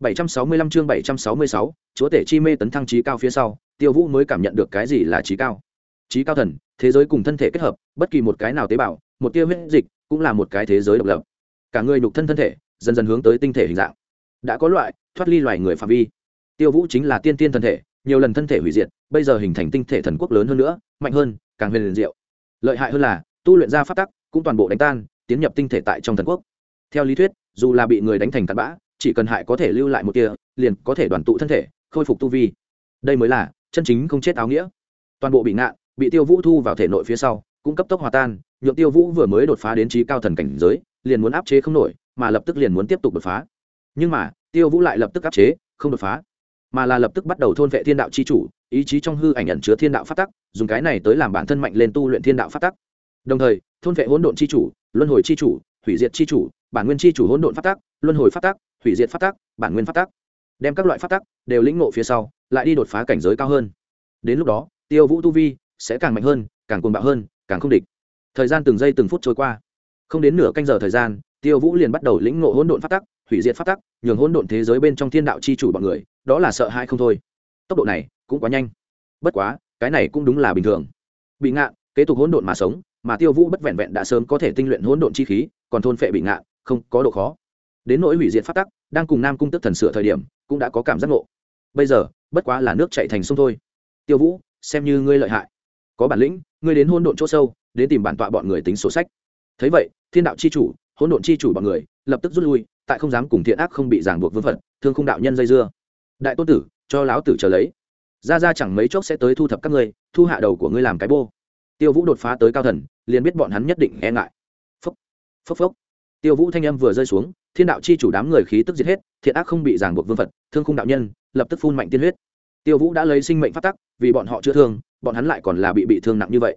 765 chương 766, chúa tể chi mê tấn thăng trí cao phía sau, Tiêu Vũ mới cảm nhận được cái gì là trí cao. Trí cao thần, thế giới cùng thân thể kết hợp, bất kỳ một cái nào tế bào, một tia huyết dịch, cũng là một cái thế giới độc lập. Cả người nhục thân thân thể, dần dần hướng tới tinh thể hình dạng. Đã có loại thoát ly loài người phạm vi. Tiêu Vũ chính là tiên tiên thân thể, nhiều lần thân thể hủy diệt, bây giờ hình thành tinh thể thần quốc lớn hơn nữa, mạnh hơn, càng huyền diệu. Lợi hại hơn là, tu luyện ra pháp tắc, cũng toàn bộ đánh tan, tiến nhập tinh thể tại trong thần quốc. Theo lý thuyết, dù là bị người đánh thành tàn bã, chỉ cần hại có thể lưu lại một tia, liền có thể đoàn tụ thân thể, khôi phục tu vi. Đây mới là chân chính không chết áo nghĩa. Toàn bộ bị ngạn bị tiêu vũ thu vào thể nội phía sau, cũng cấp tốc hòa tan, nhượng tiêu vũ vừa mới đột phá đến trí cao thần cảnh giới, liền muốn áp chế không nổi, mà lập tức liền muốn tiếp tục đột phá. Nhưng mà, tiêu vũ lại lập tức áp chế, không đột phá, mà là lập tức bắt đầu thôn vệ thiên đạo c h i chủ, ý chí trong hư ảnh ẩn chứa thiên đạo phát tắc, dùng cái này tới làm bản thân mạnh lên tu luyện thiên đạo phát tắc. Đồng thời, thôn vệ hỗn độn c h i chủ, luân hồi c h i chủ, hủy diệt c h i chủ, bản nguyên c h i chủ hỗn độn phát tắc, luân hồi phát tắc hủy diệt phát tác bản nguyên phát tác đem các loại phát tác đều lĩnh ngộ phía sau, lại đi đột phá cảnh giới cao hơn. Đến lúc đó, tiêu vũ tu vi sẽ càng mạnh hơn, càng cuồng bạo hơn, càng không địch. Thời gian từng giây từng phút trôi qua. Không đến nửa canh giờ thời gian, tiêu vũ liền bắt đầu lĩnh ngộ hỗn độn phát tắc, hủy diệt phát tắc, nhường hỗn độn thế giới bên trong thiên đạo c h i chủ bọn người, đó là sợ hãi không thôi. Tốc độ này cũng quá nhanh. Bất quá, cái này cũng đúng là bình thường. Bị ngạn kế tục hỗn độn mà sống, mà tiêu vũ bất vẹn vẹn đã sớm có thể tinh luyện hỗn độn chi khí, còn thôn phệ bị ngạn không có độ khó đến nỗi hủy diệt phát tắc, đang cùng nam cung tức thần sửa thời điểm, cũng đã có cảm giác ngộ. Bây giờ, bất quá là nước chạy thành sông thôi. Tiêu vũ, xem như ngươi lợi hại. Có bản lĩnh, ngươi đến hôn độn chỗ sâu, đến tìm bản tọa bọn người tính sổ sách. Thấy vậy, thiên đạo c h i chủ, hôn độn c h i chủ bọn người, lập tức rút lui, tại không dám cùng thiện ác không bị giảng buộc vương phật thương không đạo nhân dây dưa. Đại tôn tử, cho láo tử trở lấy. Ra ra chẳng mấy chốc sẽ tới thu thập các ngươi, thu hạ đầu của ngươi làm cái bô. Tiêu vũ đột phá tới cao thần, liền biết bọn hắn nhất định e ngại. Phốc phốc phốc. Tiêu vũ thanh âm vừa rơi xuống thiên đạo chi chủ đám người khí tức giết hết thiện ác không bị ràng buộc vương phật thương khung đạo nhân lập tức phun mạnh tiên huyết. Tiêu vũ đã lấy sinh mệnh phát tắc vì bọn họ chữa thương bọn hắn lại còn là bị bị thương nặng như vậy.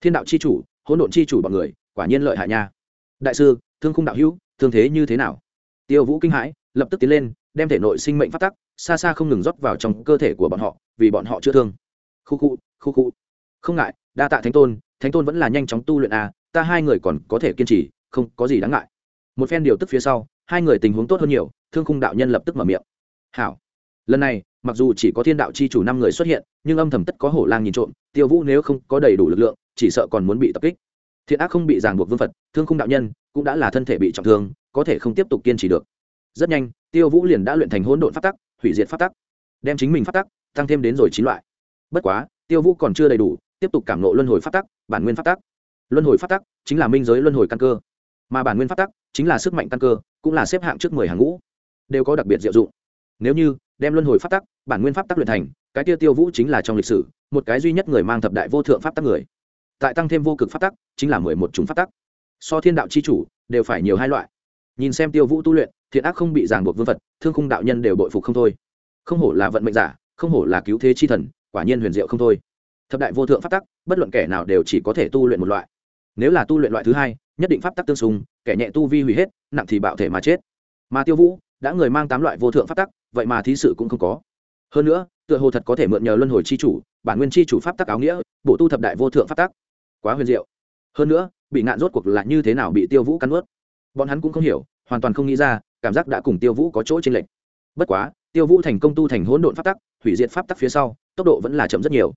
Thiên đạo chi chủ hỗn độn chi chủ bọn người quả nhiên lợi hại nha. Đại sư thương khung đạo hữu thương thế như thế nào? Tiêu vũ kinh hãi lập tức tiến lên đem thể nội sinh mệnh phát tắc xa xa không ngừng rót vào trong cơ thể của bọn họ vì bọn họ chữa thương. Khu khu khu khu. Không ngại đa tạ thánh tôn thánh tôn vẫn là nhanh chóng tu luyện à, ta hai người còn có thể kiên trì không có gì đáng ngại. Một phen điều tức phía sau hai người tình huống tốt hơn nhiều, thương khung đạo nhân lập tức mở miệng. Hảo. Lần này, mặc dù chỉ có thiên đạo c h i chủ năm người xuất hiện, nhưng âm thầm tất có hổ lang nhìn trộm, tiêu vũ nếu không có đầy đủ lực lượng, chỉ sợ còn muốn bị tập kích. Thiện ác không bị ràng buộc vương phật, thương khung đạo nhân cũng đã là thân thể bị trọng thương, có thể không tiếp tục kiên trì được. Rất nhanh, tiêu vũ liền đã luyện thành hỗn độn phát tắc, hủy diệt phát tắc, đem chính mình phát tắc tăng thêm đến rồi chín loại. Bất quá, tiêu vũ còn chưa đầy đủ, tiếp tục cảm nộ luân hồi phát tắc, bản nguyên phát tắc. Luân hồi phát tắc chính là minh giới luân hồi căn cơ, mà bản nguyên phát tắc chính là sức mạnh căn cơ cũng là xếp hạng trước mười hàng ngũ, đều có đặc biệt diệu dụng. Nếu như đem luân hồi pháp tắc, bản nguyên pháp tắc luyện thành, cái tiêu tiêu vũ chính là trong lịch sử, một cái duy nhất người mang thập đại vô thượng pháp tắc người. Tại tăng thêm vô cực pháp tắc, chính là mười một chúng pháp tắc. So thiên đạo c h i chủ, đều phải nhiều hai loại. Nhìn xem tiêu vũ tu luyện, thiện ác không bị ràng buộc vương vật thương khung đạo nhân đều bội phục không thôi. Không hổ là vận mệnh giả, không hổ là cứu thế chi thần, quả nhiên huyền diệu không thôi. Thập đại vô thượng pháp tắc, bất luận kẻ nào đều chỉ có thể tu luyện một loại. Nếu là tu luyện loại thứ hai, nhất định pháp tắc tương xung kẻ nhẹ tu vi hủy hết, nặng thì bạo thể mà chết. Mà tiêu vũ, đã người mang tám loại vô thượng pháp tắc, vậy mà thí sự cũng không có. Hơn nữa, tựa hồ thật có thể mượn nhờ luân hồi c h i chủ, bản nguyên c h i chủ pháp tắc áo nghĩa bộ tu thập đại vô thượng pháp tắc. Quá huyền diệu. Hơn nữa, bị nạn rốt cuộc là như thế nào bị tiêu vũ cắn ướt bọn hắn cũng không hiểu, hoàn toàn không nghĩ ra, cảm giác đã cùng tiêu vũ có chỗ trên lệch. Bất quá, tiêu vũ thành công tu thành hỗn độn pháp tắc, hủy diệt pháp tắc phía sau, tốc độ vẫn là chậm rất nhiều.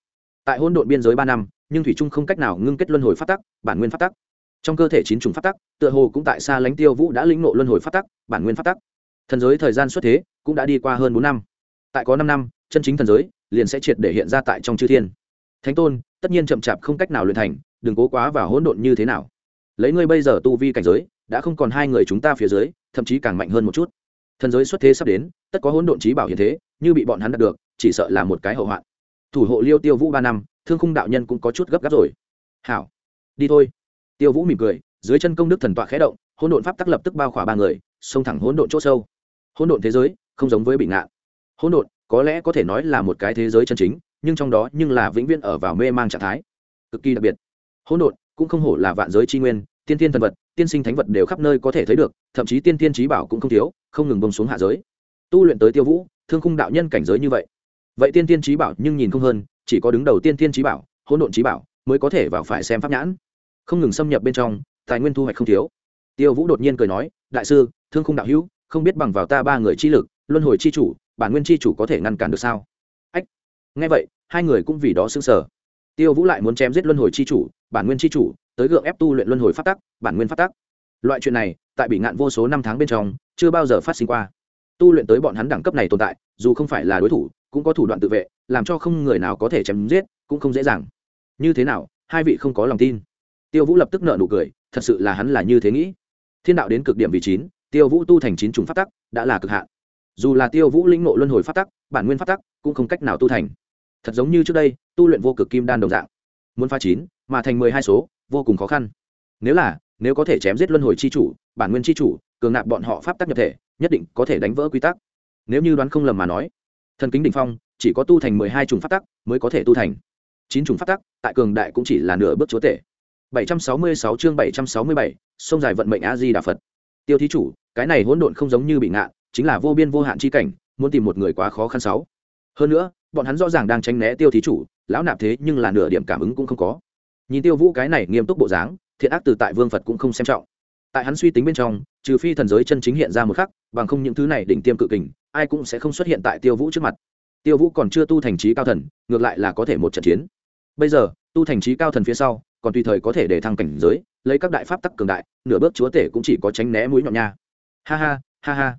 Tại hỗn độn biên giới ba năm, nhưng thủy trung không cách nào ngưng kết luân hồi pháp tắc, bản nguyên pháp tắc trong cơ thể chín trùng phát tắc, tựa hồ cũng tại xa lánh tiêu vũ đã lĩnh nộ luân hồi phát tắc, bản nguyên phát tắc. Thần giới thời gian xuất thế, cũng đã đi qua hơn bốn năm. Tại có năm năm, chân chính thần giới liền sẽ triệt để hiện ra tại trong chư thiên. Thánh tôn, tất nhiên chậm chạp không cách nào luyện thành, đừng cố quá và hỗn độn như thế nào. Lấy ngươi bây giờ tu vi cảnh giới, đã không còn hai người chúng ta phía dưới, thậm chí càng mạnh hơn một chút. Thần giới xuất thế sắp đến, tất có hỗn độn trí bảo hiện thế, như bị bọn hắn đạt được, chỉ sợ là một cái hậu hoạn. Thủ hộ liêu tiêu vũ ba năm, thương khung đạo nhân cũng có chút gấp gáp rồi. Hảo, đi thôi tiêu vũ mỉm cười, dưới chân công đức thần tọa khẽ động, hỗn độn pháp tắc lập tức bao khỏa ba người, xông thẳng hỗn độn chỗ sâu. Hỗn độn thế giới, không giống với bị ngạn. Hỗn độn, có lẽ có thể nói là một cái thế giới chân chính, nhưng trong đó nhưng là vĩnh viễn ở vào mê mang trạng thái. Cực kỳ đặc biệt. Hỗn độn, cũng không hổ là vạn giới tri nguyên, tiên tiên thần vật, tiên sinh thánh vật đều khắp nơi có thể thấy được, thậm chí tiên tiên trí bảo cũng không thiếu, không ngừng bông xuống hạ giới. Tu luyện tới tiêu vũ, thương khung đạo nhân cảnh giới như vậy. Vậy tiên tiên trí bảo nhưng nhìn không hơn, chỉ có đứng đầu tiên tiên trí bảo, hỗn độn trí bảo mới có thể vào phải xem pháp nhãn không ngừng xâm nhập bên trong, tài nguyên thu hoạch không thiếu. Tiêu vũ đột nhiên cười nói, đại sư, thương khung đạo hữu, không biết bằng vào ta ba người chi lực, luân hồi chi chủ, bản nguyên chi chủ có thể ngăn cản được sao? Ách. Nghe vậy, hai người cũng vì đó xưng sở tiêu vũ lại muốn chém giết luân hồi chi chủ, bản nguyên chi chủ, tới gượng ép tu luyện luân hồi phát tắc, bản nguyên phát tắc. Loại chuyện này, tại bị ngạn vô số năm tháng bên trong, chưa bao giờ phát sinh qua. Tu luyện tới bọn hắn đẳng cấp này tồn tại, dù không phải là đối thủ, cũng có thủ đoạn tự vệ, làm cho không người nào có thể chém giết, cũng không dễ dàng. Như thế nào, hai vị không có lòng tin tiêu vũ lập tức nợ nụ cười, thật sự là hắn là như thế nghĩ. Thiên đạo đến cực điểm vị chín, tiêu vũ tu thành chín trùng phát tắc, đã là cực hạn. Dù là tiêu vũ lĩnh nộ luân hồi phát tắc, bản nguyên phát tắc, cũng không cách nào tu thành. Thật giống như trước đây, tu luyện vô cực kim đan đồng dạng. Muốn pha chín, mà thành mười hai số, vô cùng khó khăn. Nếu là, nếu có thể chém giết luân hồi c h i chủ, bản nguyên c h i chủ, cường nạp bọn họ pháp tắc nhập thể, nhất định có thể đánh vỡ quy tắc. Nếu như đoán không lầm mà nói, thần kính đ ỉ n h phong, chỉ có tu thành mười hai trùng pháp tắc mới có thể tu thành. Chín trùng pháp tắc, tại cường đại cũng chỉ là nửa bước chúa tể bảy trăm sáu mươi sáu chương bảy trăm sáu mươi bảy, sông dài vận mệnh a di đà phật tiêu thí chủ, cái này hỗn độn không giống như bị ngạn chính là vô biên vô hạn chi cảnh, muốn tìm một người quá khó khăn sáu. Hơn nữa, bọn hắn rõ ràng đang tránh né tiêu thí chủ, lão nạp thế nhưng là nửa điểm cảm ứng cũng không có. Nhìn tiêu vũ cái này nghiêm túc bộ dáng, thiện ác từ tại vương phật cũng không xem trọng. Tại hắn suy tính bên trong, trừ phi thần giới chân chính hiện ra một khắc, bằng không những thứ này đỉnh tiêm cự kình, ai cũng sẽ không xuất hiện tại tiêu vũ trước mặt. Tiêu vũ còn chưa tu thành trí cao thần, ngược lại là có thể một trận chiến. Bây giờ, tu thành trí cao thần phía sau còn tùy thời có thể để thăng cảnh giới, lấy các đại pháp tắc cường đại, nửa bước chúa tể cũng chỉ có tránh né mũi nhọn nha. Ha ha ha ha.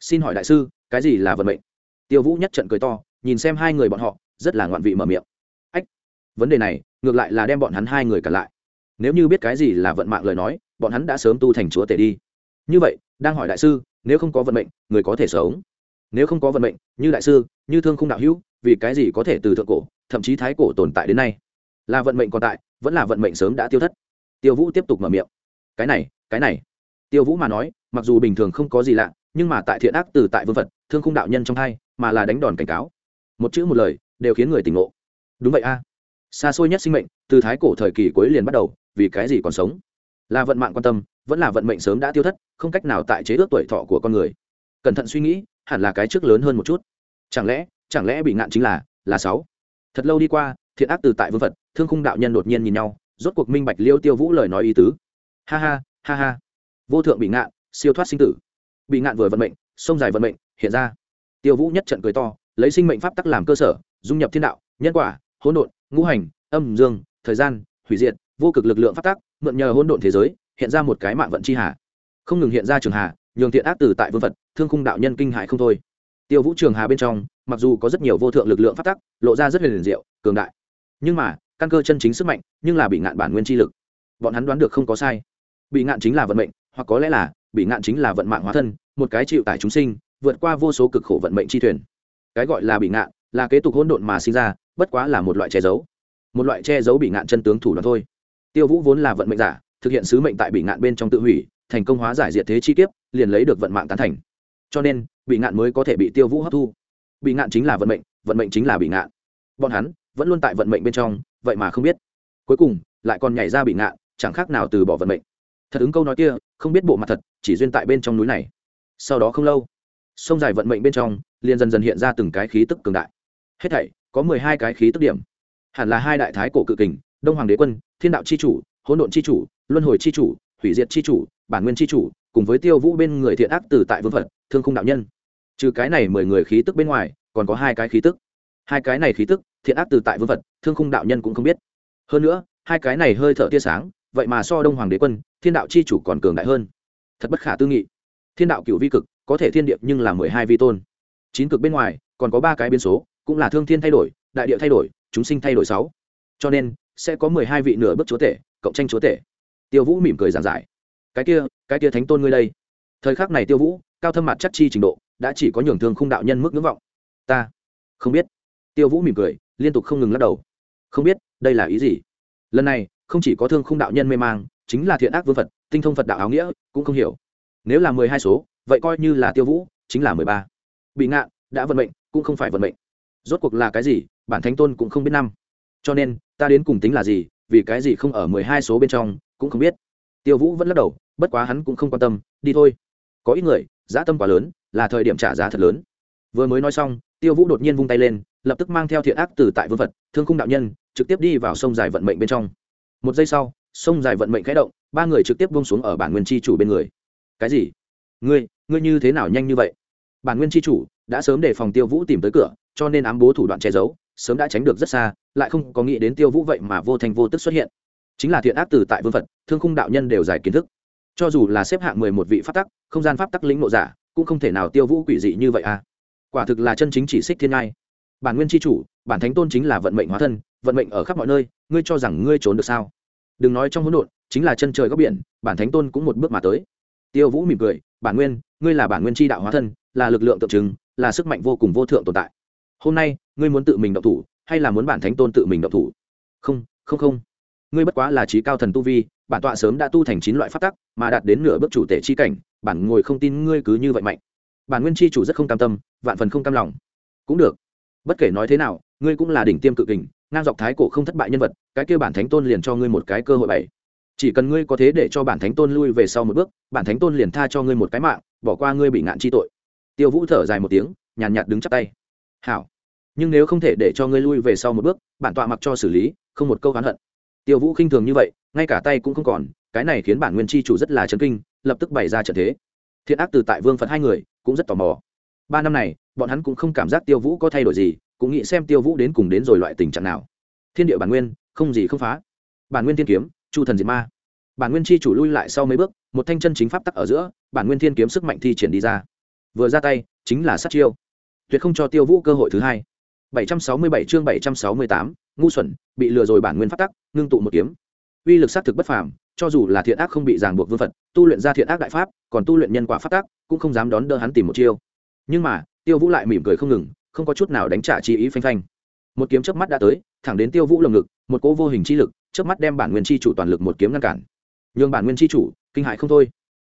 Xin hỏi đại sư, cái gì là vận mệnh? Tiêu vũ nhất trận cười to, nhìn xem hai người bọn họ, rất là ngoạn vị mở miệng. Ách, vấn đề này, ngược lại là đem bọn hắn hai người cả lại. Nếu như biết cái gì là vận mạng lời nói, bọn hắn đã sớm tu thành chúa tể đi. Như vậy, đang hỏi đại sư, nếu không có vận mệnh, người có thể sống nếu không có vận mệnh, như đại sư, như thương không đạo hữu, vì cái gì có thể từ thượng cổ, thậm chí thái cổ tồn tại đến nay? Là vận mệnh còn tại vẫn là vận mệnh sớm đã tiêu thất. Tiêu vũ tiếp tục mở miệng. Cái này cái này. Tiêu vũ mà nói, mặc dù bình thường không có gì lạ, nhưng mà tại thiện ác từ tại vương phật, thương khung đạo nhân trong thai, mà là đánh đòn cảnh cáo. Một chữ một lời, đều khiến người tỉnh ngộ. Đúng vậy a. Xa xôi nhất sinh mệnh, từ thái cổ thời kỳ cuối liền bắt đầu, vì cái gì còn sống? Là vận mạng quan tâm, vẫn là vận mệnh sớm đã tiêu thất, không cách nào tại chế ước tuổi thọ của con người. Cẩn thận suy nghĩ, hẳn là cái trước lớn hơn một chút. Chẳng lẽ chẳng lẽ bị ngạn chính là là sáu? Thật lâu đi qua thiện ác từ tại vương phật, thương khung đạo nhân đột nhiên nhìn nhau, rốt cuộc minh bạch liêu tiêu vũ lời nói ý tứ. Ha ha ha ha. Vô thượng bị ngạn, siêu thoát sinh tử. Bị ngạn vừa vận mệnh, sông dài vận mệnh, hiện ra. Tiêu vũ nhất trận cười to, lấy sinh mệnh pháp tắc làm cơ sở, dung nhập thiên đạo, nhân quả, hỗn độn, ngũ hành, âm, dương, thời gian, hủy diệt, vô cực lực lượng pháp tắc, mượn nhờ hỗn độn thế giới, hiện ra một cái mạng vận chi hà. Không ngừng hiện ra trường hà, nhường thiện ác từ tại vương vật thương khung đạo nhân kinh hại không thôi. Tiêu vũ trường hà bên trong, mặc dù có rất nhiều vô thượng lực lượng pháp tắc, lộ ra rất huyền diệu, cường đại nhưng mà, căn cơ chân chính sức mạnh, nhưng là bị ngạn bản nguyên chi lực. Bọn hắn đoán được không có sai. Bị ngạn chính là vận mệnh, hoặc có lẽ là, bị ngạn chính là vận mạng hóa thân, một cái chịu tải chúng sinh, vượt qua vô số cực khổ vận mệnh chi thuyền. Cái gọi là bị ngạn, là kế tục hỗn độn mà sinh ra, bất quá là một loại che giấu. Một loại che giấu bị ngạn chân tướng thủ đoạn thôi. Tiêu vũ vốn là vận mệnh giả, thực hiện sứ mệnh tại bị ngạn bên trong tự hủy, thành công hóa giải diệt thế chi kiếp, liền lấy được vận mạng tán thành. Cho nên, bị ngạn mới có thể bị tiêu vũ hấp thu. Bị ngạn chính là vận mệnh vận mệnh chính là bị ngạn. Bọn hắn vẫn luôn tại vận mệnh bên trong, vậy mà không biết. Cuối cùng, lại còn nhảy ra bị ngạn chẳng khác nào từ bỏ vận mệnh. Thật ứng câu nói kia, không biết bộ mặt thật, chỉ duyên tại bên trong núi này. Sau đó không lâu, sông dài vận mệnh bên trong, liền dần dần hiện ra từng cái khí tức cường đại. Hết thảy, có mười hai cái khí tức điểm. Hẳn là hai đại thái cổ cự kình, đông hoàng đế quân, thiên đạo c h i chủ, hỗn độn c h i chủ, luân hồi c h i chủ, hủy diệt c h i chủ, bản nguyên c h i chủ, cùng với tiêu vũ bên người thiện ác từ tại vương phật, thương khung đạo nhân. Trừ cái này mười người khí tức bên ngoài, còn có hai cái khí tức. Hai cái này khí tức thiện ác từ tại vương vật, thương khung đạo nhân cũng không biết. Hơn nữa, hai cái này hơi thở tia sáng, vậy mà so đông hoàng đế quân, thiên đạo c h i chủ còn cường đại hơn. Thật bất khả tư nghị. Thiên đạo cựu vi cực, có thể thiên điệp nhưng là mười hai vi tôn. Chín cực bên ngoài, còn có ba cái biến số, cũng là thương thiên thay đổi, đại địa thay đổi, chúng sinh thay đổi sáu. Cho nên, sẽ có mười hai vị nửa bước chúa tể, cộng tranh chúa tể. Tiêu vũ mỉm cười giảng giải. Cái kia cái kia thánh tôn ngươi đây. Thời khắc này tiêu vũ, cao thâm mặt chắc chi trình độ, đã chỉ có nhường thương khung đạo nhân mức ngưỡng vọng. Ta không biết. Tiêu vũ mỉm cười liên tục không ngừng lắc đầu. Không biết, đây là ý gì? Lần này, không chỉ có thương khung đạo nhân mê mang, chính là thiện ác vương phật, tinh thông phật đạo áo nghĩa, cũng không hiểu. Nếu là mười hai số, vậy coi như là tiêu vũ, chính là mười ba. Bị ngạn đã vận mệnh, cũng không phải vận mệnh. Rốt cuộc là cái gì, bản thánh tôn cũng không biết năm. Cho nên, ta đến cùng tính là gì, vì cái gì không ở mười hai số bên trong, cũng không biết. Tiêu vũ vẫn lắc đầu, bất quá hắn cũng không quan tâm, đi thôi. Có ít người dã tâm quá lớn, là thời điểm trả giá thật lớn. Vừa mới nói xong tiêu vũ đột nhiên vung tay lên, lập tức mang theo thiện ác từ tại vương vật thương khung đạo nhân, trực tiếp đi vào sông dài vận mệnh bên trong. Một giây sau, sông dài vận mệnh khẽ động, ba người trực tiếp vung xuống ở bản nguyên chi chủ bên người. Cái gì? Ngươi ngươi như thế nào nhanh như vậy? Bản nguyên tri chủ đã sớm để phòng tiêu vũ tìm tới cửa, cho nên ám bố thủ đoạn che giấu, sớm đã tránh được rất xa, lại không có nghĩ đến tiêu vũ vậy mà vô thành vô tức xuất hiện. Chính là thiện ác từ tại vương phật, thương khung đạo nhân đều giải kiến thức. Cho dù là xếp hạng mười một vị pháp tắc, không gian pháp tắc lĩnh nộ giả, cũng không thể nào tiêu vũ quỷ dị như vậy à quả thực là chân chính chỉ xích thiên ngai. Bản nguyên tri chủ, bản thánh tôn chính là vận mệnh hóa thân, vận mệnh ở khắp mọi nơi, ngươi cho rằng ngươi trốn được sao? Đừng nói trong hỗn độn, chính là chân trời góc biển, bản thánh tôn cũng một bước mà tới. Tiêu vũ mỉm cười, bản nguyên, ngươi là bản nguyên tri đạo hóa thân, là lực lượng tượng trưng, là sức mạnh vô cùng vô thượng tồn tại. Hôm nay, ngươi muốn tự mình động thủ, hay là muốn bản thánh tôn tự mình động thủ? Không không không. Ngươi bất quá là trí cao thần tu vi, bản tọa sớm đã tu thành chín loại phát tắc, mà đạt đến nửa bước chủ tể chi cảnh, bản ngồi không tin ngươi cứ như vậy mạnh bản nguyên chi chủ rất không cam tâm, vạn phần không cam lòng. Cũng được. Bất kể nói thế nào, ngươi cũng là đỉnh tiêm cự kình, ngang dọc thái cổ không thất bại nhân vật, cái kêu bản thánh tôn liền cho ngươi một cái cơ hội bảy. Chỉ cần ngươi có thế để cho bản thánh tôn lui về sau một bước, bản thánh tôn liền tha cho ngươi một cái mạng, bỏ qua ngươi bị ngạn chi tội. Tiêu vũ thở dài một tiếng, nhàn nhạt đứng chắp tay. Hảo. Nhưng nếu không thể để cho ngươi lui về sau một bước, bản tọa mặc cho xử lý, không một câu oán hận. Tiêu vũ khinh thường như vậy, ngay cả tay cũng không còn, cái này khiến bản nguyên chi chủ rất là chấn kinh, lập tức bày ra trận thế thiện ác từ tại vương phật hai người cũng rất tò mò. Ba năm này bọn hắn cũng không cảm giác tiêu vũ có thay đổi gì cũng nghĩ xem tiêu vũ đến cùng đến rồi loại tình trạng nào. Thiên địa bản nguyên không gì không phá. Bản nguyên thiên kiếm chu thần diệt ma. Bản nguyên chi chủ lui lại sau mấy bước một thanh chân chính pháp tắc ở giữa bản nguyên thiên kiếm sức mạnh thi triển đi ra. Vừa ra tay chính là sát chiêu. Tuyệt không cho tiêu vũ cơ hội thứ hai. 767 chương 768, ngu xuẩn bị lừa rồi bản nguyên pháp tắc ngưng tụ một kiếm. Uy lực sát thực bất phàm cho dù là thiện ác không bị ràng buộc vương phật tu luyện ra thiện ác đại pháp còn tu luyện nhân quả pháp tác, cũng không dám đón đỡ hắn tìm một chiêu. Nhưng mà tiêu vũ lại mỉm cười không ngừng không có chút nào đánh trả chi ý phanh phanh. Một kiếm chớp mắt đã tới thẳng đến tiêu vũ lồng ngực một cỗ vô hình chi lực chớp mắt đem bản nguyên chi chủ toàn lực một kiếm ngăn cản. Nhường bản nguyên chi chủ kinh hại không thôi.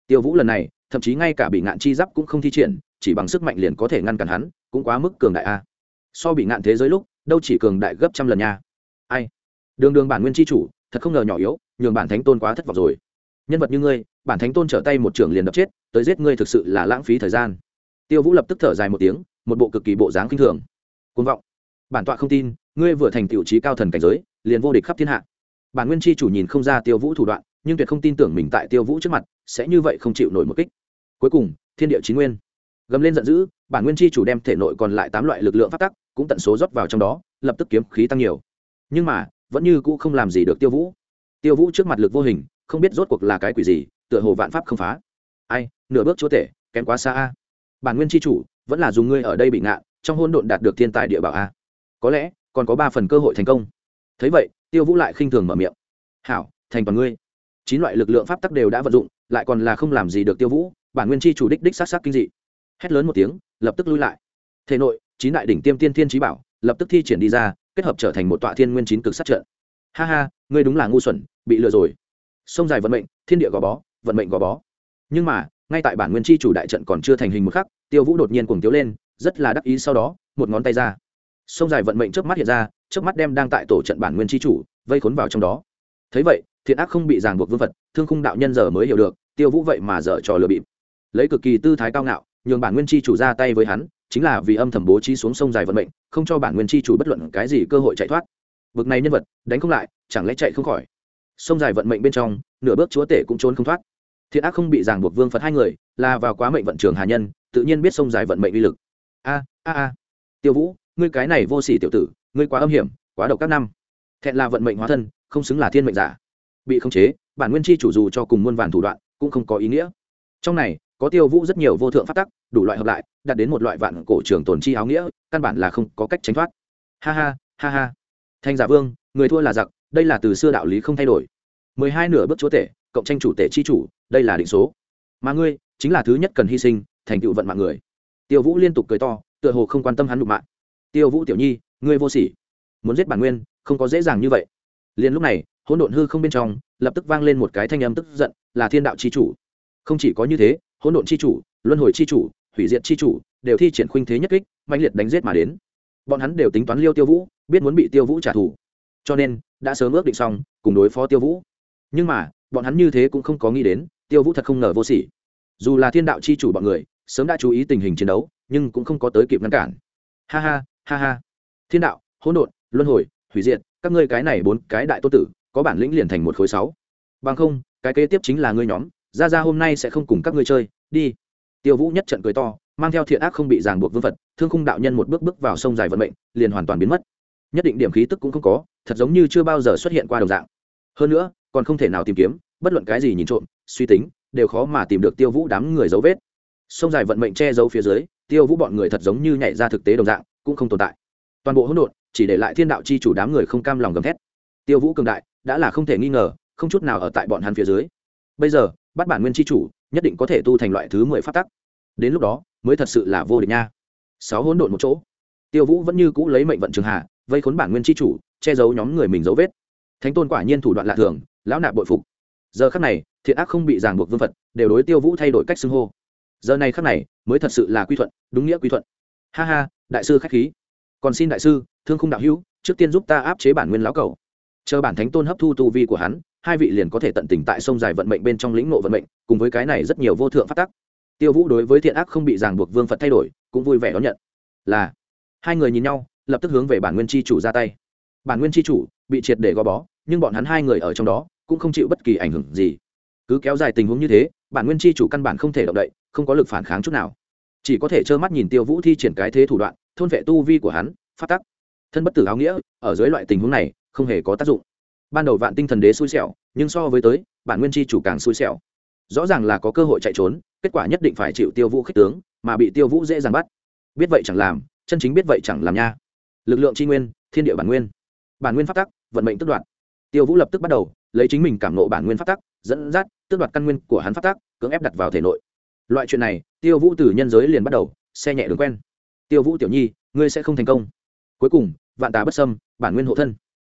Tiêu vũ lần này thậm chí ngay cả bị ngạn chi giáp cũng không thi triển chỉ bằng sức mạnh liền có thể ngăn cản hắn cũng quá mức cường đại a. So bị ngạn thế giới lúc đâu chỉ cường đại gấp trăm lần nha. Ai? Đường đường bản nguyên chi chủ thật không ngờ nhỏ yếu nhường bản thánh tôn quá thất vọng rồi. Nhân vật như ngươi, bản thánh tôn trở tay một trưởng liền đập chết, tới giết ngươi thực sự là lãng phí thời gian. Tiêu vũ lập tức thở dài một tiếng, một bộ cực kỳ bộ dáng kinh thường. Côn vọng. Bản tọa không tin, ngươi vừa thành tiểu trí cao thần cảnh giới, liền vô địch khắp thiên hạ. Bản nguyên chi chủ nhìn không ra tiêu vũ thủ đoạn, nhưng tuyệt không tin tưởng mình tại tiêu vũ trước mặt, sẽ như vậy không chịu nổi một kích. Cuối cùng, thiên địa chín nguyên. Gầm lên giận dữ, bản nguyên chi chủ đem thể nội còn lại tám loại lực lượng phát tắc, cũng tận số rót vào trong đó, lập tức kiếm khí tăng nhiều. Nhưng mà, vẫn như cũ không làm gì được tiêu vũ tiêu vũ trước mặt lực vô hình, không biết rốt cuộc là cái quỷ gì, tựa hồ vạn pháp không phá. Ai, nửa bước chúa tể, kém quá xa a. Bản nguyên tri chủ, vẫn là dùng ngươi ở đây bị ngạn trong hôn độn đạt được thiên tài địa bảo a. Có lẽ, còn có ba phần cơ hội thành công. Thấy vậy, tiêu vũ lại khinh thường mở miệng. Hảo, thành toàn ngươi. Chín loại lực lượng pháp tắc đều đã vận dụng, lại còn là không làm gì được tiêu vũ, bản nguyên tri chủ đích đích sát sát kinh dị. Hét lớn một tiếng, lập tức lui lại. Thể nội, chín đại đỉnh tiêm tiên thiên trí bảo, lập tức thi triển đi ra, kết hợp trở thành một tọa thiên nguyên chín cực sát trận. Ha ha ngươi đúng là ngu xuẩn, bị lừa rồi. Sông dài vận mệnh, thiên địa gò bó, vận mệnh gò bó. Nhưng mà, ngay tại bản nguyên chi chủ đại trận còn chưa thành hình một khắc, tiêu vũ đột nhiên cuồng tiếu lên, rất là đắc ý sau đó, một ngón tay ra. Sông dài vận mệnh trước mắt hiện ra trước mắt đem đang tại tổ trận bản nguyên chi chủ vây khốn vào trong đó. Thấy vậy, thiện ác không bị ràng buộc vương vật thương khung đạo nhân giờ mới hiểu được, tiêu vũ vậy mà dở trò lừa bịp. Lấy cực kỳ tư thái cao ngạo, nhường bản nguyên chi chủ ra tay với hắn, chính là vì âm thầm bố trí xuống sông dài vận mệnh, không cho bản nguyên chi chủ bất luận cái gì cơ hội chạy thoát. Bực này nhân vật, đánh không lại chẳng lẽ chạy không khỏi? Sông dài vận mệnh bên trong, nửa bước chúa tể cũng trốn không thoát. Thiện ác không bị ràng buộc vương phật hai người, là vào quá mệnh vận trường hà nhân, tự nhiên biết sông dài vận mệnh uy lực. A a a. Tiêu vũ, ngươi cái này vô sỉ tiểu tử, ngươi quá âm hiểm, quá độc các năm. Thẹn là vận mệnh hóa thân, không xứng là thiên mệnh giả. Bị khống chế, bản nguyên chi chủ dù cho cùng muôn vàn thủ đoạn, cũng không có ý nghĩa. Trong này, có tiêu vũ rất nhiều vô thượng phát tắc, đủ loại hợp lại, đạt đến một loại vạn cổ trường tồn chi áo nghĩa, căn bản là không có cách tránh thoát. Ha ha ha ha. Thanh giả vương, người thua là giặc đây là từ xưa đạo lý không thay đổi. Mười hai nửa bước chúa tể, cộng tranh chủ tể chi chủ, đây là định số. Mà ngươi, chính là thứ nhất cần hy sinh, thành tựu vận mạng người. Tiêu vũ liên tục cười to, tựa hồ không quan tâm hắn đục mạng tiêu vũ tiểu nhi, ngươi vô sỉ. Muốn giết bản nguyên, không có dễ dàng như vậy. Liền lúc này, hỗn độn hư không bên trong, lập tức vang lên một cái thanh âm tức giận, là thiên đạo chi chủ. Không chỉ có như thế, hỗn độn chi chủ, luân hồi chi chủ, hủy diệt chi chủ, đều thi triển khuynh thế nhất kích mạnh liệt đánh giết mà đến. Bọn hắn đều tính toán liêu tiêu vũ, biết muốn bị tiêu vũ trả thù. Cho nên đã sớm ước định xong, cùng đối phó tiêu vũ. Nhưng mà, bọn hắn như thế cũng không có nghĩ đến, tiêu vũ thật không ngờ vô sỉ. Dù là thiên đạo chi chủ bọn người, sớm đã chú ý tình hình chiến đấu, nhưng cũng không có tới kịp ngăn cản. Ha ha ha ha. Thiên đạo, hỗn độn, luân hồi, hủy diệt, các ngươi cái này bốn cái đại tô tử, có bản lĩnh liền thành một khối sáu. Bằng không, cái kế tiếp chính là ngươi nhóm, ra ra hôm nay sẽ không cùng các ngươi chơi, đi. Tiêu vũ nhất trận cười to, mang theo thiện ác không bị ràng buộc vương phật, thương khung đạo nhân một bước bước vào sông dài vận mệnh, liền hoàn toàn biến mất. Nhất định điểm khí tức cũng không có thật giống như chưa bao giờ xuất hiện qua đồng dạng. Hơn nữa, còn không thể nào tìm kiếm, bất luận cái gì nhìn trộm, suy tính, đều khó mà tìm được tiêu vũ đám người dấu vết. Sông dài vận mệnh che giấu phía dưới, tiêu vũ bọn người thật giống như nhảy ra thực tế đồng dạng, cũng không tồn tại. Toàn bộ hỗn độn, chỉ để lại thiên đạo chi chủ đám người không cam lòng gầm thét. Tiêu vũ cường đại, đã là không thể nghi ngờ, không chút nào ở tại bọn hắn phía dưới. Bây giờ, bắt bản nguyên chi chủ, nhất định có thể tu thành loại thứ mười phát tắc. Đến lúc đó, mới thật sự là vô địch nha. Sáu hỗn độn một chỗ. Tiêu vũ vẫn như cũ lấy mệnh vận trường hạ vây khốn bản nguyên chi chủ, che giấu nhóm người mình dấu vết. Thánh tôn quả nhiên thủ đoạn lạ thường, lão nạp bội phục. Giờ khắc này, thiện ác không bị ràng buộc vương phật, đều đối tiêu vũ thay đổi cách xưng hô. Giờ này khắc này, mới thật sự là quy thuận, đúng nghĩa quy thuận. Ha ha, đại sư khách khí. Còn xin đại sư, thương khung đạo hữu, trước tiên giúp ta áp chế bản nguyên lão cầu. Chờ bản thánh tôn hấp thu tu vi của hắn, hai vị liền có thể tận tình tại sông dài vận mệnh bên trong lĩnh nộ vận mệnh, cùng với cái này rất nhiều vô thượng phát tắc. Tiêu vũ đối với thiện ác không bị ràng buộc vương phật thay đổi, cũng vui vẻ đón nhận. Là, hai người nhìn nhau lập tức hướng về bản nguyên chi chủ ra tay. Bản nguyên chi chủ bị triệt để gò bó, nhưng bọn hắn hai người ở trong đó cũng không chịu bất kỳ ảnh hưởng gì. Cứ kéo dài tình huống như thế, bản nguyên chi chủ căn bản không thể động đậy, không có lực phản kháng chút nào. Chỉ có thể trơ mắt nhìn tiêu vũ thi triển cái thế thủ đoạn, thôn vệ tu vi của hắn, phát tắc. Thân bất tử áo nghĩa, ở dưới loại tình huống này, không hề có tác dụng. Ban đầu vạn tinh thần đế xui xẻo, nhưng so với tới, bản nguyên chi chủ càng xui xẻo. Rõ ràng là có cơ hội chạy trốn, kết quả nhất định phải chịu tiêu vũ khích tướng, mà bị tiêu vũ dễ dàng bắt. Biết vậy chẳng làm, chân chính biết vậy chẳng làm nha lực lượng tri nguyên, thiên địa bản nguyên. Bản nguyên phát tắc, vận mệnh tức đoạt. Tiêu vũ lập tức bắt đầu, lấy chính mình cảm nộ bản nguyên phát tắc, dẫn dắt, tước đoạt căn nguyên của hắn phát tắc, cưỡng ép đặt vào thể nội. Loại chuyện này, tiêu vũ từ nhân giới liền bắt đầu, xe nhẹ đường quen. Tiêu vũ tiểu nhi, ngươi sẽ không thành công. Cuối cùng, vạn tà bất sâm bản nguyên hộ thân.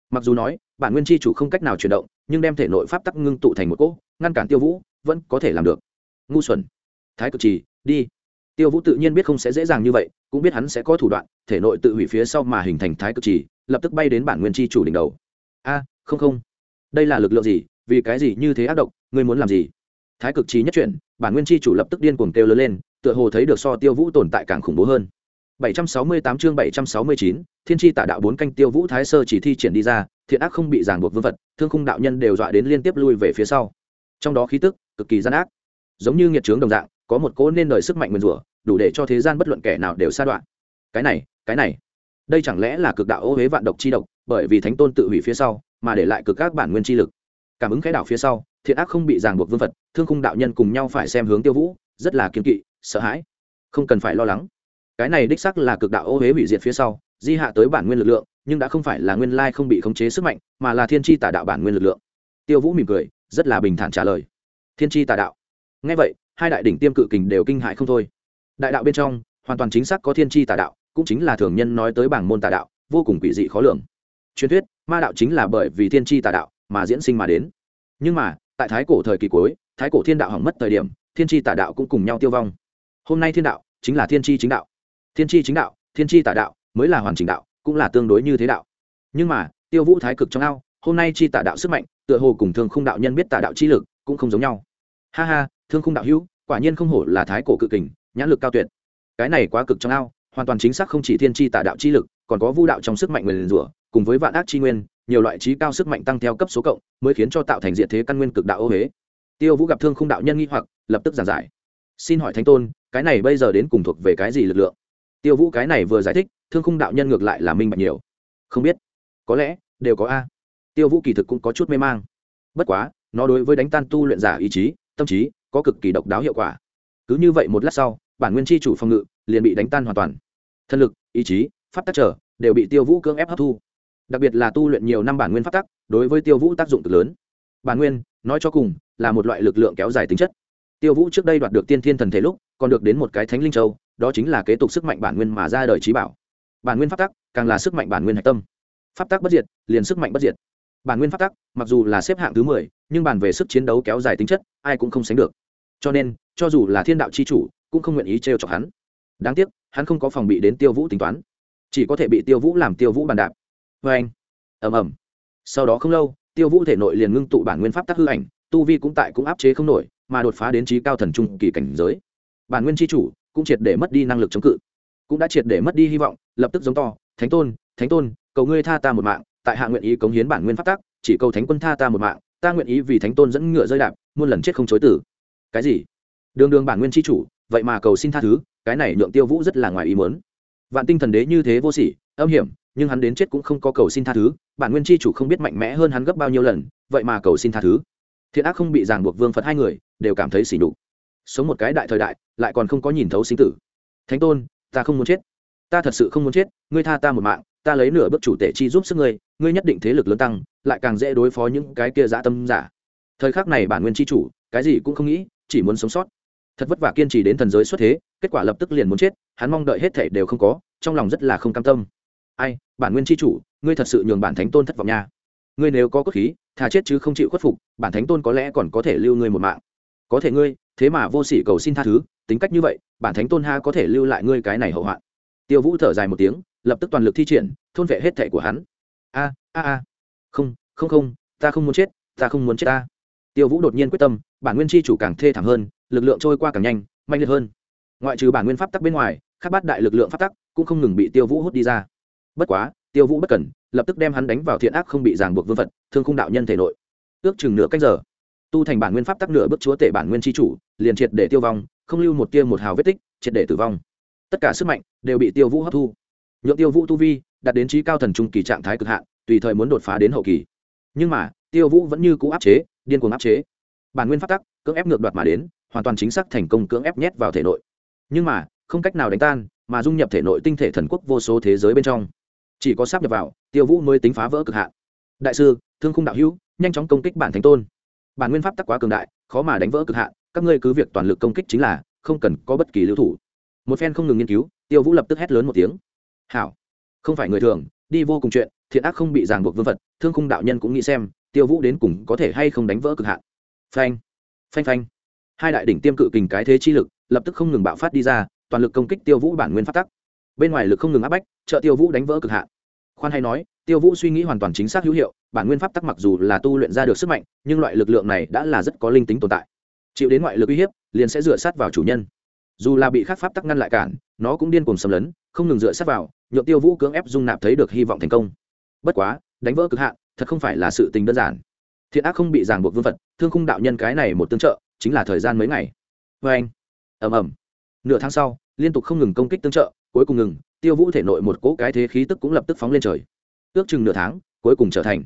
Mặc dù nói, bản nguyên chi chủ không cách nào chuyển động, nhưng đem thể nội pháp tắc ngưng tụ thành một cỗ, ngăn cản tiêu vũ, vẫn có thể làm được. Ngu xuẩn. Thái cực trì, đi tiêu vũ tự nhiên biết không sẽ dễ dàng như vậy cũng biết hắn sẽ có thủ đoạn thể nội tự hủy phía sau mà hình thành thái cực trì lập tức bay đến bản nguyên chi chủ đỉnh đầu. A không không. Đây là lực lượng gì? Vì cái gì như thế ác độc? Ngươi muốn làm gì? Thái cực trì nhất chuyển bản nguyên chi chủ lập tức điên cuồng kêu lớn lên tựa hồ thấy được so tiêu vũ tồn tại càng khủng bố hơn. 768 chương 769, Thiên chi tả đạo bốn canh Tiêu Vũ Thái Sơ chỉ thi triển đi ra, thiện ác không bị ràng buộc vương vật, thương khung đạo nhân đều dọa đến liên tiếp lui về phía sau. Trong đó khí tức cực kỳ gian ác, giống như nghiệt trướng đồng dạng, có một cỗ nên đời sức mạnh nguyên rủa, đủ để cho thế gian bất luận kẻ nào đều sa đoạn. Cái này, cái này, đây chẳng lẽ là cực đạo ô hế vạn độc chi độc, bởi vì thánh tôn tự hủy phía sau, mà để lại cực các bản nguyên chi lực. Cảm ứng cái đạo phía sau, thiện ác không bị ràng buộc vương vật, thương khung đạo nhân cùng nhau phải xem hướng Tiêu Vũ, rất là kiên kỵ, sợ hãi. Không cần phải lo lắng cái này đích sắc là cực đạo ô huế hủy diệt phía sau di hạ tới bản nguyên lực lượng nhưng đã không phải là nguyên lai không bị khống chế sức mạnh mà là thiên tri tà đạo bản nguyên lực lượng tiêu vũ mỉm cười rất là bình thản trả lời thiên tri tà đạo ngay vậy hai đại đỉnh tiêm cự kình đều kinh hại không thôi đại đạo bên trong, hoàn toàn chính xác có thiên tri tà đạo, cũng chính là thường nhân nói tới bảng môn tà đạo, vô cùng quỷ dị khó lường. Truyền thuyết, ma đạo chính là bởi vì thiên tri tà đạo mà diễn sinh mà đến. Nhưng mà, tại thái cổ thời kỳ cuối, thái cổ thiên đạo hỏng mất thời điểm, thiên tri tà đạo cũng cùng nhau tiêu vong. Hôm nay thiên đạo chính là thiên tri chính đạo. Thiên tri chính đạo, thiên tri tà đạo mới là hoàn chỉnh đạo, cũng là tương đối như thế đạo. Nhưng mà, tiêu vũ thái cực trong ao, hôm nay chi tà đạo sức mạnh, tựa hồ cùng thương khung đạo nhân biết tà đạo chi lực cũng không giống nhau. Ha ha, thương khung đạo hữu, quả nhiên không hổ là thái cổ cự kình nhãn lực cao tuyệt. Cái này quá cực trong ao, hoàn toàn chính xác không chỉ thiên tri tả đạo chi lực, còn có vũ đạo trong sức mạnh nguyền rủa, cùng với vạn ác chi nguyên, nhiều loại trí cao sức mạnh tăng theo cấp số cộng, mới khiến cho tạo thành diện thế căn nguyên cực đạo ô huế tiêu vũ gặp thương không đạo nhân nghi hoặc, lập tức giảng giải. Xin hỏi thánh tôn, cái này bây giờ đến cùng thuộc về cái gì lực lượng? Tiêu vũ cái này vừa giải thích, thương khung đạo nhân ngược lại là minh bạch nhiều. Không biết. Có lẽ, đều có a. Tiêu vũ kỳ thực cũng có chút mê mang. Bất quá, nó đối với đánh tan tu luyện giả ý chí, tâm trí, có cực kỳ độc đáo hiệu quả cứ như vậy một lát sau, bản nguyên tri chủ phòng ngự liền bị đánh tan hoàn toàn. Thân lực, ý chí, pháp tắc trở, đều bị tiêu vũ cưỡng ép hấp thu. Đặc biệt là tu luyện nhiều năm bản nguyên pháp tắc, đối với tiêu vũ tác dụng cực lớn. Bản nguyên, nói cho cùng, là một loại lực lượng kéo dài tính chất. Tiêu vũ trước đây đoạt được tiên thiên thần thể lúc, còn được đến một cái thánh linh châu, đó chính là kế tục sức mạnh bản nguyên mà ra đời trí bảo. Bản nguyên pháp tắc, càng là sức mạnh bản nguyên hạch tâm. Pháp tắc bất diệt, liền sức mạnh bất diệt. Bản nguyên pháp tắc, mặc dù là xếp hạng thứ mười, nhưng bàn về sức chiến đấu kéo dài tính chất, ai cũng không sánh được cho nên, cho dù là thiên đạo c h i chủ, cũng không nguyện ý trêu chọc hắn. Đáng tiếc, hắn không có phòng bị đến tiêu vũ tính toán. Chỉ có thể bị tiêu vũ làm tiêu vũ bàn đạp. Vê anh ẩm ẩm sau đó không lâu, tiêu vũ thể nội liền ngưng tụ bản nguyên pháp tắc hư ảnh, tu vi cũng tại cũng áp chế không nổi, mà đột phá đến trí cao thần trung kỳ cảnh giới. Bản nguyên tri chủ cũng triệt để mất đi năng lực chống cự, cũng đã triệt để mất đi hy vọng, lập tức giống to, thánh tôn thánh tôn, cầu ngươi tha ta một mạng, tại hạ nguyện ý cống hiến bản nguyên pháp tắc, chỉ cầu thánh quân tha ta một mạng, ta nguyện ý vì thánh tôn dẫn ngựa rơi đạp, muôn lần chết không chối tử cái gì? Đường đường bản nguyên tri chủ, vậy mà cầu xin tha thứ, cái này nhượng tiêu vũ rất là ngoài ý muốn. Vạn tinh thần đế như thế vô sỉ, âm hiểm, nhưng hắn đến chết cũng không có cầu xin tha thứ, bản nguyên chi chủ không biết mạnh mẽ hơn hắn gấp bao nhiêu lần, vậy mà cầu xin tha thứ. Thiện ác không bị ràng buộc vương phật hai người, đều cảm thấy xỉ nhục. Sống một cái đại thời đại, lại còn không có nhìn thấu sinh tử. Thánh tôn, ta không muốn chết. Ta thật sự không muốn chết, ngươi tha ta một mạng, ta lấy nửa bước chủ tể chi giúp sức ngươi ngươi nhất định thế lực lớn tăng, lại càng dễ đối phó những cái kia dã tâm giả. Thời khắc này bản nguyên chi chủ, cái gì cũng không nghĩ chỉ muốn sống sót. Thật vất vả kiên trì đến thần giới xuất thế, kết quả lập tức liền muốn chết, hắn mong đợi hết thể đều không có, trong lòng rất là không cam tâm. Ai, bản nguyên chi chủ, ngươi thật sự nhường bản thánh tôn thất vọng nha. Ngươi nếu có cốt khí, thà chết chứ không chịu khuất phục, bản thánh tôn có lẽ còn có thể lưu ngươi một mạng. Có thể ngươi, thế mà vô sỉ cầu xin tha thứ, tính cách như vậy, bản thánh tôn ha có thể lưu lại ngươi cái này hậu hoạn. Tiêu vũ thở dài một tiếng, lập tức toàn lực thi triển, thôn vệ hết thệ của hắn. A a a. Không không không, ta không muốn chết, ta không muốn chết ta tiêu vũ đột nhiên quyết tâm bản nguyên chi chủ càng thê thảm hơn lực lượng trôi qua càng nhanh mạnh liệt hơn. Ngoại trừ bản nguyên pháp tắc bên ngoài các bát đại lực lượng pháp tắc cũng không ngừng bị tiêu vũ hút đi ra. Bất quá tiêu vũ bất cần, lập tức đem hắn đánh vào thiện ác không bị ràng buộc vương vật thương khung đạo nhân thể nội. Ước chừng nửa cách giờ tu thành bản nguyên pháp tắc nửa bước chúa tể bản nguyên Chi chủ liền triệt để tiêu vong không lưu một tia một hào vết tích triệt để tử vong. Tất cả sức mạnh đều bị tiêu vũ hấp thu. Nhượng tiêu vũ tu vi đạt đến trí cao thần trung kỳ trạng thái cực hạn tùy thời muốn đột phá đến hậu kỳ. Nhưng mà tiêu vũ vẫn như cũ áp chế điên cuồng áp chế. Bản nguyên pháp tắc, cưỡng ép ngược đoạt mà đến, hoàn toàn chính xác thành công cưỡng ép nhét vào thể nội. Nhưng mà, không cách nào đánh tan, mà dung nhập thể nội tinh thể thần quốc vô số thế giới bên trong. Chỉ có sắp nhập vào, tiêu vũ mới tính phá vỡ cực hạn. Đại sư, thương khung đạo hữu, nhanh chóng công kích bản thánh tôn. Bản nguyên pháp tắc quá cường đại, khó mà đánh vỡ cực hạn, các ngươi cứ việc toàn lực công kích chính là, không cần có bất kỳ lưu thủ. Một phen không ngừng nghiên cứu, tiêu vũ lập tức hét lớn một tiếng. Hảo, không phải người thường, đi vô cùng chuyện, thiện ác không bị ràng buộc vương vật thương khung đạo nhân cũng nghĩ xem, tiêu vũ đến cùng có thể hay không đánh vỡ cực hạn. Phanh phanh phanh. Hai đại đỉnh tiêm cự kình cái thế chi lực lập tức không ngừng bạo phát đi ra, toàn lực công kích tiêu vũ bản nguyên phát tắc. Bên ngoài lực không ngừng áp bách, trợ tiêu vũ đánh vỡ cực hạn. Khoan hay nói, tiêu vũ suy nghĩ hoàn toàn chính xác hữu hiệu, bản nguyên pháp tắc mặc dù là tu luyện ra được sức mạnh, nhưng loại lực lượng này đã là rất có linh tính tồn tại. Chịu đến ngoại lực uy hiếp, liền sẽ dựa sát vào chủ nhân. Dù là bị khắc pháp tắc ngăn lại cản, nó cũng điên cùng xâm lấn, không ngừng dựa sát vào, nhượng tiêu vũ cưỡng ép dung nạp thấy được hy vọng thành công. Bất quá đánh vỡ cực hạn, thật không phải là sự tình đơn giản. Thiện ác không bị ràng buộc vương vật thương khung đạo nhân cái này một tương trợ, chính là thời gian mấy ngày. Vê anh, ầm ầm. Nửa tháng sau, liên tục không ngừng công kích tương trợ, cuối cùng ngừng, tiêu vũ thể nội một cỗ cái thế khí tức cũng lập tức phóng lên trời. Ước chừng nửa tháng, cuối cùng trở thành.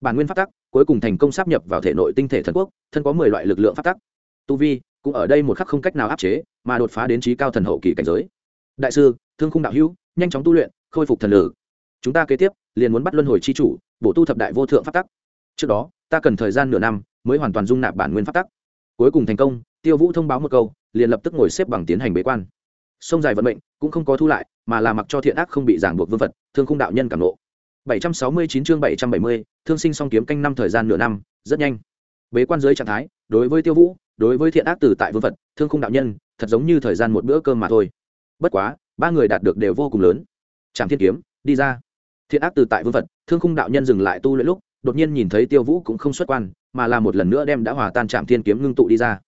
Bản nguyên phát tắc, cuối cùng thành công sáp nhập vào thể nội tinh thể thần quốc, thân có mười loại lực lượng phát tắc. Tu vi, cũng ở đây một khắc không cách nào áp chế, mà đột phá đến trí cao thần hậu kỳ cảnh giới. Đại sư, thương khung đạo hữu, nhanh chóng tu luyện, khôi phục thần lử chúng ta kế tiếp liền muốn bắt luân hồi c h i chủ bổ tu thập đại vô thượng phát tắc. Trước đó ta cần thời gian nửa năm mới hoàn toàn dung nạp bản nguyên phát tắc. Cuối cùng thành công tiêu vũ thông báo một câu liền lập tức ngồi xếp bằng tiến hành bế quan. Sông dài vận mệnh cũng không có thu lại mà là mặc cho thiện ác không bị giảng buộc vương vật thương khung đạo nhân cảm lộ 769 chương 770, thương sinh song kiếm canh năm thời gian nửa năm rất nhanh. Bế quan dưới trạng thái đối với tiêu vũ đối với thiện ác tử tại vương vật thương khung đạo nhân thật giống như thời gian một bữa cơm mà thôi. Bất quá ba người đạt được đều vô cùng lớn. Trạm thiên kiếm đi ra thiện ác từ tại vương vật thương khung đạo nhân dừng lại tu luyện lúc, đột nhiên nhìn thấy tiêu vũ cũng không xuất quan, mà là một lần nữa đem đã hòa tan trạm thiên kiếm ngưng tụ đi ra.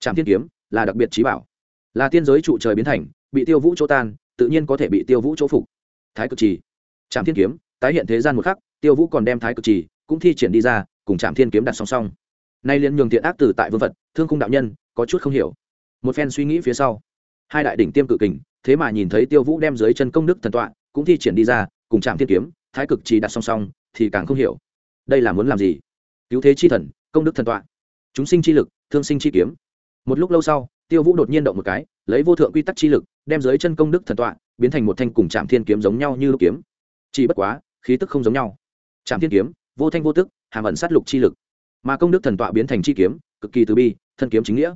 Trạm thiên kiếm là đặc biệt trí bảo. Là tiên giới trụ trời biến thành, bị tiêu vũ chỗ tan, tự nhiên có thể bị tiêu vũ chỗ phục. Thái cực trì. Trạm thiên kiếm, tái hiện thế gian một khắc, tiêu vũ còn đem thái cực trì cũng thi triển đi ra, cùng trạm thiên kiếm đặt song song. Nay liên nhường thiện ác từ tại vương vật thương khung đạo nhân, có chút không hiểu. Một phen suy nghĩ phía sau, hai đại đỉnh tiêm cự kình, thế mà nhìn thấy tiêu vũ đem dưới chân công đức thần tọa, cũng thi triển đi ra cùng trạm thiên kiếm, thái cực trì đặt song song, thì càng không hiểu. Đây là muốn làm gì? Cứu thế chi thần, công đức thần tọa. Chúng sinh chi lực, thương sinh chi kiếm. Một lúc lâu sau, tiêu vũ đột nhiên động một cái, lấy vô thượng quy tắc chi lực, đem dưới chân công đức thần tọa biến thành một thanh cùng trạm thiên kiếm giống nhau như lúc kiếm. Chỉ bất quá, khí tức không giống nhau. Trạm thiên kiếm, vô thanh vô tức, hàm ẩn sát lục chi lực. Mà công đức thần tọa biến thành chi kiếm, cực kỳ từ bi, thân kiếm chính nghĩa.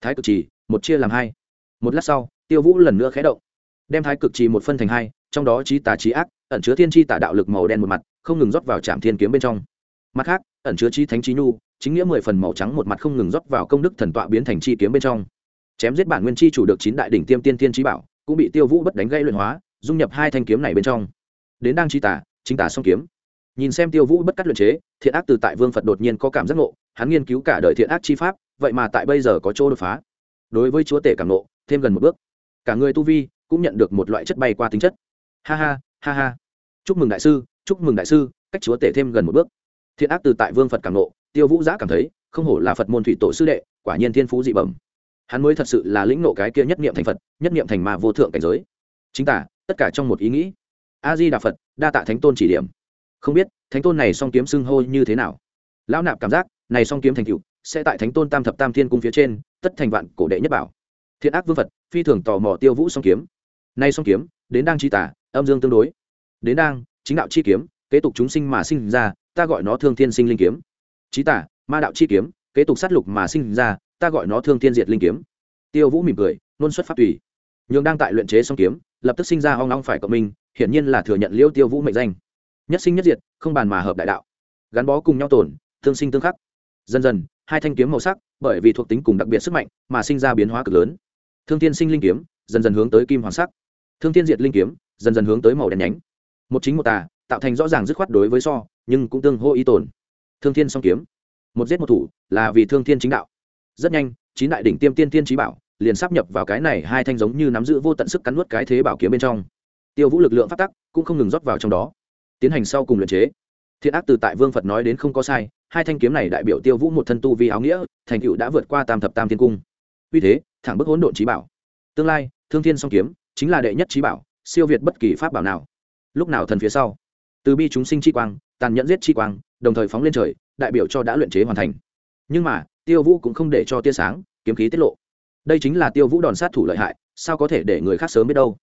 Thái cực trì một chia làm hai. Một lát sau, tiêu vũ lần nữa khé động, đem thái cực trì một phân thành hai, trong đó trí tà trí ác ẩn chứa thiên tri tả đạo lực màu đen một mặt, không ngừng rót vào trạm thiên kiếm bên trong. Mặt khác, ẩn chứa chi thánh trí nhu, chính nghĩa mười phần màu trắng một mặt không ngừng rót vào công đức thần tọa biến thành chi kiếm bên trong. Chém giết bản nguyên chi chủ được chín đại đỉnh tiêm tiên Thiên trí bảo, cũng bị tiêu vũ bất đánh gây luyện hóa, dung nhập hai thanh kiếm này bên trong. Đến đang chi tả, chính tả song kiếm. Nhìn xem tiêu vũ bất cắt luyện chế, thiện ác từ tại vương phật đột nhiên có cảm giác ngộ, hắn nghiên cứu cả đời thiện ác chi pháp, vậy mà tại bây giờ có chỗ đột phá. Đối với chúa tể cảm ngộ, thêm gần một bước. Cả người tu vi cũng nhận được một loại chất bay qua tính chất. Ha ha ha ha chúc mừng đại sư chúc mừng đại sư cách chúa tể thêm gần một bước. Thiện ác từ tại vương phật cảm nộ, tiêu vũ giã cảm thấy không hổ là phật môn thủy tổ sư đệ quả nhiên thiên phú dị bẩm. Hắn mới thật sự là lĩnh nộ cái kia nhất niệm thành phật nhất niệm thành mà vô thượng cảnh giới. Chính tả tất cả trong một ý nghĩ. A di đà phật đa tạ thánh tôn chỉ điểm. Không biết thánh tôn này song kiếm xưng hô như thế nào? Lão nạp cảm giác này song kiếm thành cựu sẽ tại thánh tôn tam thập tam thiên cung phía trên tất thành vạn cổ đệ nhất bảo. Thiện ác vương phật phi thường tò mò tiêu vũ song kiếm. Nay song kiếm đến đang chi tả âm dương tương đối đến đang, chính đạo chi kiếm, kế tục chúng sinh mà sinh ra, ta gọi nó thương thiên sinh linh kiếm. Trí tả, ma đạo chi kiếm, kế tục sát lục mà sinh ra, ta gọi nó thương thiên diệt linh kiếm. Tiêu vũ mỉm cười, nôn xuất phát tùy. Nhường đang tại luyện chế song kiếm, lập tức sinh ra hoang long phải cộng minh, hiển nhiên là thừa nhận liêu tiêu vũ mệnh danh. Nhất sinh nhất diệt, không bàn mà hợp đại đạo. Gắn bó cùng nhau tổn thương sinh tương khắc. Dần dần, hai thanh kiếm màu sắc, bởi vì thuộc tính cùng đặc biệt sức mạnh, mà sinh ra biến hóa cực lớn. Thương thiên sinh linh kiếm, dần dần hướng tới kim hoàng sắc. Thương thiên diệt linh kiếm, dần dần hướng tới màu đen nhánh một chính một tà, tạo thành rõ ràng dứt khoát đối với so, nhưng cũng tương hô y tồn. Thương thiên song kiếm. Một giết một thủ, là vì thương thiên chính đạo. Rất nhanh, chín đại đỉnh tiêm tiên tiên trí bảo liền sắp nhập vào cái này hai thanh giống như nắm giữ vô tận sức cắn nuốt cái thế bảo kiếm bên trong. Tiêu vũ lực lượng phát tắc cũng không ngừng rót vào trong đó. Tiến hành sau cùng luyện chế. Thiện ác từ tại vương phật nói đến không có sai, hai thanh kiếm này đại biểu tiêu vũ một thân tu vi áo nghĩa, thành cựu đã vượt qua tam thập tam thiên cung. Vì thế, thẳng bức hỗn độn trí bảo. Tương lai, thương thiên song kiếm chính là đệ nhất trí bảo, siêu việt bất kỳ pháp bảo nào lúc nào thần phía sau? Từ bi chúng sinh chi quang, tàn nhẫn giết chi quang, đồng thời phóng lên trời, đại biểu cho đã luyện chế hoàn thành. Nhưng mà, tiêu vũ cũng không để cho tia sáng, kiếm khí tiết lộ. Đây chính là tiêu vũ đòn sát thủ lợi hại, sao có thể để người khác sớm biết đâu?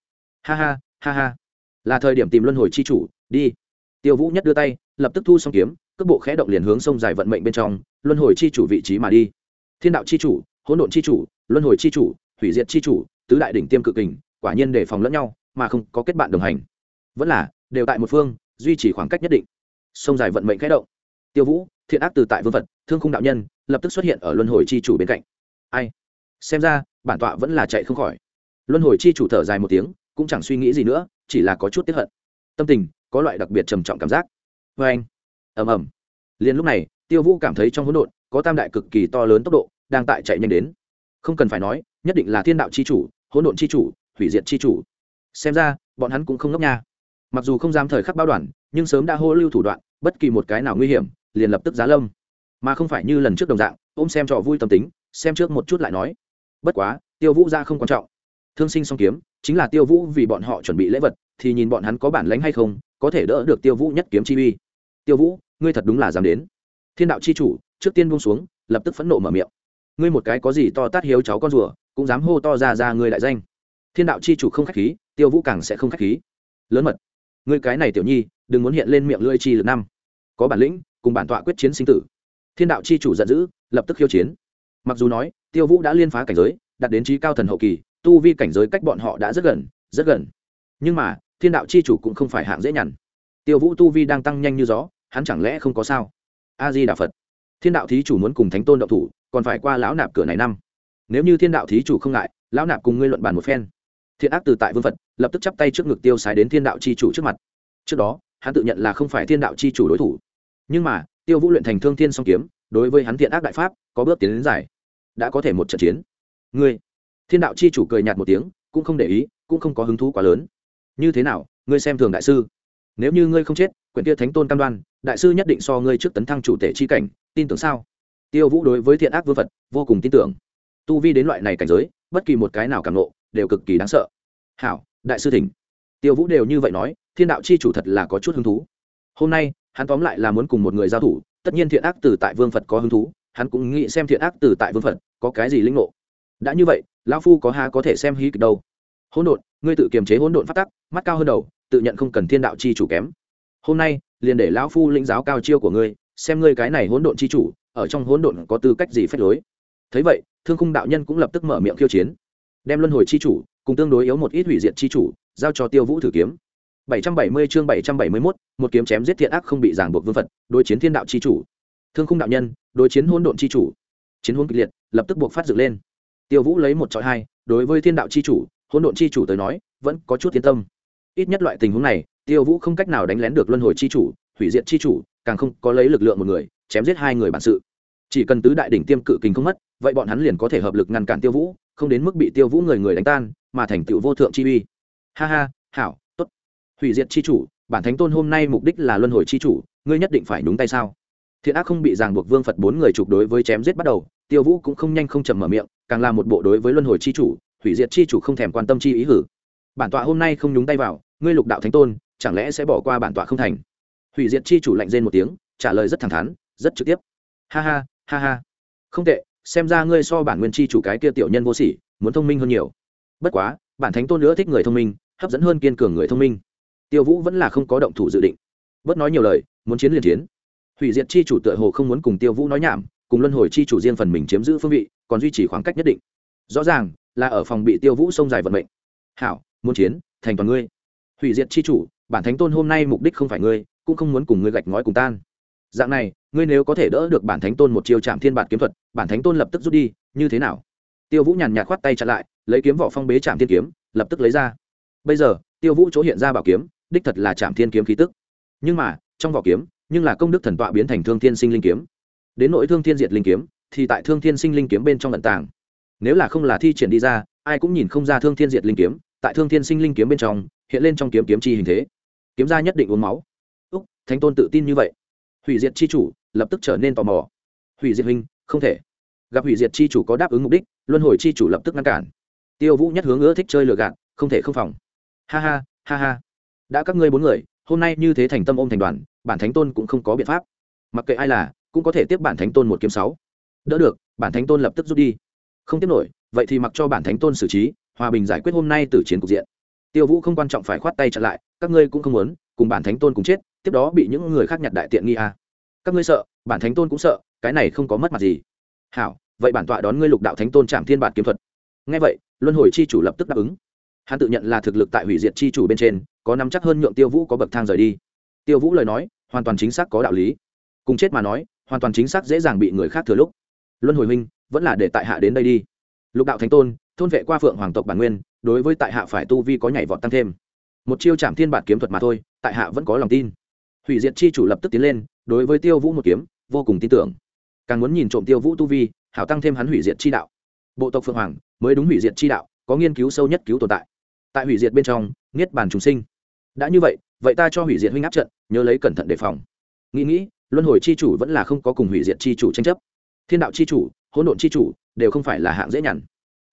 Ha ha ha ha. Là thời điểm tìm luân hồi chi chủ, đi. Tiêu vũ nhất đưa tay, lập tức thu xong kiếm, cước bộ khẽ động liền hướng sông dài vận mệnh bên trong, luân hồi chi chủ vị trí mà đi. Thiên đạo chi chủ, hỗn độn chi chủ, luân hồi chi chủ, hủy diệt chi chủ, tứ đại đỉnh tiêm cự kình, quả nhiên để phòng lẫn nhau, mà không có kết bạn đồng hành vẫn là, đều tại một phương, duy trì khoảng cách nhất định. Sông dài vận mệnh khẽ động. Tiêu vũ, thiện ác từ tại vương vật, thương khung đạo nhân, lập tức xuất hiện ở luân hồi chi chủ bên cạnh. Ai? Xem ra, bản tọa vẫn là chạy không khỏi. Luân hồi chi chủ thở dài một tiếng, cũng chẳng suy nghĩ gì nữa, chỉ là có chút tiếp hận. Tâm tình, có loại đặc biệt trầm trọng cảm giác. Vê anh. Ầm ầm. Liền lúc này, tiêu vũ cảm thấy trong hỗn độn, có tam đại cực kỳ to lớn tốc độ, đang tại chạy nhanh đến. Không cần phải nói, nhất định là thiên đạo chi chủ, hỗn độn chi chủ, hủy diệt chi chủ. Xem ra, bọn hắn cũng không ngốc nha mặc dù không dám thời khắc bao đoàn nhưng sớm đã hô lưu thủ đoạn, bất kỳ một cái nào nguy hiểm, liền lập tức giá lâm. Mà không phải như lần trước đồng dạng, ôm xem trò vui tâm tính, xem trước một chút lại nói. Bất quá, tiêu vũ ra không quan trọng. Thương sinh song kiếm, chính là tiêu vũ vì bọn họ chuẩn bị lễ vật, thì nhìn bọn hắn có bản lánh hay không, có thể đỡ được tiêu vũ nhất kiếm chi uy. Tiêu vũ, ngươi thật đúng là dám đến. Thiên đạo chi chủ, trước tiên buông xuống, lập tức phẫn nộ mở miệng. Ngươi một cái có gì to tát hiếu cháu con rùa, cũng dám hô to ra ra ngươi đại danh. Thiên đạo chi chủ không khách khí, tiêu vũ càng sẽ không khách khí. Lớn mật ngươi cái này tiểu nhi, đừng muốn hiện lên miệng lưỡi chi lực năm. Có bản lĩnh, cùng bản tọa quyết chiến sinh tử. Thiên đạo chi chủ giận dữ, lập tức khiêu chiến. Mặc dù nói, tiêu vũ đã liên phá cảnh giới, đạt đến trí cao thần hậu kỳ, tu vi cảnh giới cách bọn họ đã rất gần rất gần. Nhưng mà, thiên đạo chi chủ cũng không phải hạng dễ nhằn. Tiêu vũ tu vi đang tăng nhanh như gió, hắn chẳng lẽ không có sao? A di đà phật. Thiên đạo thí chủ muốn cùng thánh tôn động thủ, còn phải qua lão nạp cửa này năm. Nếu như thiên đạo thí chủ không ngại, lão nạp cùng ngươi luận bàn một phen thiện ác từ tại vương phật, lập tức chắp tay trước ngực tiêu sái đến thiên đạo c h i chủ trước mặt. Trước đó, hắn tự nhận là không phải thiên đạo c h i chủ đối thủ. Nhưng mà, tiêu vũ luyện thành thương thiên song kiếm, đối với hắn thiện ác đại pháp, có bước tiến đến giải. Đã có thể một trận chiến. Ngươi, thiên đạo c h i chủ cười nhạt một tiếng, cũng không để ý, cũng không có hứng thú quá lớn. Như thế nào, ngươi xem thường đại sư? Nếu như ngươi không chết, quyển tia thánh tôn cam đoan, đại sư nhất định so ngươi trước tấn thăng chủ tể chi cảnh, tin tưởng sao? Tiêu vũ đối với thiện ác vương phật, vô cùng tin tưởng. Tu vi đến loại này cảnh giới, bất kỳ một cái nào cảm nộ đều cực kỳ đáng sợ. Hảo, đại sư thỉnh. Tiêu vũ đều như vậy nói, thiên đạo chi chủ thật là có chút hứng thú. Hôm nay, hắn tóm lại là muốn cùng một người giao thủ, tất nhiên thiện ác từ tại vương phật có hứng thú, hắn cũng nghĩ xem thiện ác từ tại vương phật có cái gì linh ngộ. Đã như vậy, lão phu có ha có thể xem hí kịch đâu? Hỗn độn, ngươi tự kiềm chế hỗn độn phát tắc, mắt cao hơn đầu, tự nhận không cần thiên đạo chi chủ kém. Hôm nay, liền để lão phu lĩnh giáo cao chiêu của ngươi, xem ngươi cái này hỗn độn chi chủ, ở trong hỗn độn có tư cách gì phép lối. Thấy vậy, thương khung đạo nhân cũng lập tức mở miệng khiêu chiến đem luân hồi chi chủ cùng tương đối yếu một ít hủy diệt chi chủ giao cho tiêu vũ thử kiếm. 770 chương 771, một kiếm chém giết thiện ác không bị ràng buộc vương phật đối chiến thiên đạo chi chủ. Thương khung đạo nhân đối chiến hỗn độn chi chủ. Chiến hỗn kịch liệt lập tức buộc phát dựng lên. Tiêu vũ lấy một trọi hai đối với thiên đạo chi chủ hỗn độn chi chủ tới nói vẫn có chút thiên tâm. Ít nhất loại tình huống này tiêu vũ không cách nào đánh lén được luân hồi chi chủ hủy diệt chi chủ càng không có lấy lực lượng một người chém giết hai người bản sự. Chỉ cần tứ đại đỉnh tiêm cự kình không mất vậy bọn hắn liền có thể hợp lực ngăn cản tiêu vũ không đến mức bị tiêu vũ người người đánh tan, mà thành tựu vô thượng chi uy. Ha ha, hảo t ố t hủy diệt chi chủ, bản thánh tôn hôm nay mục đích là luân hồi chi chủ, ngươi nhất định phải nhúng tay sao? Thiện ác không bị ràng buộc vương phật bốn người chụp đối với chém giết bắt đầu, tiêu vũ cũng không nhanh không chậm mở miệng, càng là một bộ đối với luân hồi chi chủ, hủy diệt chi chủ không thèm quan tâm chi ý hử. Bản tọa hôm nay không nhúng tay vào, ngươi lục đạo thánh tôn, chẳng lẽ sẽ bỏ qua bản tọa không thành? Hủy diệt chi chủ lạnh rên một tiếng, trả lời rất thẳng thắn, rất trực tiếp. Ha ha ha ha. Không tệ xem ra ngươi so bản nguyên chi chủ cái kia tiểu nhân vô sỉ, muốn thông minh hơn nhiều. Bất quá, bản thánh tôn nữa thích người thông minh, hấp dẫn hơn kiên cường người thông minh. Tiêu vũ vẫn là không có động thủ dự định. Bớt nói nhiều lời, muốn chiến liền chiến. Hủy diệt chi chủ tựa hồ không muốn cùng tiêu vũ nói nhảm, cùng luân hồi chi chủ riêng phần mình chiếm giữ phương vị, còn duy trì khoảng cách nhất định. Rõ ràng, là ở phòng bị tiêu vũ sông dài vận mệnh. Hảo, muốn chiến, thành toàn ngươi. Hủy diệt chi chủ, bản thánh tôn hôm nay mục đích không phải ngươi, cũng không muốn cùng ngươi gạch ngói cùng tan dạng này, ngươi nếu có thể đỡ được bản thánh tôn một chiêu chạm thiên bản kiếm thuật, bản thánh tôn lập tức rút đi, như thế nào? Tiêu vũ nhàn nhạt khoát tay chặn lại, lấy kiếm vỏ phong bế chạm thiên kiếm, lập tức lấy ra. Bây giờ, tiêu vũ chỗ hiện ra bảo kiếm, đích thật là chạm thiên kiếm khí tức. Nhưng mà, trong vỏ kiếm, nhưng là công đức thần tọa biến thành thương thiên sinh linh kiếm. Đến nỗi thương thiên diệt linh kiếm, thì tại thương thiên sinh linh kiếm bên trong lận tàng. Nếu là không là thi triển đi ra, ai cũng nhìn không ra thương thiên diệt linh kiếm, tại thương thiên sinh linh kiếm bên trong, hiện lên trong kiếm kiếm chi hình thế. Kiếm ra nhất định uống máu. Úc, thánh tôn tự tin như vậy hủy diệt chi chủ, lập tức trở nên tò mò. Hủy diệt huynh, không thể. Gặp hủy diệt chi chủ có đáp ứng mục đích, luân hồi chi chủ lập tức ngăn cản. Tiêu vũ nhất hướng ưa thích chơi lừa gạt, không thể không phòng. Ha ha ha ha. Đã các ngươi bốn người, hôm nay như thế thành tâm ôm thành đoàn, bản thánh tôn cũng không có biện pháp. Mặc kệ ai là, cũng có thể tiếp bản thánh tôn một kiếm sáu. Đỡ được, bản thánh tôn lập tức rút đi. Không tiếp nổi, vậy thì mặc cho bản thánh tôn xử trí, hòa bình giải quyết hôm nay từ chiến cục diện. Tiêu vũ không quan trọng phải khoát tay chặn lại, các ngươi cũng không muốn, cùng bản thánh tôn cùng chết tiếp đó bị những người khác nhặt đại tiện nghi à. các ngươi sợ, bản thánh tôn cũng sợ, cái này không có mất mặt gì. Hảo, vậy bản tọa đón ngươi lục đạo thánh tôn trảm thiên bản kiếm thuật. Ngay vậy, luân hồi chi chủ lập tức đáp ứng. Hắn tự nhận là thực lực tại hủy diệt chi chủ bên trên, có nắm chắc hơn nhượng tiêu vũ có bậc thang rời đi. Tiêu vũ lời nói, hoàn toàn chính xác có đạo lý. Cùng chết mà nói, hoàn toàn chính xác dễ dàng bị người khác thừa lúc. Luân hồi huynh, vẫn là để tại hạ đến đây đi. Lục đạo thánh tôn, thôn vệ qua phượng hoàng tộc bản nguyên, đối với tại hạ phải tu vi có nhảy vọt tăng thêm. Một chiêu chạm thiên bản kiếm thuật mà thôi, tại hạ vẫn có lòng tin hủy diệt chi chủ lập tức tiến lên, đối với tiêu vũ một kiếm, vô cùng tin tưởng. Càng muốn nhìn trộm tiêu vũ tu vi, hảo tăng thêm hắn hủy diệt chi đạo. Bộ tộc phượng hoàng, mới đúng hủy diệt chi đạo, có nghiên cứu sâu nhất cứu tồn tại. Tại hủy diệt bên trong, niết bàn trùng sinh. Đã như vậy vậy ta cho hủy diệt huynh áp trận, nhớ lấy cẩn thận đề phòng. Nghĩ nghĩ, luân hồi chi chủ vẫn là không có cùng hủy diệt chi chủ tranh chấp. Thiên đạo chi chủ, hỗn độn chi chủ, đều không phải là hạng dễ nhằn.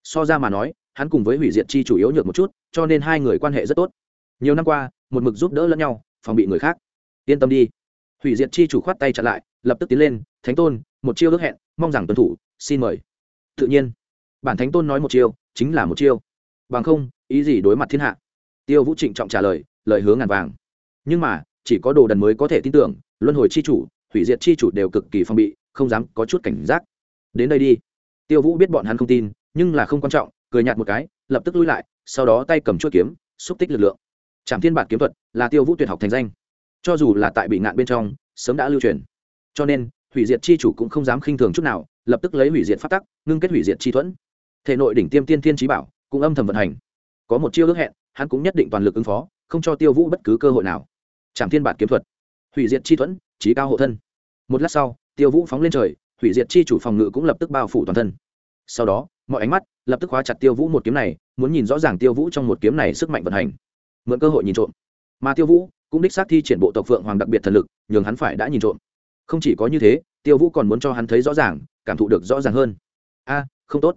So ra mà nói, hắn cùng với hủy diệt chi chủ yếu nhược một chút, cho nên hai người quan hệ rất tốt. Nhiều năm qua, một mực giúp đỡ lẫn nhau, phòng bị người khác yên tâm đi. Hủy diệt chi chủ khoát tay chặn lại, lập tức tiến lên, thánh tôn, một chiêu ước hẹn, mong rằng tuân thủ, xin mời. Tự nhiên, bản thánh tôn nói một chiêu, chính là một chiêu. Bằng không, ý gì đối mặt thiên hạ? Tiêu vũ trịnh trọng trả lời lời hứa ngàn vàng. Nhưng mà, chỉ có đồ đần mới có thể tin tưởng, luân hồi chi chủ, hủy diệt chi chủ đều cực kỳ phong bị, không dám có chút cảnh giác. Đến đây đi. Tiêu vũ biết bọn hắn không tin, nhưng là không quan trọng, cười nhạt một cái, lập tức lui lại, sau đó tay cầm chuỗi kiếm, xúc tích lực lượng. Trảm thiên bản kiếm thuật là tiêu vũ tuyệt học thành danh cho dù là tại bị ngạn bên trong, sớm đã lưu truyền. Cho nên, hủy diệt chi chủ cũng không dám khinh thường chút nào, lập tức lấy hủy diệt phát tắc, ngưng kết hủy diệt chi thuẫn. Thể nội đỉnh tiêm tiên thiên trí bảo cũng âm thầm vận hành. Có một chiêu ước hẹn, hắn cũng nhất định toàn lực ứng phó, không cho tiêu vũ bất cứ cơ hội nào. Trảm thiên bản kiếm thuật. Hủy diệt chi thuẫn trí cao hộ thân. Một lát sau, tiêu vũ phóng lên trời, hủy diệt chi chủ phòng ngự cũng lập tức bao phủ toàn thân. Sau đó, mọi ánh mắt lập tức khóa chặt tiêu vũ một kiếm này, muốn nhìn rõ ràng tiêu vũ trong một kiếm này sức mạnh vận hành. Mượn cơ hội nhìn trộm. Mà tiêu vũ cũng đích xác thi triển bộ tộc phượng hoàng đặc biệt thần lực, nhường hắn phải đã nhìn trộm. Không chỉ có như thế, tiêu vũ còn muốn cho hắn thấy rõ ràng, cảm thụ được rõ ràng hơn. A, không tốt.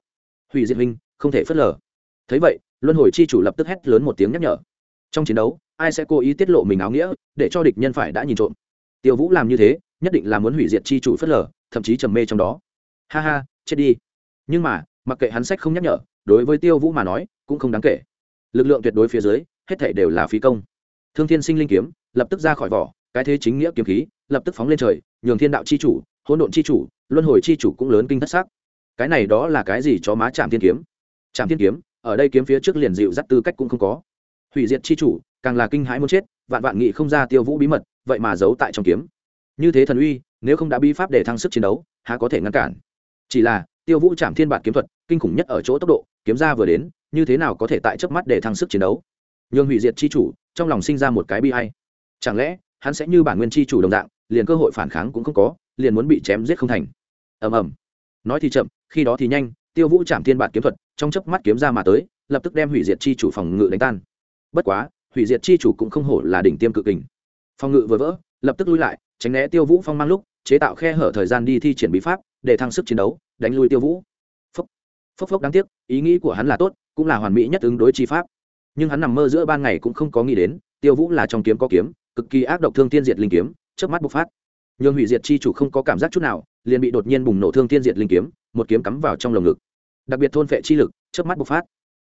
Hủy diệt huynh, không thể phớt lờ. Thấy vậy, luân hồi chi chủ lập tức hét lớn một tiếng nhắc nhở. Trong chiến đấu, ai sẽ cố ý tiết lộ mình áo nghĩa, để cho địch nhân phải đã nhìn trộm? Tiêu vũ làm như thế, nhất định là muốn hủy diệt chi chủ phớt lờ, thậm chí trầm mê trong đó. Ha ha, chết đi. Nhưng mà, mặc kệ hắn sách không nhắc nhở, đối với tiêu vũ mà nói, cũng không đáng kể. Lực lượng tuyệt đối phía dưới, hết thể đều là phí công thương thiên sinh linh kiếm, lập tức ra khỏi vỏ, cái thế chính nghĩa kiếm khí, lập tức phóng lên trời, nhường thiên đạo c h i chủ, hỗn độn c h i chủ, luân hồi c h i chủ cũng lớn kinh thất sắc. cái này đó là cái gì cho má chạm thiên kiếm? Chạm thiên kiếm, ở đây kiếm phía trước liền dịu dắt tư cách cũng không có. Hủy diệt c h i chủ, càng là kinh hãi muốn chết, vạn vạn nghị không ra tiêu vũ bí mật, vậy mà giấu tại trong kiếm. Như thế thần uy, nếu không đã bi pháp để thăng sức chiến đấu, há có thể ngăn cản? Chỉ là, tiêu vũ chạm thiên bản kiếm thuật, kinh khủng nhất ở chỗ tốc độ, kiếm ra vừa đến, như thế nào có thể tại chớp mắt để thăng sức chiến đấu? Nhường hủy diệt chi chủ, trong lòng sinh ra một cái bi hay chẳng lẽ, hắn sẽ như bản nguyên chi chủ đồng dạng, liền cơ hội phản kháng cũng không có, liền muốn bị chém giết không thành? Ầm ầm. Nói thì chậm, khi đó thì nhanh, tiêu vũ chạm thiên bản kiếm thuật, trong chớp mắt kiếm ra mà tới, lập tức đem hủy diệt chi chủ phòng ngự đánh tan. Bất quá, hủy diệt chi chủ cũng không hổ là đỉnh tiêm cự kình. Phòng ngự vừa vỡ, lập tức lui lại, tránh né tiêu vũ phong mang lúc, chế tạo khe hở thời gian đi thi triển bí pháp, để thăng sức chiến đấu, đánh lui tiêu vũ. Phốc phốc phốc đáng tiếc, ý nghĩ của hắn là tốt, cũng là hoàn mỹ nhất ứng đối chi pháp nhưng hắn nằm mơ giữa ban ngày cũng không có nghĩ đến tiêu vũ là trong kiếm có kiếm cực kỳ ác độc thương tiên diệt linh kiếm trước mắt bộc phát. Nhưng hủy diệt chi chủ không có cảm giác chút nào liền bị đột nhiên bùng nổ thương tiên diệt linh kiếm một kiếm cắm vào trong lồng ngực. Đặc biệt thôn phệ chi lực trước mắt bộc phát.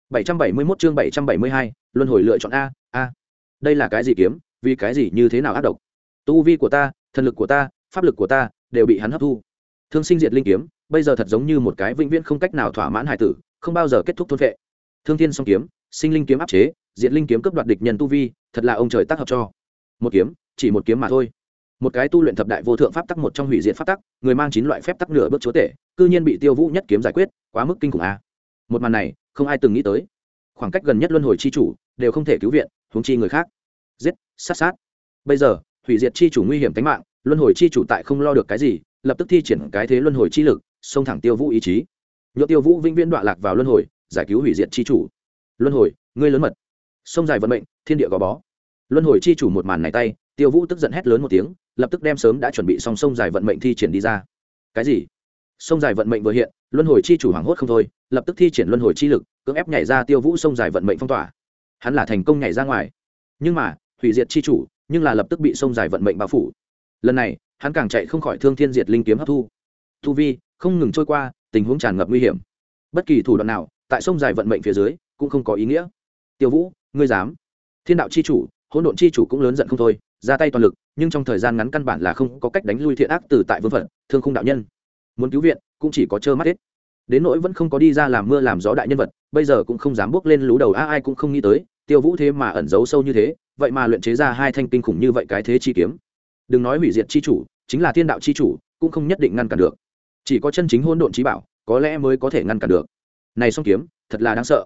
771 chương 772, luân hồi lựa chọn a a. Đây là cái gì kiếm vì cái gì như thế nào ác độc? Tu vi của ta thần lực của ta pháp lực của ta đều bị hắn hấp thu. Thương sinh diệt linh kiếm bây giờ thật giống như một cái vĩnh viễn không cách nào thỏa mãn hải tử không bao giờ kết thúc thôn phệ thương thiên song kiếm, sinh linh kiếm áp chế, diệt linh kiếm cấp đoạt địch nhân tu vi, thật là ông trời tác hợp cho. Một kiếm, chỉ một kiếm mà thôi. Một cái tu luyện thập đại vô thượng pháp tắc một trong hủy diệt pháp tắc, người mang chín loại phép tắc nửa bước chúa tể, cư nhiên bị tiêu vũ nhất kiếm giải quyết, quá mức kinh khủng a. Một màn này, không ai từng nghĩ tới. Khoảng cách gần nhất luân hồi chi chủ, đều không thể cứu viện, huống chi người khác. Giết, sát sát. Bây giờ, hủy diệt chi chủ nguy hiểm tính mạng, luân hồi chi chủ tại không lo được cái gì, lập tức thi triển cái thế luân hồi chi lực, xông thẳng tiêu vũ ý chí. Nhựa tiêu vũ vĩnh viễn đọa lạc vào luân hồi giải cứu hủy diệt chi chủ. Luân hồi, ngươi lớn mật. Sông dài vận mệnh, thiên địa gò bó. Luân hồi chi chủ một màn này tay, tiêu vũ tức giận hét lớn một tiếng, lập tức đem sớm đã chuẩn bị xong sông dài vận mệnh thi triển đi ra. Cái gì? Sông dài vận mệnh vừa hiện, luân hồi chi chủ hoảng hốt không thôi, lập tức thi triển luân hồi chi lực, cưỡng ép nhảy ra tiêu vũ sông dài vận mệnh phong tỏa. Hắn là thành công nhảy ra ngoài. Nhưng mà, hủy diệt chi chủ, nhưng là lập tức bị sông dài vận mệnh bao phủ. Lần này, hắn càng chạy không khỏi thương thiên diệt linh kiếm hấp thu. Thu vi, không ngừng trôi qua, tình huống tràn ngập nguy hiểm. Bất kỳ thủ đoạn nào tại sông dài vận mệnh phía dưới, cũng không có ý nghĩa. Tiêu vũ, ngươi dám. Thiên đạo c h i chủ, hỗn độn c h i chủ cũng lớn giận không thôi, ra tay toàn lực, nhưng trong thời gian ngắn căn bản là không có cách đánh lui thiện ác từ tại vương phận, thương khung đạo nhân. Muốn cứu viện, cũng chỉ có trơ mắt hết. Đến nỗi vẫn không có đi ra làm mưa làm gió đại nhân vật, bây giờ cũng không dám bước lên lú đầu, a ai cũng không nghĩ tới tiêu vũ thế mà ẩn giấu sâu như thế, vậy mà luyện chế ra hai thanh kinh khủng như vậy cái thế chi kiếm. Đừng nói hủy diệt chi chủ, chính là thiên đạo chi chủ, cũng không nhất định ngăn cản được. Chỉ có chân chính hôn độn trí bảo, có lẽ mới có thể ngăn cản được này song kiếm, thật là đáng sợ.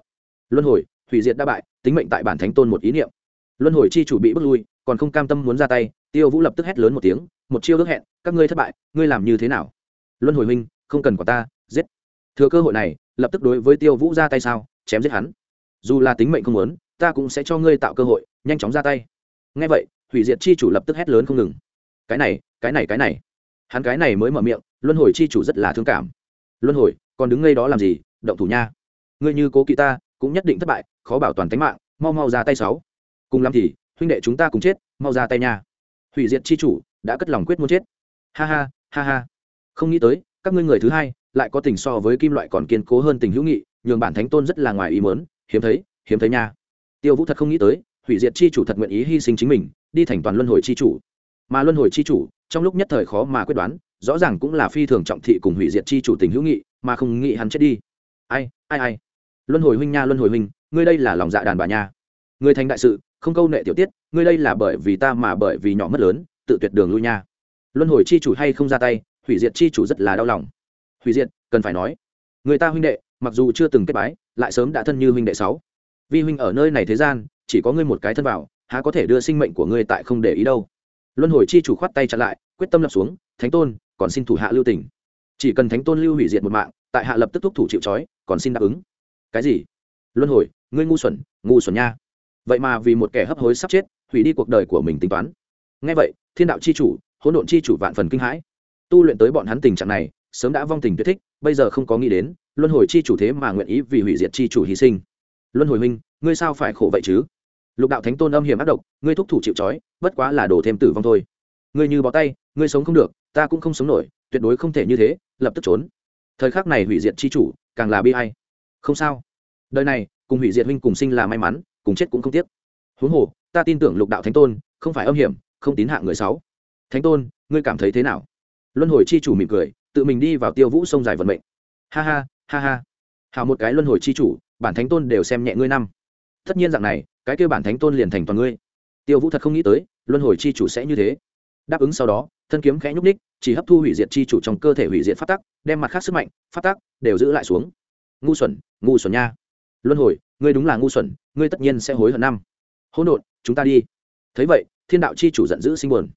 Luân hồi, hủy diệt đa bại, tính mệnh tại bản thánh tôn một ý niệm. Luân hồi chi chủ bị bước lui, còn không cam tâm muốn ra tay, tiêu vũ lập tức hét lớn một tiếng, một chiêu ước hẹn, các ngươi thất bại, ngươi làm như thế nào? Luân hồi huynh, không cần quả ta, giết. Thừa cơ hội này, lập tức đối với tiêu vũ ra tay sao, chém giết hắn. Dù là tính mệnh không muốn, ta cũng sẽ cho ngươi tạo cơ hội, nhanh chóng ra tay. Ngay vậy, hủy diệt chi chủ lập tức hét lớn không ngừng. Cái này cái này cái này. Hắn cái này mới mở miệng, luân hồi chi chủ rất là thương cảm. Luân hồi, còn đứng ngay đó làm gì? Động thủ nha. Ngươi như cố kỵ ta, cũng nhất định thất bại, khó bảo toàn tính mạng, mau mau ra tay sáu. Cùng lắm thì, huynh đệ chúng ta cùng chết, mau ra tay nha. Hủy diệt chi chủ, đã cất lòng quyết muốn chết. Ha ha ha ha. Không nghĩ tới, các ngươi người thứ hai, lại có tình so với kim loại còn kiên cố hơn tình hữu nghị, nhường bản thánh tôn rất là ngoài ý mớn hiếm thấy hiếm thấy nha. Tiêu vũ thật không nghĩ tới, hủy diệt chi chủ thật nguyện ý hy sinh chính mình, đi thành toàn luân hồi chi chủ. Mà luân hồi chi chủ, trong lúc nhất thời khó mà quyết đoán, rõ ràng cũng là phi thường trọng thị cùng hủy diệt chi chủ tình hữu nghị, mà không nghĩ hắn chết đi ai ai ai? Luân hồi huynh nha, luân hồi huynh, ngươi đây là lòng dạ đàn bà nha. Ngươi thành đại sự, không câu nệ tiểu tiết, ngươi đây là bởi vì ta mà bởi vì nhỏ mất lớn, tự tuyệt đường lui nha. Luân hồi chi chủ hay không ra tay, hủy diệt chi chủ rất là đau lòng. Hủy diệt, cần phải nói. Người ta huynh đệ, mặc dù chưa từng kết bái, lại sớm đã thân như huynh đệ sáu. Vi huynh ở nơi này thế gian, chỉ có ngươi một cái thân vào, há có thể đưa sinh mệnh của ngươi tại không để ý đâu. Luân hồi chi chủ khoát tay chặn lại, quyết tâm lập xuống, thánh tôn, còn xin thủ hạ lưu tỉnh chỉ cần thánh tôn lưu hủy diệt một mạng, tại hạ lập tức thúc thủ chịu trói còn xin đáp ứng. Cái gì? Luân hồi, ngươi ngu xuẩn ngu xuẩn nha. Vậy mà vì một kẻ hấp hối sắp chết, hủy đi cuộc đời của mình tính toán. Ngay vậy, thiên đạo c h i chủ, hỗn độn c h i chủ vạn phần kinh hãi. Tu luyện tới bọn hắn tình trạng này, sớm đã vong tình tuyệt thích, bây giờ không có nghĩ đến, luân hồi c h i chủ thế mà nguyện ý vì hủy diệt c h i chủ hy sinh. Luân hồi huynh, ngươi sao phải khổ vậy chứ? Lục đạo thánh tôn âm hiểm ác độc, ngươi thúc thủ chịu c bất quá là đổ thêm tử vong thôi. Ngươi như bó tay, ngươi sống không được, ta cũng không sống nổi, tuyệt đối không thể như thế, lập tức trốn. Thời khắc này hủy diệt c chủ càng là bi hay không sao. Đời này, cùng hủy diệt huynh cùng sinh là may mắn, cùng chết cũng không tiếc. Huống hồ, ta tin tưởng lục đạo thánh tôn, không phải âm hiểm, không tín hạng người sáu thánh tôn, ngươi cảm thấy thế nào? Luân hồi chi chủ mỉm cười, tự mình đi vào tiêu vũ sông dài vận mệnh. Ha ha ha ha. Hào một cái luân hồi chi chủ, bản thánh tôn đều xem nhẹ ngươi năm. Tất nhiên dạng này, cái kêu bản thánh tôn liền thành toàn ngươi. Tiêu vũ thật không nghĩ tới, luân hồi chi chủ sẽ như thế đáp ứng sau đó, thân kiếm khẽ nhúc ních chỉ hấp thu hủy diệt chi chủ trong cơ thể hủy diệt phát tắc, đem mặt khác sức mạnh phát tắc đều giữ lại xuống. Ngu xuẩn ngu xuẩn nha. Luân hồi, ngươi đúng là ngu xuẩn, ngươi tất nhiên sẽ hối hận năm. Hỗn độn, chúng ta đi. Thấy vậy, thiên đạo chi chủ giận dữ sinh buồn.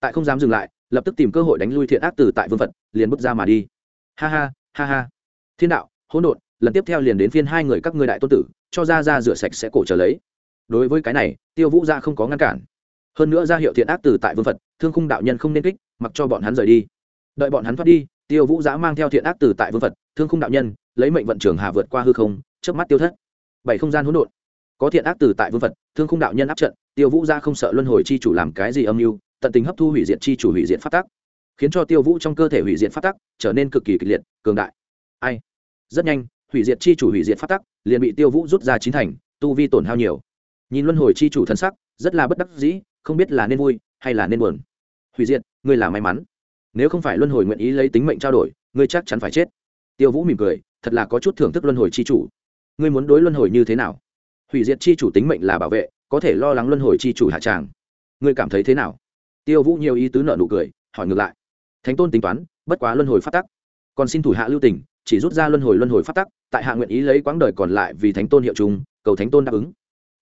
Tại không dám dừng lại, lập tức tìm cơ hội đánh lui thiện ác từ tại vương phật, liền bước ra mà đi. Ha ha ha ha. Thiên đạo, hỗn độn, lần tiếp theo liền đến phiên hai người các ngươi đại tôn tử, cho ra ra rửa sạch sẽ cổ trở lấy. Đối với cái này, tiêu vũ ra không có ngăn cản hơn nữa ra hiệu thiện ác từ tại vương phật, thương khung đạo nhân không nên kích, mặc cho bọn hắn rời đi. Đợi bọn hắn thoát đi, tiêu vũ giã mang theo thiện ác từ tại vương phật, thương khung đạo nhân, lấy mệnh vận trường hà vượt qua hư không trước mắt tiêu thất. Bảy không gian hỗn độn. Có thiện ác từ tại vương phật, thương khung đạo nhân áp trận, tiêu vũ ra không sợ luân hồi chi chủ làm cái gì âm mưu, tận tình hấp thu hủy diệt chi chủ hủy diệt phát tắc. Khiến cho tiêu vũ trong cơ thể hủy diệt phát tắc trở nên cực kỳ kịch liệt, cường đại. Ai? Rất nhanh, hủy diệt chi chủ hủy diệt phát tắc liền bị tiêu vũ rút ra chín thành, tu vi tổn hao nhiều. Nhìn luân hồi chi chủ thân sắc, rất là bất đắc dĩ không biết là nên vui hay là nên buồn. Hủy diệt, ngươi là may mắn. Nếu không phải luân hồi nguyện ý lấy tính mệnh trao đổi, ngươi chắc chắn phải chết. Tiêu vũ mỉm cười, thật là có chút thưởng thức luân hồi chi chủ. Ngươi muốn đối luân hồi như thế nào? Hủy diệt chi chủ tính mệnh là bảo vệ, có thể lo lắng luân hồi chi chủ hạ tràng. Ngươi cảm thấy thế nào? Tiêu vũ nhiều ý tứ nợ nụ cười, hỏi ngược lại. Thánh tôn tính toán, bất quá luân hồi phát tắc. Còn xin thủ hạ lưu tỉnh chỉ rút ra luân hồi luân hồi phát tắc, tại hạ nguyện ý lấy quãng đời còn lại vì thánh tôn hiệu trùng cầu thánh tôn đáp ứng.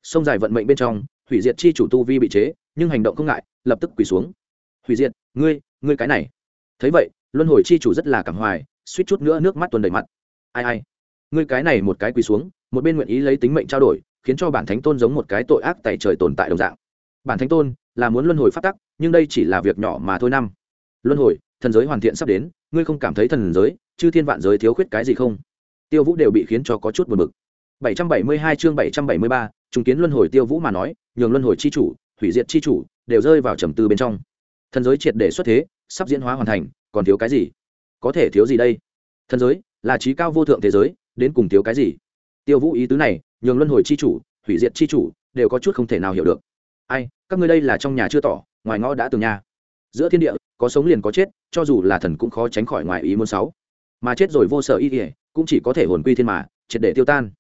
Sông dài vận mệnh bên trong hủy diệt chi chủ tu vi bị chế nhưng hành động không ngại lập tức quỳ xuống. Hủy diệt ngươi ngươi cái này. Thấy vậy luân hồi chi chủ rất là cảm hoài suýt chút nữa nước mắt tuần đầy mặt. Ai ai ngươi cái này một cái quỳ xuống một bên nguyện ý lấy tính mệnh trao đổi khiến cho bản thánh tôn giống một cái tội ác tại trời tồn tại đồng dạng. Bản thánh tôn là muốn luân hồi phát tắc nhưng đây chỉ là việc nhỏ mà thôi năm. Luân hồi thần giới hoàn thiện sắp đến ngươi không cảm thấy thần giới chư thiên vạn giới thiếu khuyết cái gì không? Tiêu vũ đều bị khiến cho có chút buồn bực. 772 chương 773, trùng kiến luân hồi tiêu vũ mà nói, nhường luân hồi chi chủ, hủy diệt chi chủ, đều rơi vào trầm tư bên trong. Thần giới triệt để xuất thế, sắp diễn hóa hoàn thành, còn thiếu cái gì? Có thể thiếu gì đây? Thần giới là trí cao vô thượng thế giới, đến cùng thiếu cái gì? Tiêu vũ ý tứ này, nhường luân hồi chi chủ, hủy diệt chi chủ, đều có chút không thể nào hiểu được. Ai, các ngươi đây là trong nhà chưa tỏ, ngoài ngõ đã từng nhà. Giữa thiên địa, có sống liền có chết, cho dù là thần cũng khó tránh khỏi ngoài ý muốn sáu. Mà chết rồi vô sở y ỉa cũng chỉ có thể hồn quy thiên mà, triệt để tiêu tan.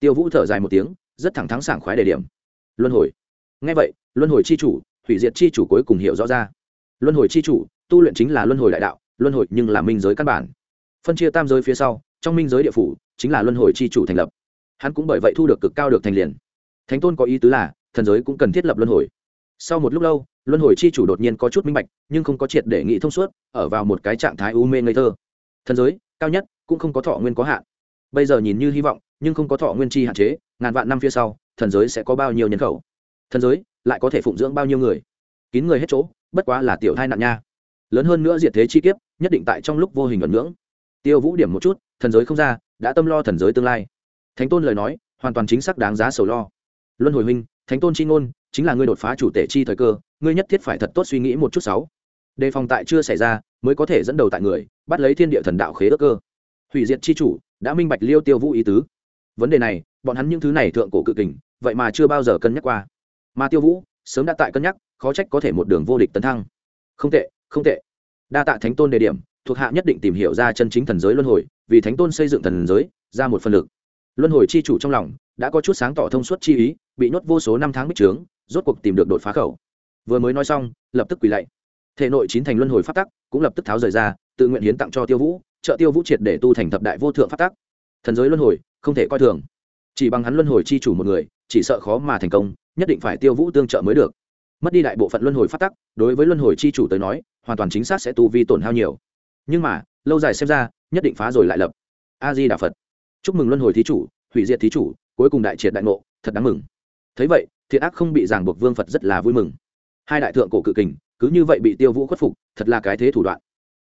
Tiêu vũ thở dài một tiếng rất thẳng thắn sảng khoái đề điểm. Luân hồi. Ngay vậy, luân hồi chi chủ, hủy diệt chi chủ cuối cùng hiểu rõ ra. Luân hồi chi chủ, tu luyện chính là luân hồi đại đạo, luân hồi nhưng là minh giới căn bản. Phân chia tam giới phía sau, trong minh giới địa phủ, chính là luân hồi chi chủ thành lập. Hắn cũng bởi vậy thu được cực cao được thành liền. Thánh tôn có ý tứ là, thần giới cũng cần thiết lập luân hồi. Sau một lúc lâu, luân hồi chi chủ đột nhiên có chút minh bạch, nhưng không có triệt để nghị thông suốt, ở vào một cái trạng thái u mê ngây thơ. Thần giới, cao nhất, cũng không có thọ nguyên có hạn. Bây giờ nhìn như hy vọng, nhưng không có thọ nguyên chi hạn chế ngàn vạn năm phía sau, thần giới sẽ có bao nhiêu nhân khẩu? Thần giới lại có thể phụng dưỡng bao nhiêu người? Kín người hết chỗ, bất quá là tiểu thai nạn nha. Lớn hơn nữa diệt thế chi kiếp, nhất định tại trong lúc vô hình ẩn ngưỡng. Tiêu vũ điểm một chút, thần giới không ra, đã tâm lo thần giới tương lai. Thánh tôn lời nói, hoàn toàn chính xác đáng giá sầu lo. Luân hồi huynh, thánh tôn chi ngôn, chính là ngươi đột phá chủ tể chi thời cơ, ngươi nhất thiết phải thật tốt suy nghĩ một chút sáu. Đề phòng tại chưa xảy ra, mới có thể dẫn đầu tại người, bắt lấy thiên địa thần đạo khế ước cơ. Hủy diệt chi chủ, đã minh bạch liêu tiêu vũ ý tứ. Vấn đề này bọn hắn những thứ này thượng cổ cự kình, vậy mà chưa bao giờ cân nhắc qua. Mà tiêu vũ, sớm đã tại cân nhắc, khó trách có thể một đường vô địch tấn thăng. Không tệ không tệ. Đa tạ thánh tôn đề điểm, thuộc hạ nhất định tìm hiểu ra chân chính thần giới luân hồi, vì thánh tôn xây dựng thần giới, ra một phần lực. Luân hồi chi chủ trong lòng, đã có chút sáng tỏ thông suốt chi ý, bị nhốt vô số năm tháng bích trướng, rốt cuộc tìm được đột phá khẩu. Vừa mới nói xong, lập tức quỳ lạy. Thể nội chín thành luân hồi phát tắc cũng lập tức tháo rời ra, tự nguyện hiến tặng cho tiêu vũ, trợ tiêu vũ triệt để tu thành thập đại vô thượng phát tắc. Thần giới luân hồi, không thể coi thường chỉ bằng hắn luân hồi chi chủ một người, chỉ sợ khó mà thành công, nhất định phải tiêu vũ tương trợ mới được. Mất đi đại bộ phận luân hồi phát tắc, đối với luân hồi chi chủ tới nói, hoàn toàn chính xác sẽ tu vi tổn hao nhiều. Nhưng mà, lâu dài xem ra, nhất định phá rồi lại lập. A di đà phật. Chúc mừng luân hồi thí chủ, hủy diệt thí chủ, cuối cùng đại triệt đại ngộ, thật đáng mừng. Thấy vậy, thiện ác không bị ràng buộc vương phật rất là vui mừng. Hai đại thượng cổ cự kình, cứ như vậy bị tiêu vũ khuất phục, thật là cái thế thủ đoạn.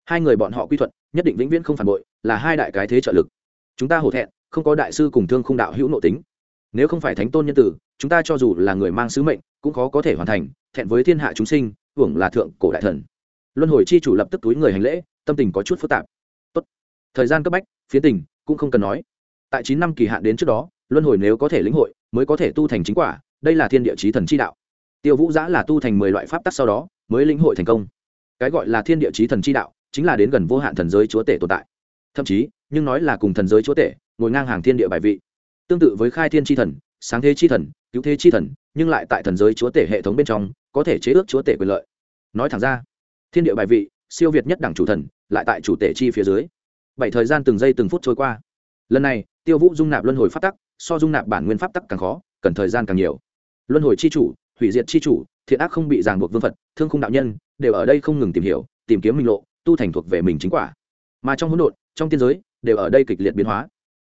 Hai người bọn họ quy thuận, nhất định vĩnh viễn không phản bội, là hai đại cái thế trợ lực. Chúng ta hổ thẹn không có đại sư cùng thương không đạo hữu nội tính. Nếu không phải thánh tôn nhân tử, chúng ta cho dù là người mang sứ mệnh, cũng khó có thể hoàn thành, thẹn với thiên hạ chúng sinh, hưởng là thượng cổ đại thần. Luân hồi chi chủ lập tức túi người hành lễ, tâm tình có chút phức tạp. Tốt. thời gian cấp bách phía tình, cũng không cần nói. Tại chín năm kỳ hạn đến trước đó, luân hồi nếu có thể lĩnh hội, mới có thể tu thành chính quả, đây là thiên địa chí thần chi đạo. Tiêu vũ giã là tu thành mười loại pháp tắc sau đó, mới lĩnh hội thành công. Cái gọi là thiên địa chí thần chi đạo, chính là đến gần vô hạn thần giới chúa tể tồn tại. Thậm chí, nhưng nói là cùng thần giới chúa tể ngồi ngang hàng thiên địa bài vị. Tương tự với khai thiên chi thần, sáng thế chi thần, cứu thế chi thần, nhưng lại tại thần giới chúa tể hệ thống bên trong, có thể chế ước chúa tể quyền lợi. Nói thẳng ra, thiên địa bài vị, siêu việt nhất đẳng chủ thần, lại tại chủ tể chi phía dưới. Bảy thời gian từng giây từng phút trôi qua. Lần này, tiêu vũ dung nạp luân hồi pháp tắc, so dung nạp bản nguyên pháp tắc càng khó, cần thời gian càng nhiều. Luân hồi chi chủ, hủy diệt chi chủ, thiện ác không bị ràng buộc vương phật, thương khung đạo nhân, đều ở đây không ngừng tìm hiểu, tìm kiếm minh lộ, tu thành thuộc về mình chính quả. Mà trong hỗn độn, trong tiên giới, đều ở đây kịch liệt biến hóa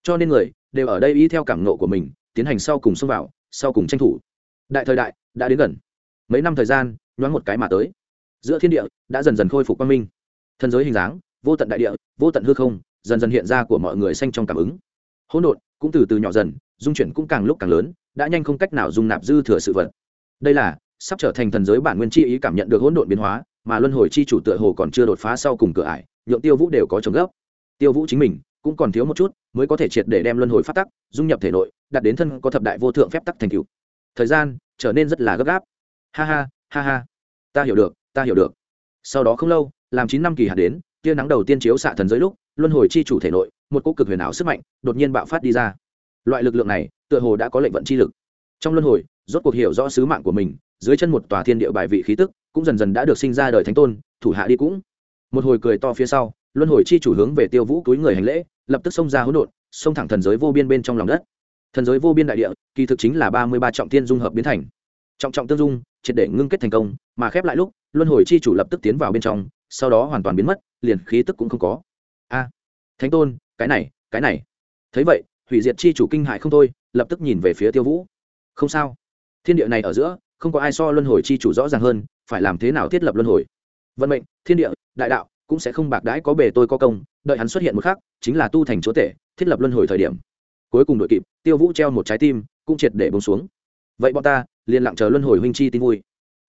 cho nên người đều ở đây y theo cảm nộ của mình, tiến hành sau cùng xông vào, sau cùng tranh thủ. Đại thời đại đã đến gần. Mấy năm thời gian, nhoáng một cái mà tới. Giữa thiên địa đã dần dần khôi phục quang minh. Thần giới hình dáng, vô tận đại địa, vô tận hư không, dần dần hiện ra của mọi người xanh trong cảm ứng. Hỗn độn cũng từ từ nhỏ dần, dung chuyển cũng càng lúc càng lớn, đã nhanh không cách nào dung nạp dư thừa sự vật. Đây là sắp trở thành thần giới bản nguyên chi ý cảm nhận được hỗn độn biến hóa, mà luân hồi chi chủ tựa hồ còn chưa đột phá sau cùng cửa ải, nhượng tiêu vũ đều có trồng gốc tiêu vũ chính mình cũng còn thiếu một chút, mới có thể triệt để đem luân hồi phát tắc, dung nhập thể nội đạt đến thân có thập đại vô thượng phép tắc thành cựu thời gian trở nên rất là gấp gáp. Ha ha ha ha. Ta hiểu được, ta hiểu được. Sau đó không lâu, làm chín năm kỳ hạn đến, tia nắng đầu tiên chiếu xạ thần giới lúc, luân hồi chi chủ thể nội, một cỗ cực huyền ảo sức mạnh đột nhiên bạo phát đi ra. Loại lực lượng này, tựa hồ đã có lệnh vận chi lực. Trong luân hồi, rốt cuộc hiểu rõ sứ mạng của mình, dưới chân một tòa thiên địa bài vị khí tức, cũng dần dần đã được sinh ra đời thánh tôn, thủ hạ đi cũng. Một hồi cười to phía sau, luân hồi chi chủ hướng về tiêu vũ túi người hành lễ lập tức xông ra hỗn độn, xông thẳng thần giới vô biên bên trong lòng đất. Thần giới vô biên đại địa, kỳ thực chính là ba mươi ba trọng tiên dung hợp biến thành. Trọng trọng tương dung, triệt để ngưng kết thành công, mà khép lại lúc, luân hồi chi chủ lập tức tiến vào bên trong, sau đó hoàn toàn biến mất, liền khí tức cũng không có. A, thánh tôn, cái này cái này. Thấy vậy, hủy diệt chi chủ kinh hại không thôi, lập tức nhìn về phía tiêu vũ. Không sao. Thiên địa này ở giữa, không có ai so luân hồi chi chủ rõ ràng hơn, phải làm thế nào thiết lập luân hồi? Vận mệnh, thiên địa, đại đạo cũng sẽ không bạc đãi có bề tôi có công, đợi hắn xuất hiện một khắc, chính là tu thành chúa tể, thiết lập luân hồi thời điểm. Cuối cùng đội kịp, tiêu vũ treo một trái tim, cũng triệt để bông xuống. Vậy bọn ta, liền lặng chờ luân hồi huynh chi tin vui.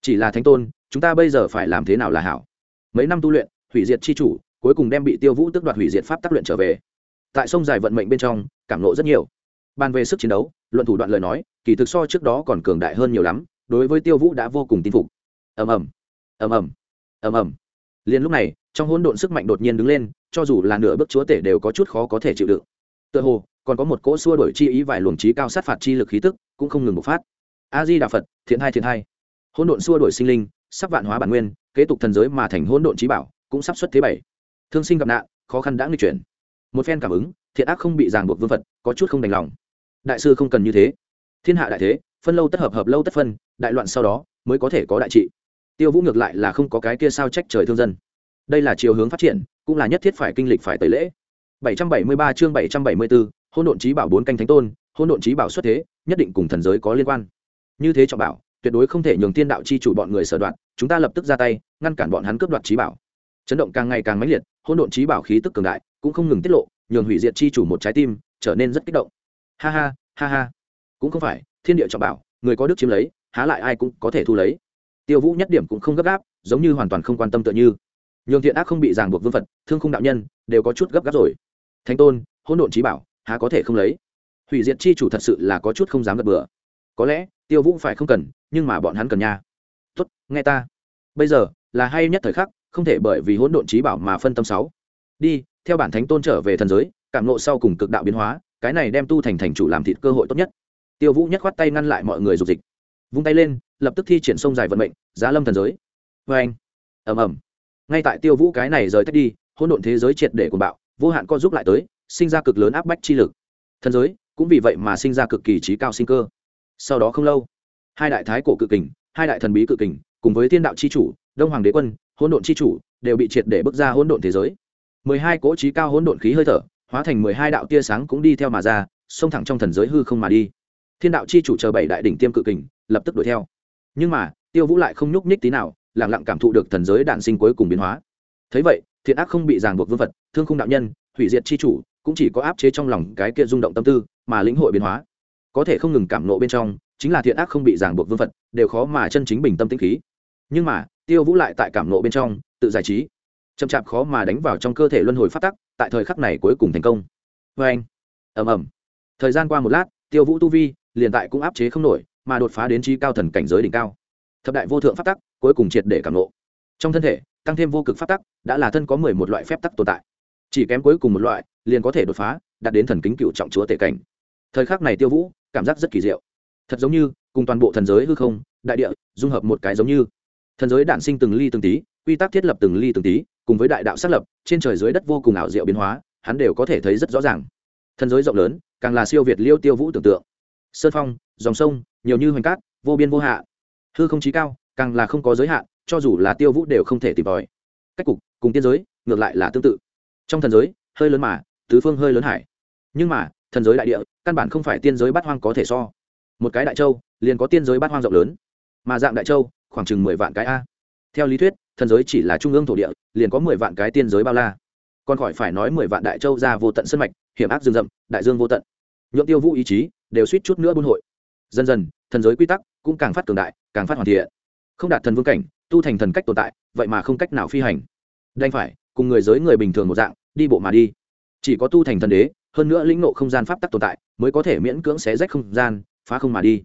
Chỉ là thánh tôn, chúng ta bây giờ phải làm thế nào là hảo? Mấy năm tu luyện, hủy diệt chi chủ, cuối cùng đem bị tiêu vũ tức đoạt hủy diệt pháp tác luyện trở về. Tại sông dài vận mệnh bên trong, cảm lộ rất nhiều. Bàn về sức chiến đấu, luận thủ đoạn lời nói, kỳ thực so trước đó còn cường đại hơn nhiều lắm, đối với tiêu vũ đã vô cùng tin phục. Ầm ầm ầm ầm ầm ầm. Liền lúc này trong hỗn độn sức mạnh đột nhiên đứng lên, cho dù là nửa bước chúa tể đều có chút khó có thể chịu đựng. Tựa hồ, còn có một cỗ xua đổi chi ý vài luồng trí cao sát phạt chi lực khí tức, cũng không ngừng bộc phát. A di đà phật, thiện hai thiện hai. Hỗn độn xua đổi sinh linh, sắp vạn hóa bản nguyên, kế tục thần giới mà thành hỗn độn trí bảo, cũng sắp xuất thế bảy. Thương sinh gặp nạn, khó khăn đã nghịch chuyển. Một phen cảm ứng, thiện ác không bị ràng buộc vương vật có chút không đành lòng. Đại sư không cần như thế. Thiên hạ đại thế, phân lâu tất hợp hợp lâu tất phân, đại loạn sau đó, mới có thể có đại trị. Tiêu vũ ngược lại là không có cái kia sao trách trời thương dân đây là chiều hướng phát triển cũng là nhất thiết phải kinh lịch phải tẩy lễ. 773 chương 774, hôn độn trí bảo bốn canh thánh tôn hôn độn trí bảo xuất thế nhất định cùng thần giới có liên quan. Như thế trọng bảo tuyệt đối không thể nhường tiên đạo chi chủ bọn người sở đoạn chúng ta lập tức ra tay ngăn cản bọn hắn cướp đoạt trí bảo. Chấn động càng ngày càng mãnh liệt hôn độn trí bảo khí tức cường đại cũng không ngừng tiết lộ nhường hủy diệt chi chủ một trái tim trở nên rất kích động. Ha ha ha ha. Cũng không phải thiên địa trọng bảo người có đức chiếm lấy há lại ai cũng có thể thu lấy. Tiêu vũ nhất điểm cũng không gấp gáp giống như hoàn toàn không quan tâm tựa như nhường thiện ác không bị ràng buộc vương phật, thương không đạo nhân, đều có chút gấp gáp rồi. Thánh tôn, hỗn độn trí bảo, há có thể không lấy? Hủy diệt chi chủ thật sự là có chút không dám gật bừa. Có lẽ, tiêu vũ phải không cần, nhưng mà bọn hắn cần nha. Tốt, nghe ta. Bây giờ, là hay nhất thời khắc, không thể bởi vì hỗn độn trí bảo mà phân tâm sáu. Đi, theo bản thánh tôn trở về thần giới, cảm nộ sau cùng cực đạo biến hóa, cái này đem tu thành thành chủ làm thịt cơ hội tốt nhất. Tiêu vũ nhất khoát tay ngăn lại mọi người dục dịch. Vung tay lên, lập tức thi triển sông dài vận mệnh, giá lâm thần giới. Vê anh ầm ầm ngay tại tiêu vũ cái này rời tách đi, hỗn độn thế giới triệt để của bạo, vô hạn co giúp lại tới, sinh ra cực lớn áp bách chi lực. Thần giới, cũng vì vậy mà sinh ra cực kỳ trí cao sinh cơ. Sau đó không lâu, hai đại thái cổ cự kình, hai đại thần bí cự kình, cùng với thiên đạo c h i chủ, đông hoàng đế quân, hỗn độn c h i chủ, đều bị triệt để bước ra hỗn độn thế giới. Mười hai cỗ trí cao hỗn độn khí hơi thở, hóa thành mười hai đạo tia sáng cũng đi theo mà ra, xông thẳng trong thần giới hư không mà đi. Thiên đạo c h i chủ chờ bảy đại đỉnh tiêm cự kình, lập tức đuổi theo. Nhưng mà, tiêu vũ lại không nhúc nhích tí nào lẳng lặng cảm thụ được thần giới đạn sinh cuối cùng biến hóa. Thấy vậy, thiện ác không bị ràng buộc vương vật thương không đạo nhân, hủy diệt c h i chủ, cũng chỉ có áp chế trong lòng cái kia rung động tâm tư, mà lĩnh hội biến hóa. Có thể không ngừng cảm nộ bên trong, chính là thiện ác không bị ràng buộc vương vật đều khó mà chân chính bình tâm tĩnh khí. Nhưng mà, tiêu vũ lại tại cảm nộ bên trong, tự giải trí. Chậm chạp khó mà đánh vào trong cơ thể luân hồi phát tắc, tại thời khắc này cuối cùng thành công. Vê anh, ầm ầm. Thời gian qua một lát, tiêu vũ tu vi liền tại cũng áp chế không nổi, mà đột phá đến trí cao thần cảnh giới đỉnh cao. Thập đại vô thượng phát tắc cuối cùng triệt để cảm nộ. Trong thân thể, tăng thêm vô cực phát tắc, đã là thân có mười một loại phép tắc tồn tại. Chỉ kém cuối cùng một loại, liền có thể đột phá, đạt đến thần kính cựu trọng chúa tể cảnh. Thời khắc này tiêu vũ, cảm giác rất kỳ diệu. Thật giống như, cùng toàn bộ thần giới hư không, đại địa, dung hợp một cái giống như. Thần giới đản sinh từng ly từng tí, quy tắc thiết lập từng ly từng tí, cùng với đại đạo xác lập, trên trời dưới đất vô cùng ảo diệu biến hóa, hắn đều có thể thấy rất rõ ràng. Thần giới rộng lớn, càng là siêu việt liêu tiêu vũ tưởng tượng. Sơn phong, dòng sông, nhiều như hoành cát, vô biên vô hạ. Hư không chí cao càng là không có giới hạn, cho dù là tiêu vũ đều không thể tìm tòi. Cách cục, cùng tiên giới, ngược lại là tương tự. Trong thần giới, hơi lớn mà, tứ phương hơi lớn hải. Nhưng mà, thần giới đại địa, căn bản không phải tiên giới bát hoang có thể so. Một cái đại châu, liền có tiên giới bát hoang rộng lớn. Mà dạng đại châu, khoảng chừng mười vạn cái a. Theo lý thuyết, thần giới chỉ là trung ương thổ địa, liền có mười vạn cái tiên giới bao la. Còn khỏi phải nói mười vạn đại châu ra vô tận sân mạch, hiểm ác rừng rậm, đại dương vô tận. Nhuộm tiêu vũ ý chí đều suýt chút nữa buôn hội. Dần dần, thần giới quy tắc cũng càng phát cường đại, càng phát hoàn thiện không đạt thần vương cảnh, tu thành thần cách tồn tại, vậy mà không cách nào phi hành. Đành phải, cùng người giới người bình thường một dạng, đi bộ mà đi. Chỉ có tu thành thần đế, hơn nữa lĩnh nộ không gian pháp tắc tồn tại, mới có thể miễn cưỡng xé rách không gian, phá không mà đi.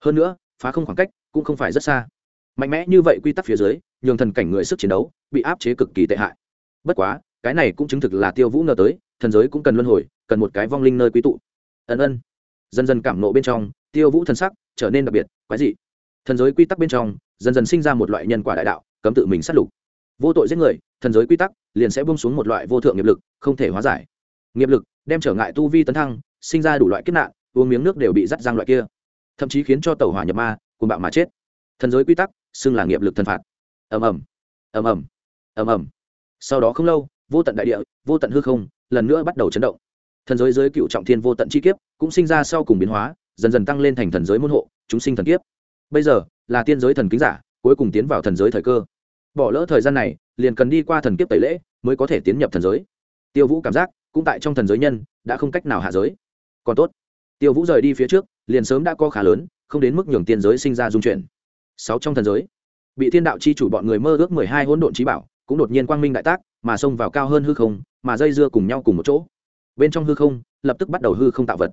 Hơn nữa, phá không khoảng cách cũng không phải rất xa. Mạnh mẽ như vậy quy tắc phía dưới, nhường thần cảnh người sức chiến đấu bị áp chế cực kỳ tệ hại. Bất quá, cái này cũng chứng thực là tiêu vũ ngờ tới, thần giới cũng cần luân hồi, cần một cái vong linh nơi quý tụ. Ân ân. Dần dần cảm nộ bên trong, tiêu vũ thần sắc trở nên đặc biệt, quái dị thần giới quy tắc bên trong, dần dần sinh ra một loại nhân quả đại đạo, cấm tự mình sát lục. Vô tội giết người, thần giới quy tắc liền sẽ bung xuống một loại vô thượng nghiệp lực, không thể hóa giải. Nghiệp lực đem trở ngại tu vi tấn thăng, sinh ra đủ loại kiếp nạn, uống miếng nước đều bị dắt giang loại kia. Thậm chí khiến cho tàu hỏa nhập ma cùng bạo mà chết. Thần giới quy tắc xưng là nghiệp lực thần phạt. Ầm ầm ầm ầm ầm ầm. Sau đó không lâu, vô tận đại địa, vô tận hư không lần nữa bắt đầu chấn động. Thần giới giới cựu trọng thiên vô tận chi kiếp cũng sinh ra sau cùng biến hóa, dần dần tăng lên thành thần giới môn hộ, chúng sinh thần kiếp bây giờ, là tiên giới thần kính giả, cuối cùng tiến vào thần giới thời cơ. Bỏ lỡ thời gian này, liền cần đi qua thần kiếp tẩy lễ, mới có thể tiến nhập thần giới. Tiêu vũ cảm giác, cũng tại trong thần giới nhân, đã không cách nào hạ giới. Còn tốt. Tiêu vũ rời đi phía trước, liền sớm đã có khá lớn, không đến mức nhường tiên giới sinh ra dung chuyển. Sáu trong thần giới, bị thiên đạo chi chủ bọn người mơ ước mười hai hỗn độn trí bảo, cũng đột nhiên quang minh đại tác, mà xông vào cao hơn hư không, mà dây dưa cùng nhau cùng một chỗ. Bên trong hư không, lập tức bắt đầu hư không tạo vật.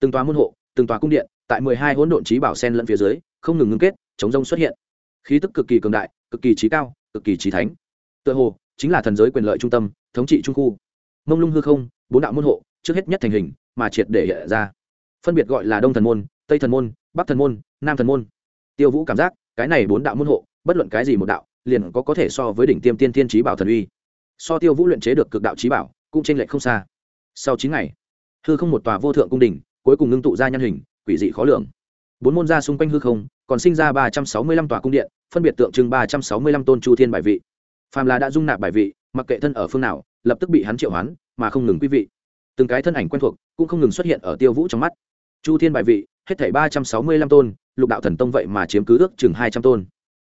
Từng tòa môn hộ, từng tòa cung điện, tại mười hai hỗn độn trí bảo sen lẫn phía dưới không ngừng ngưng kết, chống rông xuất hiện. Khí tức cực kỳ cường đại, cực kỳ trí cao, cực kỳ trí thánh. Tựa hồ, chính là thần giới quyền lợi trung tâm, thống trị trung khu. Mông lung hư không, bốn đạo môn hộ, trước hết nhất thành hình, mà triệt để hiện ra. Phân biệt gọi là đông thần môn, tây thần môn, bắc thần môn, nam thần môn. Tiêu vũ cảm giác, cái này bốn đạo môn hộ, bất luận cái gì một đạo, liền có có thể so với đỉnh tiêm tiên thiên trí bảo thần uy. So tiêu vũ luyện chế được cực đạo trí bảo, cũng t r lệch không xa. Sau chín ngày, hư không một tòa vô thượng cung đình, cuối cùng ngưng tụ ra nhân hình, quỷ dị khó lường bốn môn ra xung quanh hư không, còn sinh ra ba trăm sáu mươi lăm tòa cung điện, phân biệt tượng trưng ba trăm sáu mươi lăm tôn chu thiên bài vị. Phàm là đã dung nạp bài vị, mặc kệ thân ở phương nào, lập tức bị hắn triệu hoán, mà không ngừng quý vị. Từng cái thân ảnh quen thuộc cũng không ngừng xuất hiện ở tiêu vũ trong mắt. Chu thiên bài vị, hết thảy ba trăm sáu mươi lăm tôn, lục đạo thần tông vậy mà chiếm cứ ước chừng hai trăm tôn.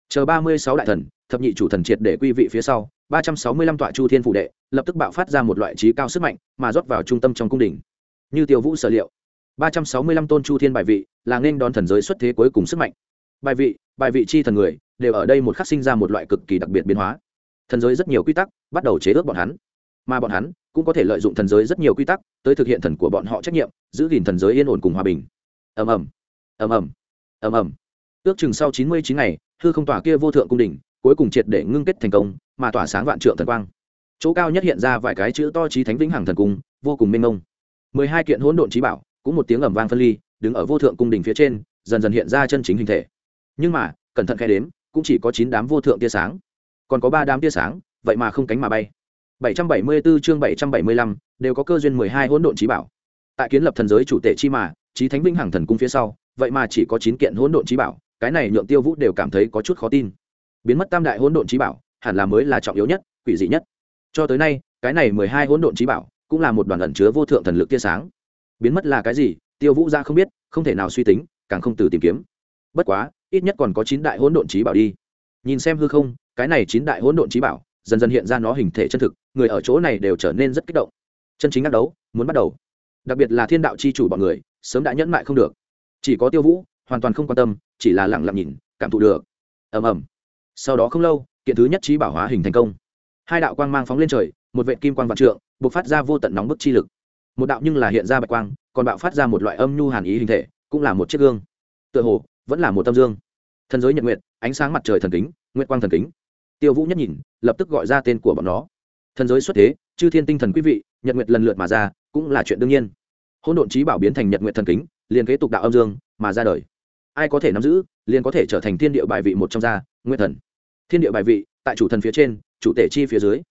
Chờ ba mươi sáu đại thần, thập nhị chủ thần triệt để quy vị phía sau, ba trăm sáu mươi lăm tọa chu thiên phụ đệ, lập tức bạo phát ra một loại trí cao sức mạnh, mà rót vào trung tâm trong cung đình. Như tiêu vũ sở liệu ba trăm sáu mươi lăm tôn chu thiên bài vị là nên đón thần giới xuất thế cuối cùng sức mạnh. Bài vị bài vị chi thần người đều ở đây một khắc sinh ra một loại cực kỳ đặc biệt biến hóa. Thần giới rất nhiều quy tắc bắt đầu chế ước bọn hắn, mà bọn hắn cũng có thể lợi dụng thần giới rất nhiều quy tắc tới thực hiện thần của bọn họ trách nhiệm, giữ gìn thần giới yên ổn cùng hòa bình. Ầm ầm ầm ầm ầm ầm. Ước chừng sau chín mươi chín ngày, hư không tỏa kia vô thượng cung đỉnh cuối cùng triệt để ngưng kết thành công, mà tỏa sáng vạn trượng thần quang. Chỗ cao nhất hiện ra vài cái chữ to trí thánh vĩnh hằng thần cung, vô cùng mênh mông. mười hai kiện hỗn độn trí bảo cũng một tiếng ẩm vang phân ly đứng ở vô thượng cung đỉnh phía trên dần dần hiện ra chân chính hình thể nhưng mà cẩn thận khai đếm cũng chỉ có chín đám vô thượng tia sáng còn có ba đám tia sáng vậy mà không cánh mà bay 774 chương 775, đều có cơ duyên 12 hỗn độn chí bảo. Tại kiến lập thần giới chủ tể chi mà, chí thánh vĩnh hằng thần cung phía sau, vậy mà chỉ có 9 kiện hỗn độn chí bảo, cái này nhượng Tiêu Vũ đều cảm thấy có chút khó tin. Biến mất tam đại hỗn độn chí bảo, hẳn là mới là trọng yếu nhất, quỷ dị nhất. Cho tới nay, cái này 12 hỗn độn chí bảo, cũng là một đoàn ẩn chứa vô thượng thần lực tia sáng. Biến mất là cái gì? Tiêu Vũ ra không biết, không thể nào suy tính, càng không từ tìm kiếm. Bất quá, ít nhất còn có chín đại hỗn độn chí bảo đi. Nhìn xem hư không, cái này chín đại hỗn độn chí bảo, dần dần hiện ra nó hình thể chân thực người ở chỗ này đều trở nên rất kích động chân chính ác đấu muốn bắt đầu đặc biệt là thiên đạo c h i chủ bọn người sớm đã nhẫn mại không được chỉ có tiêu vũ hoàn toàn không quan tâm chỉ là lẳng lặng nhìn cảm thụ được ầm ầm sau đó không lâu kiện thứ nhất trí bảo hóa hình thành công hai đạo quang mang phóng lên trời một vệ kim quang vạn trượng b ộ c phát ra vô tận nóng bức chi lực một đạo nhưng là hiện ra bạch quang, còn bạo phát ra một loại âm nhu hàn ý hình thể, cũng là một chiếc gương. Tựa hồ, vẫn là một tâm dương. Thần giới nhật nguyện ánh sáng mặt trời thần kính nguyện quang thần kính. Tiêu vũ nhất nhìn, lập tức gọi ra tên của bọn nó. Thần giới xuất thế, chư thiên tinh thần quý vị, nhật nguyệt lần lượt mà ra, cũng là chuyện đương nhiên. Hỗn độn trí bảo biến thành nhật nguyệt thần kính, liền kế tục đạo âm dương, mà ra đời. Ai có thể nắm giữ, liền có thể trở thành thiên địa bài vị một trong gia nguyên thần. Thiên địa bài vị, tại chủ thần phía trên, chủ tể chi phía dưới.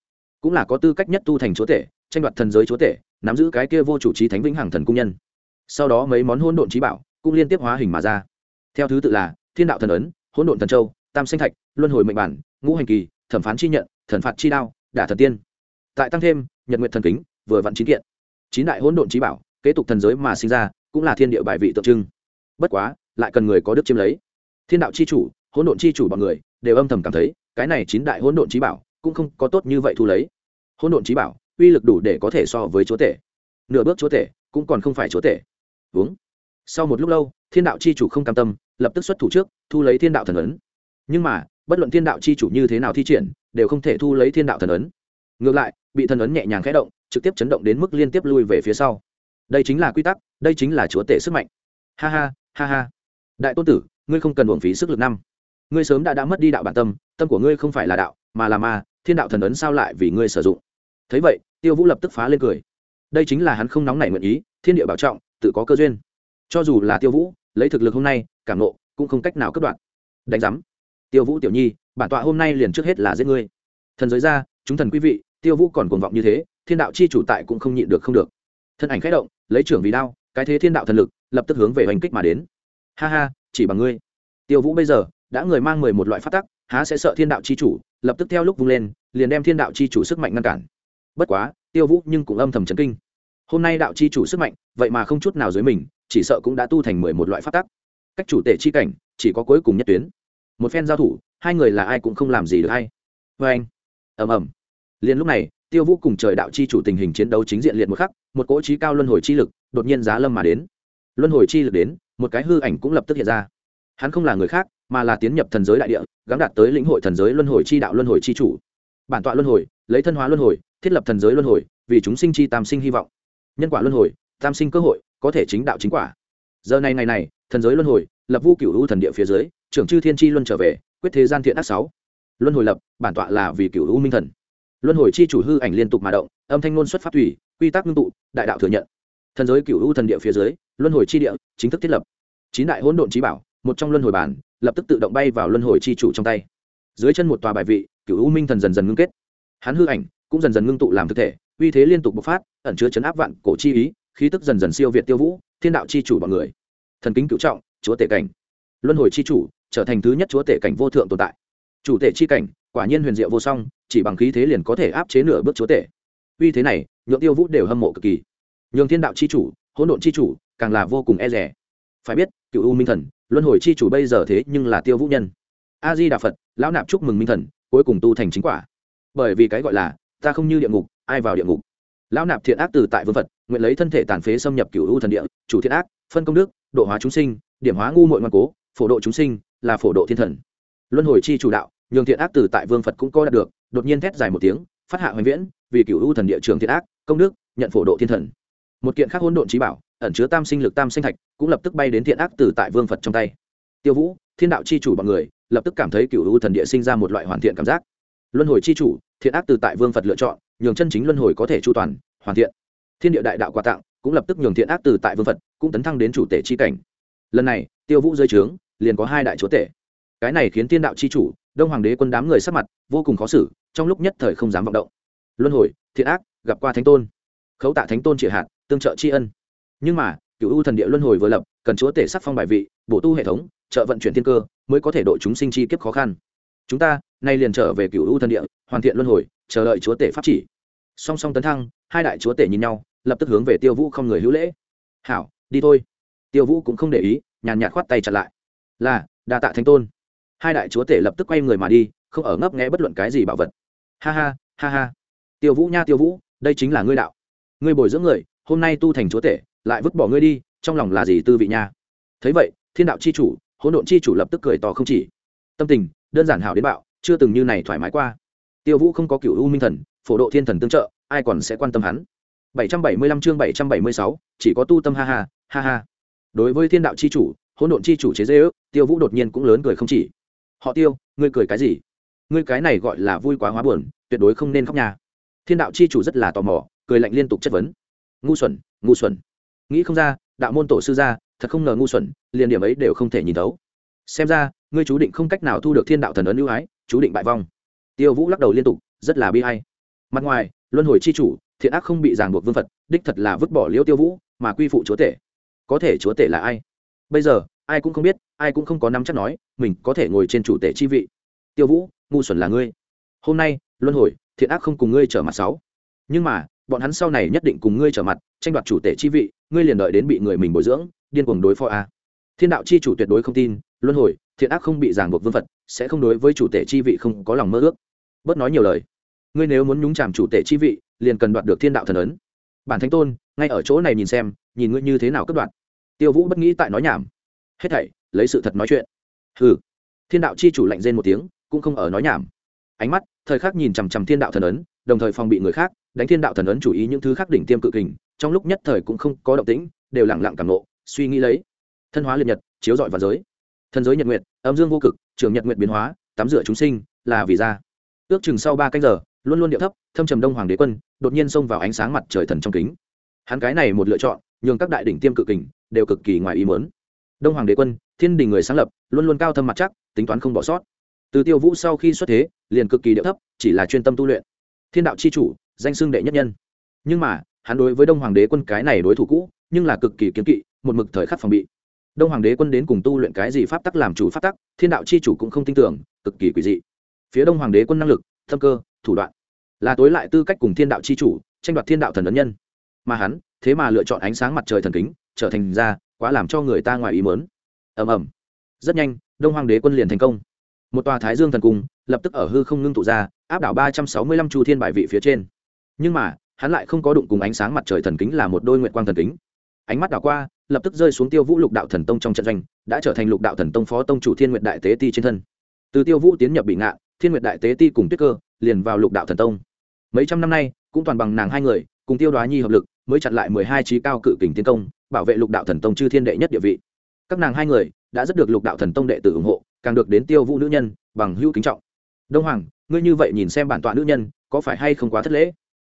Cũng là có tư cách nhất tu thành chúa tể, tranh đoạt thần giới chúa tể nắm giữ cái kia vô chủ trí thánh vĩnh hằng thần cung nhân. Sau đó mấy món hỗn độn trí bảo cũng liên tiếp hóa hình mà ra. Theo thứ tự là thiên đạo thần ấn, hỗn độn thần châu, tam sinh thạch, luân hồi mệnh bản, ngũ hành kỳ, thẩm phán chi nhận, thần phạt chi đao, đả thần tiên. Tại tăng thêm, nhật nguyện thần kính, vừa vặn chín kiện. Chín đại hỗn độn trí bảo, kế tục thần giới mà sinh ra, cũng là thiên địa bài vị tượng trưng. Bất quá, lại cần người có đức chiếm lấy. Thiên đạo chi chủ, hỗn độn chi chủ bọn người đều âm thầm cảm thấy, cái này chín đại hỗn độn trí bảo cũng không có tốt như vậy thu lấy. Hỗn độn trí bảo uy lực đủ để có thể so với chúa tể. Nửa bước chúa tể cũng còn không phải chúa tể. Uống. Sau một lúc lâu, thiên đạo c h i chủ không cam tâm, lập tức xuất thủ trước, thu lấy thiên đạo thần ấn. Nhưng mà, bất luận thiên đạo c h i chủ như thế nào thi triển, đều không thể thu lấy thiên đạo thần ấn. Ngược lại, bị thần ấn nhẹ nhàng khẽ động, trực tiếp chấn động đến mức liên tiếp lui về phía sau. Đây chính là quy tắc, đây chính là chúa tể sức mạnh. Ha ha ha ha. Đại tôn tử, ngươi không cần uổng phí sức lực năm. Ngươi sớm đã đã mất đi đạo bản tâm tâm của ngươi không phải là đạo, mà là ma, thiên đạo thần ấn sao lại vì ngươi sử dụng? Thấy vậy, tiêu vũ lập tức phá lên cười. Đây chính là hắn không nóng nảy nguyện ý, thiên địa bảo trọng, tự có cơ duyên. Cho dù là tiêu vũ, lấy thực lực hôm nay, cảm nộ, cũng không cách nào cất đoạn. Đánh giám. Tiêu vũ tiểu nhi, bản tọa hôm nay liền trước hết là giết ngươi. Thần giới ra, chúng thần quý vị, tiêu vũ còn cuồng vọng như thế, thiên đạo chi chủ tại cũng không nhịn được không được. Thân ảnh khẽ động, lấy trưởng vì đao, cái thế thiên đạo thần lực, lập tức hướng về hành kích mà đến. Ha ha, chỉ bằng ngươi. Tiêu vũ bây giờ, đã người mang mười một loại phát tắc, há sẽ sợ thiên đạo chi chủ, lập tức theo lúc vung lên, liền đem thiên đạo chi chủ sức mạnh ngăn cản bất quá, tiêu vũ nhưng cũng âm thầm chấn kinh. Hôm nay đạo chi chủ sức mạnh, vậy mà không chút nào dưới mình, chỉ sợ cũng đã tu thành mười một loại phát tắc. Cách chủ tể chi cảnh, chỉ có cuối cùng nhất tuyến. Một phen giao thủ, hai người là ai cũng không làm gì được hay. Vê anh, ầm ầm. Liền lúc này, tiêu vũ cùng trời đạo chi chủ tình hình chiến đấu chính diện liệt một khắc, một cỗ trí cao luân hồi chi lực đột nhiên giá lâm mà đến. Luân hồi chi lực đến, một cái hư ảnh cũng lập tức hiện ra. Hắn không là người khác, mà là tiến nhập thần giới đại địa gắn đạt tới lĩnh hội thần giới luân hồi chi đạo luân hồi chi chủ. Bản tọa luân hồi, lấy thân hóa luân hồi thiết lập thần giới luân hồi, vì chúng sinh chi tam sinh hy vọng. Nhân quả luân hồi, tam sinh cơ hội, có thể chính đạo chính quả. Giờ này ngày này, thần giới luân hồi, lập vu cựu u thần địa phía dưới, trưởng chư thiên tri luân trở về, quyết thế gian thiện ác sáu. Luân hồi lập, bản tọa là vì cựu u minh thần. Luân hồi chi chủ hư ảnh liên tục mà động, âm thanh ngôn xuất phát thủy quy tắc ngưng tụ, đại đạo thừa nhận. Thần giới cựu u thần địa phía dưới, luân hồi chi địa, chính thức thiết lập. Chín đại hỗn độn trí bảo, một trong luân hồi bản, lập tức tự động bay vào luân hồi chi chủ trong tay. Dưới chân một tòa bài vị cựu u minh thần dần dần ngưng kết. Hắn hư ảnh cũng dần dần ngưng tụ làm thực thể, uy thế liên tục bộc phát, ẩn chứa chấn áp vạn cổ chi ý, khí tức dần dần siêu việt tiêu vũ, thiên đạo chi chủ bọn người. Thần kính cựu trọng, chúa tể cảnh. Luân hồi chi chủ, trở thành thứ nhất chúa tể cảnh vô thượng tồn tại. Chủ tể chi cảnh, quả nhiên huyền diệu vô song, chỉ bằng khí thế liền có thể áp chế nửa bước chúa tể. Uy thế này, nhượng tiêu vũ đều hâm mộ cực kỳ. Nhường thiên đạo chi chủ, hỗn độn chi chủ, càng là vô cùng e rẻ phải biết, cựu u minh thần, luân hồi chi chủ bây giờ thế nhưng là tiêu vũ nhân. A di đà phật, lão nạp chúc mừng minh thần, cuối cùng tu thành chính quả. Bởi vì cái gọi là ta không như địa ngục, ai vào địa ngục? Lão nạp thiện ác từ tại vương phật, nguyện lấy thân thể tàn phế xâm nhập cựu u thần địa, chủ thiện ác, phân công đức, độ hóa chúng sinh, điểm hóa ngu mội ngoan cố, phổ độ chúng sinh, là phổ độ thiên thần. Luân hồi chi chủ đạo, nhường thiện ác từ tại vương phật cũng có đạt được, đột nhiên thét dài một tiếng, phát hạ hoành viễn, vì cựu u thần địa trường thiện ác, công đức, nhận phổ độ thiên thần. Một kiện khác hỗn độn trí bảo, ẩn chứa tam sinh lực tam sinh thạch, cũng lập tức bay đến thiện ác từ tại vương phật trong tay. Tiêu vũ, thiên đạo chi chủ bọn người, lập tức cảm thấy cựu u thần địa sinh ra một loại hoàn thiện cảm giác. Luân hồi chi chủ thiện ác từ tại vương phật lựa chọn, nhường chân chính luân hồi có thể chu toàn, hoàn thiện. Thiên địa đại đạo quà tặng cũng lập tức nhường thiện ác từ tại vương phật, cũng tấn thăng đến chủ tể chi cảnh. Lần này, tiêu vũ dưới trướng, liền có hai đại chúa tể. Cái này khiến tiên đạo chi chủ, đông hoàng đế quân đám người sắc mặt vô cùng khó xử, trong lúc nhất thời không dám vọng động. Luân hồi, thiện ác, gặp qua thánh tôn. Khấu tạ thánh tôn triệt hạt, tương trợ tri ân. Nhưng mà cựu u thần địa luân hồi vừa lập, cần chúa tể sắc phong bài vị, bổ tu hệ thống, trợ vận chuyển thiên cơ, mới có thể độ chúng sinh chi kiếp khó khăn chúng ta, nay liền trở về cựu u thần địa, hoàn thiện luân hồi, chờ đợi chúa tể pháp chỉ. Song song tấn thăng, hai đại chúa tể nhìn nhau, lập tức hướng về tiêu vũ không người hữu lễ. Hảo, đi thôi. Tiêu vũ cũng không để ý, nhàn nhạt khoát tay chặt lại. Là, đa tạ thánh tôn. Hai đại chúa tể lập tức quay người mà đi, không ở ngấp nghẽ bất luận cái gì bảo vật. Ha ha ha ha. Tiêu vũ nha tiêu vũ, đây chính là ngươi đạo. Ngươi bồi dưỡng người, hôm nay tu thành chúa tể, lại vứt bỏ ngươi đi, trong lòng là gì tư vị nha? Thấy vậy, thiên đạo c h i chủ, hỗn độn c h i chủ lập tức cười to không chỉ. Tâm tình đơn giản hảo đến bạo chưa từng như này thoải mái qua. Tiêu vũ không có cựu u minh thần phổ độ thiên thần tương trợ ai còn sẽ quan tâm hắn? 775 chương 776, chỉ có tu tâm ha ha ha ha. Đối với thiên đạo chi chủ hỗn độn chi chủ chế dễ ước tiêu vũ đột nhiên cũng lớn cười không chỉ. Họ tiêu ngươi cười cái gì? Ngươi cái này gọi là vui quá hóa buồn tuyệt đối không nên khóc nhà thiên đạo chi chủ rất là tò mò cười lạnh liên tục chất vấn. Ngu xuẩn ngu xuẩn. Nghĩ không ra đạo môn tổ sư ra, thật không ngờ ngu xuẩn liền điểm ấy đều không thể nhìn thấu xem ra, ngươi chú định không cách nào thu được thiên đạo thần ấn ưu ái, chú định bại vong. Tiêu vũ lắc đầu liên tục, rất là bi hay mặt ngoài, luân hồi c h i chủ, thiện ác không bị ràng buộc vương phật, đích thật là vứt bỏ liêu tiêu vũ, mà quy phụ chúa tể. Có thể chúa tể là ai? Bây giờ, ai cũng không biết, ai cũng không có nắm chắc nói, mình có thể ngồi trên chủ tể chi vị. Tiêu vũ, ngu xuẩn là ngươi. Hôm nay, luân hồi, thiện ác không cùng ngươi trở mặt sáu. Nhưng mà, bọn hắn sau này nhất định cùng ngươi trở mặt, tranh đoạt chủ tể chi vị, ngươi liền đợi đến bị người mình bồi dưỡng, điên cuồng đối phó a. Thiên đạo chi chủ tuyệt đối không tin luân hồi, thiện ác không bị ràng buộc vương phật, sẽ không đối với chủ tể chi vị không có lòng mơ ước. Bớt nói nhiều lời. Ngươi nếu muốn nhúng chàm chủ tể chi vị, liền cần đoạt được thiên đạo thần ấn. Bản thánh tôn, ngay ở chỗ này nhìn xem, nhìn ngươi như thế nào cất đoạt. Tiêu vũ bất nghĩ tại nói nhảm. Hết thảy, lấy sự thật nói chuyện. Hừ. Thiên đạo chi chủ lạnh rên một tiếng, cũng không ở nói nhảm. Ánh mắt, thời khắc nhìn chằm chằm thiên đạo thần ấn, đồng thời phòng bị người khác, đánh thiên đạo thần ấn chủ ý những thứ khác đỉnh tiêm cự kình, trong lúc nhất thời cũng không có động tĩnh, đều lẳng lặng cảm nộ suy nghĩ lấy. Thân hóa liệt nhật, chiếu dọi vào giới thần giới nhật nguyệt, âm dương vô cực, trường nhật nguyệt biến hóa, tắm rửa chúng sinh, là vì ra. Ước chừng sau ba canh giờ, luôn luôn điệu thấp, thâm trầm đông hoàng đế quân, đột nhiên xông vào ánh sáng mặt trời thần trong kính. Hắn cái này một lựa chọn, nhường các đại đỉnh tiêm cự kình đều cực kỳ ngoài ý muốn. Đông hoàng đế quân, thiên đình người sáng lập, luôn luôn cao thâm mặt chắc, tính toán không bỏ sót. Từ tiêu vũ sau khi xuất thế, liền cực kỳ điệu thấp, chỉ là chuyên tâm tu luyện. Thiên đạo c h i chủ, danh xưng đệ nhất nhân. Nhưng mà, hắn đối với đông hoàng đế quân cái này đối thủ cũ, nhưng là cực kỳ kiếm kỵ, một mực thời khắc phòng bị đông hoàng đế quân đến cùng tu luyện cái gì pháp tắc làm chủ pháp tắc, thiên đạo c h i chủ cũng không tin tưởng, cực kỳ quỷ dị. Phía đông hoàng đế quân năng lực thâm cơ, thủ đoạn, là tối lại tư cách cùng thiên đạo c h i chủ, tranh đoạt thiên đạo thần ấn nhân. Mà hắn, thế mà lựa chọn ánh sáng mặt trời thần kính, trở thành ra, quá làm cho người ta ngoài ý mớn ầm ầm. Rất nhanh, đông hoàng đế quân liền thành công. Một tòa thái dương thần cung, lập tức ở hư không ngưng tụ ra, áp đảo ba trăm sáu mươi lăm chu thiên bài vị phía trên. Nhưng mà, hắn lại không có đụng cùng ánh sáng mặt trời thần kính là một đôi nguyện quang thần kính. Ánh mắt đảo qua lập tức rơi xuống tiêu vũ lục đạo thần tông trong trận doanh, đã trở thành lục đạo thần tông phó tông chủ thiên nguyệt đại tế ti trên thân. Từ tiêu vũ tiến nhập bị ngạn, thiên nguyệt đại tế ti cùng tuyết cơ liền vào lục đạo thần tông. Mấy trăm năm nay, cũng toàn bằng nàng hai người, cùng tiêu đoá nhi hợp lực, mới chặn lại mười hai trí cao cự kình tiến công, bảo vệ lục đạo thần tông chư thiên đệ nhất địa vị. Các nàng hai người đã rất được lục đạo thần tông đệ tử ủng hộ, càng được đến tiêu vũ nữ nhân bằng hữu kính trọng. Đông hoàng, ngươi như vậy nhìn xem bản tọa nữ nhân, có phải hay không quá thất lễ?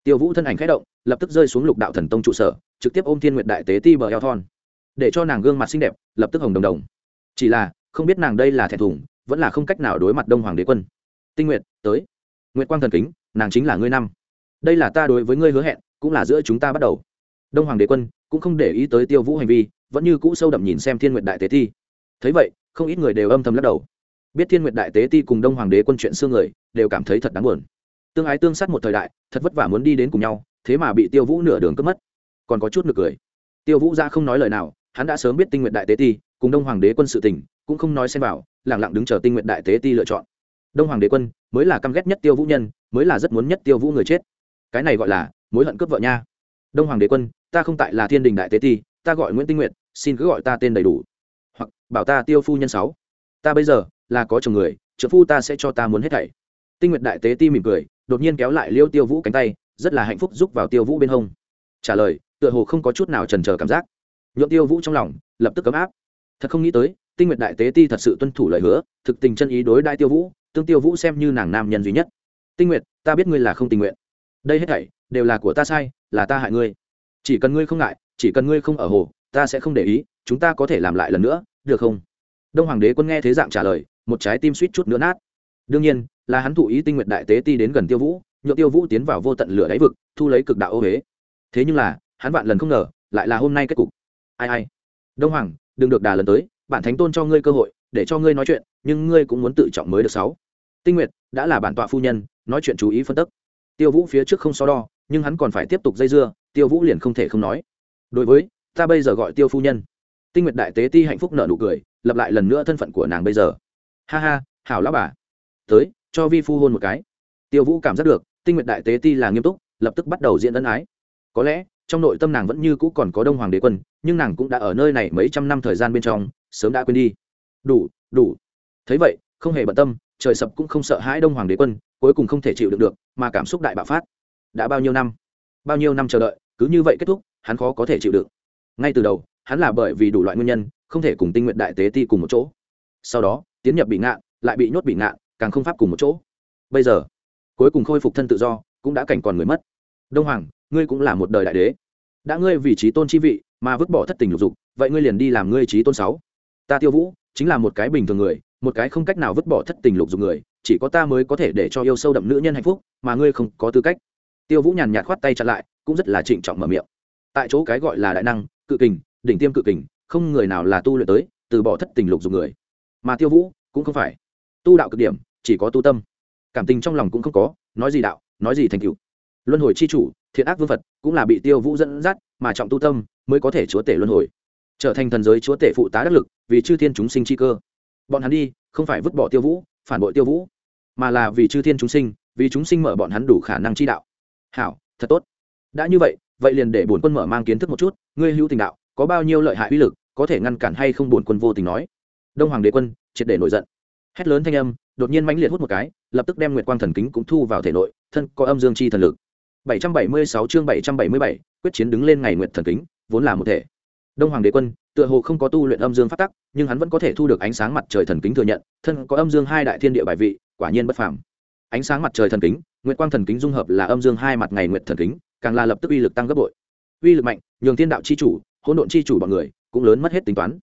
Tiêu vũ thân ảnh k h ẽ động, lập tức rơi xuống lục đạo thần tông trụ sở, trực tiếp ôm thiên nguyệt đại tế ti bờ eo thon để cho nàng gương mặt xinh đẹp lập tức hồng đồng đồng. Chỉ là, không biết nàng đây là thẹn thùng vẫn là không cách nào đối mặt đông hoàng đế quân. Tinh nguyệt, tới. Nguyệt quang thần kính, nàng chính là ngươi năm. Đây là ta đối với ngươi hứa hẹn, cũng là giữa chúng ta bắt đầu. Đông hoàng đế quân cũng không để ý tới tiêu vũ hành vi, vẫn như cũ sâu đậm nhìn xem thiên nguyệt đại tế Thi. thấy vậy, không ít người đều âm thầm lắc đầu. Biết thiên nguyệt đại tế ti cùng đông hoàng đế quân chuyện xương người, đều cảm thấy thật đáng buồn. Tương ái tương sát một thời đại, thật vất vả muốn đi đến cùng nhau, thế mà bị tiêu vũ nửa đường cướp mất. Còn có chút nực cười. Tiêu vũ ra không nói lời nào hắn đã sớm biết tinh nguyện đại tế ti, cùng đông hoàng đế quân sự tỉnh cũng không nói xem vào lẳng lặng đứng chờ tinh nguyện đại tế ti lựa chọn. Đông hoàng đế quân mới là căm ghét nhất tiêu vũ nhân, mới là rất muốn nhất tiêu vũ người chết. Cái này gọi là mối hận cướp vợ nha. Đông hoàng đế quân, ta không tại là thiên đình đại tế ti, ta gọi nguyễn tinh nguyện xin cứ gọi ta tên đầy đủ. Hoặc, bảo ta tiêu phu nhân sáu. Ta bây giờ là có chồng người, trợ phu ta sẽ cho ta muốn hết thảy. Tinh nguyện đại tế ti mỉm cười, đột nhiên kéo lại liêu tiêu vũ cánh tay, rất là hạnh phúc giúp vào tiêu vũ bên hông. Trả lời, tựa hồ không có chút nào trần trờ cảm giác nhuộm tiêu vũ trong lòng, lập tức cấm áp. Thật không nghĩ tới, tinh nguyệt đại tế ti thật sự tuân thủ lời hứa, thực tình chân ý đối đại tiêu vũ, tương tiêu vũ xem như nàng nam nhân duy nhất. Tinh nguyệt, ta biết ngươi là không tình nguyện. Đây hết thảy, đều là của ta sai, là ta hại ngươi. Chỉ cần ngươi không ngại, chỉ cần ngươi không ở hồ, ta sẽ không để ý, chúng ta có thể làm lại lần nữa, được không? Đông hoàng đế quân nghe thế dạng trả lời, một trái tim suýt chút nữa nát. Đương nhiên, là hắn thụ ý tinh nguyện đại tế ti đến gần tiêu vũ, nhượng tiêu vũ tiến vào vô tận lửa đáy vực, thu lấy cực đạo ô huế thế nhưng là, hắn vạn lần không ngờ, lại là hôm nay kết cục ai ai. Đông hoàng, đừng được đà lần tới, bản thánh tôn cho ngươi cơ hội, để cho ngươi nói chuyện, nhưng ngươi cũng muốn tự trọng mới được sáu. Tinh nguyệt, đã là bản tọa phu nhân, nói chuyện chú ý phân tức. Tiêu vũ phía trước không so đo, nhưng hắn còn phải tiếp tục dây dưa, tiêu vũ liền không thể không nói. Đối với, ta bây giờ gọi tiêu phu nhân. Tinh nguyệt đại tế ti hạnh phúc nở nụ cười lập lại lần nữa thân phận của nàng bây giờ. Ha ha, hảo lão bà. Tới, cho vi phu hôn một cái. Tiêu vũ cảm giác được, tinh nguyệt đại tế ti là nghiêm túc, lập tức bắt đầu diễn ân ái. Có lẽ trong nội tâm nàng vẫn như cũ còn có đông hoàng đế quân, nhưng nàng cũng đã ở nơi này mấy trăm năm thời gian bên trong, sớm đã quên đi. Đủ đủ. Thấy vậy, không hề bận tâm, trời sập cũng không sợ hãi đông hoàng đế quân, cuối cùng không thể chịu được được, mà cảm xúc đại bạo phát. Đã bao nhiêu năm? Bao nhiêu năm chờ đợi, cứ như vậy kết thúc, hắn khó có thể chịu được ngay từ đầu, hắn là bởi vì đủ loại nguyên nhân, không thể cùng tinh nguyện đại tế ti cùng một chỗ. Sau đó, tiến nhập bị ngạn, lại bị nhốt bị ngạn, càng không pháp cùng một chỗ. Bây giờ, cuối cùng khôi phục thân tự do, cũng đã cảnh còn người mất. Đông hoàng ngươi cũng là một đời đại đế. Đã ngươi vì trí tôn chi vị mà vứt bỏ thất tình lục dục, vậy ngươi liền đi làm ngươi trí tôn sáu. Ta tiêu vũ chính là một cái bình thường người, một cái không cách nào vứt bỏ thất tình lục dục người, chỉ có ta mới có thể để cho yêu sâu đậm nữ nhân hạnh phúc, mà ngươi không có tư cách. Tiêu vũ nhàn nhạt khoát tay chặn lại, cũng rất là trịnh trọng mở miệng. Tại chỗ cái gọi là đại năng, cự kình, đỉnh tiêm cự kình, không người nào là tu luyện tới, từ bỏ thất tình lục dục người. Mà tiêu vũ cũng không phải. Tu đạo cực điểm, chỉ có tu tâm. Cảm tình trong lòng cũng không có, nói gì đạo, nói gì thành cựu luân hồi c h i chủ thiện ác vương vật cũng là bị tiêu vũ dẫn dắt mà trọng tu tâm mới có thể chúa tể luân hồi. Trở thành thần giới chúa tể phụ tá đắc lực vì chư thiên chúng sinh chi cơ. Bọn hắn đi, không phải vứt bỏ tiêu vũ, phản bội tiêu vũ, mà là vì chư thiên chúng sinh, vì chúng sinh mở bọn hắn đủ khả năng chi đạo. Hảo, thật tốt. Đã như vậy vậy liền để bổn quân mở mang kiến thức một chút, ngươi hữu tình đạo, có bao nhiêu lợi hại uy lực, có thể ngăn cản hay không bổn quân vô tình nói. Đông hoàng đế quân, triệt để nổi giận. Hét lớn thanh âm, đột nhiên mãnh liệt hút một cái, lập tức đem nguyệt quang thần kính cũng thu vào thể nội, thân có âm dương chi thần lực. 776 chương 777, quyết chiến đứng lên ngày nguyệt thần kính vốn là một thể. Đông hoàng đế quân tựa hồ không có tu luyện âm dương phát tắc nhưng hắn vẫn có thể thu được ánh sáng mặt trời thần kính thừa nhận thân có âm dương hai đại thiên địa bài vị quả nhiên bất phàm. Ánh sáng mặt trời thần kính nguyệt quang thần kính dung hợp là âm dương hai mặt ngày nguyệt thần kính càng là lập tức uy lực tăng gấp bội. Uy lực mạnh nhường thiên đạo chi chủ hỗn độn chi chủ bọn người cũng lớn mất hết tính toán.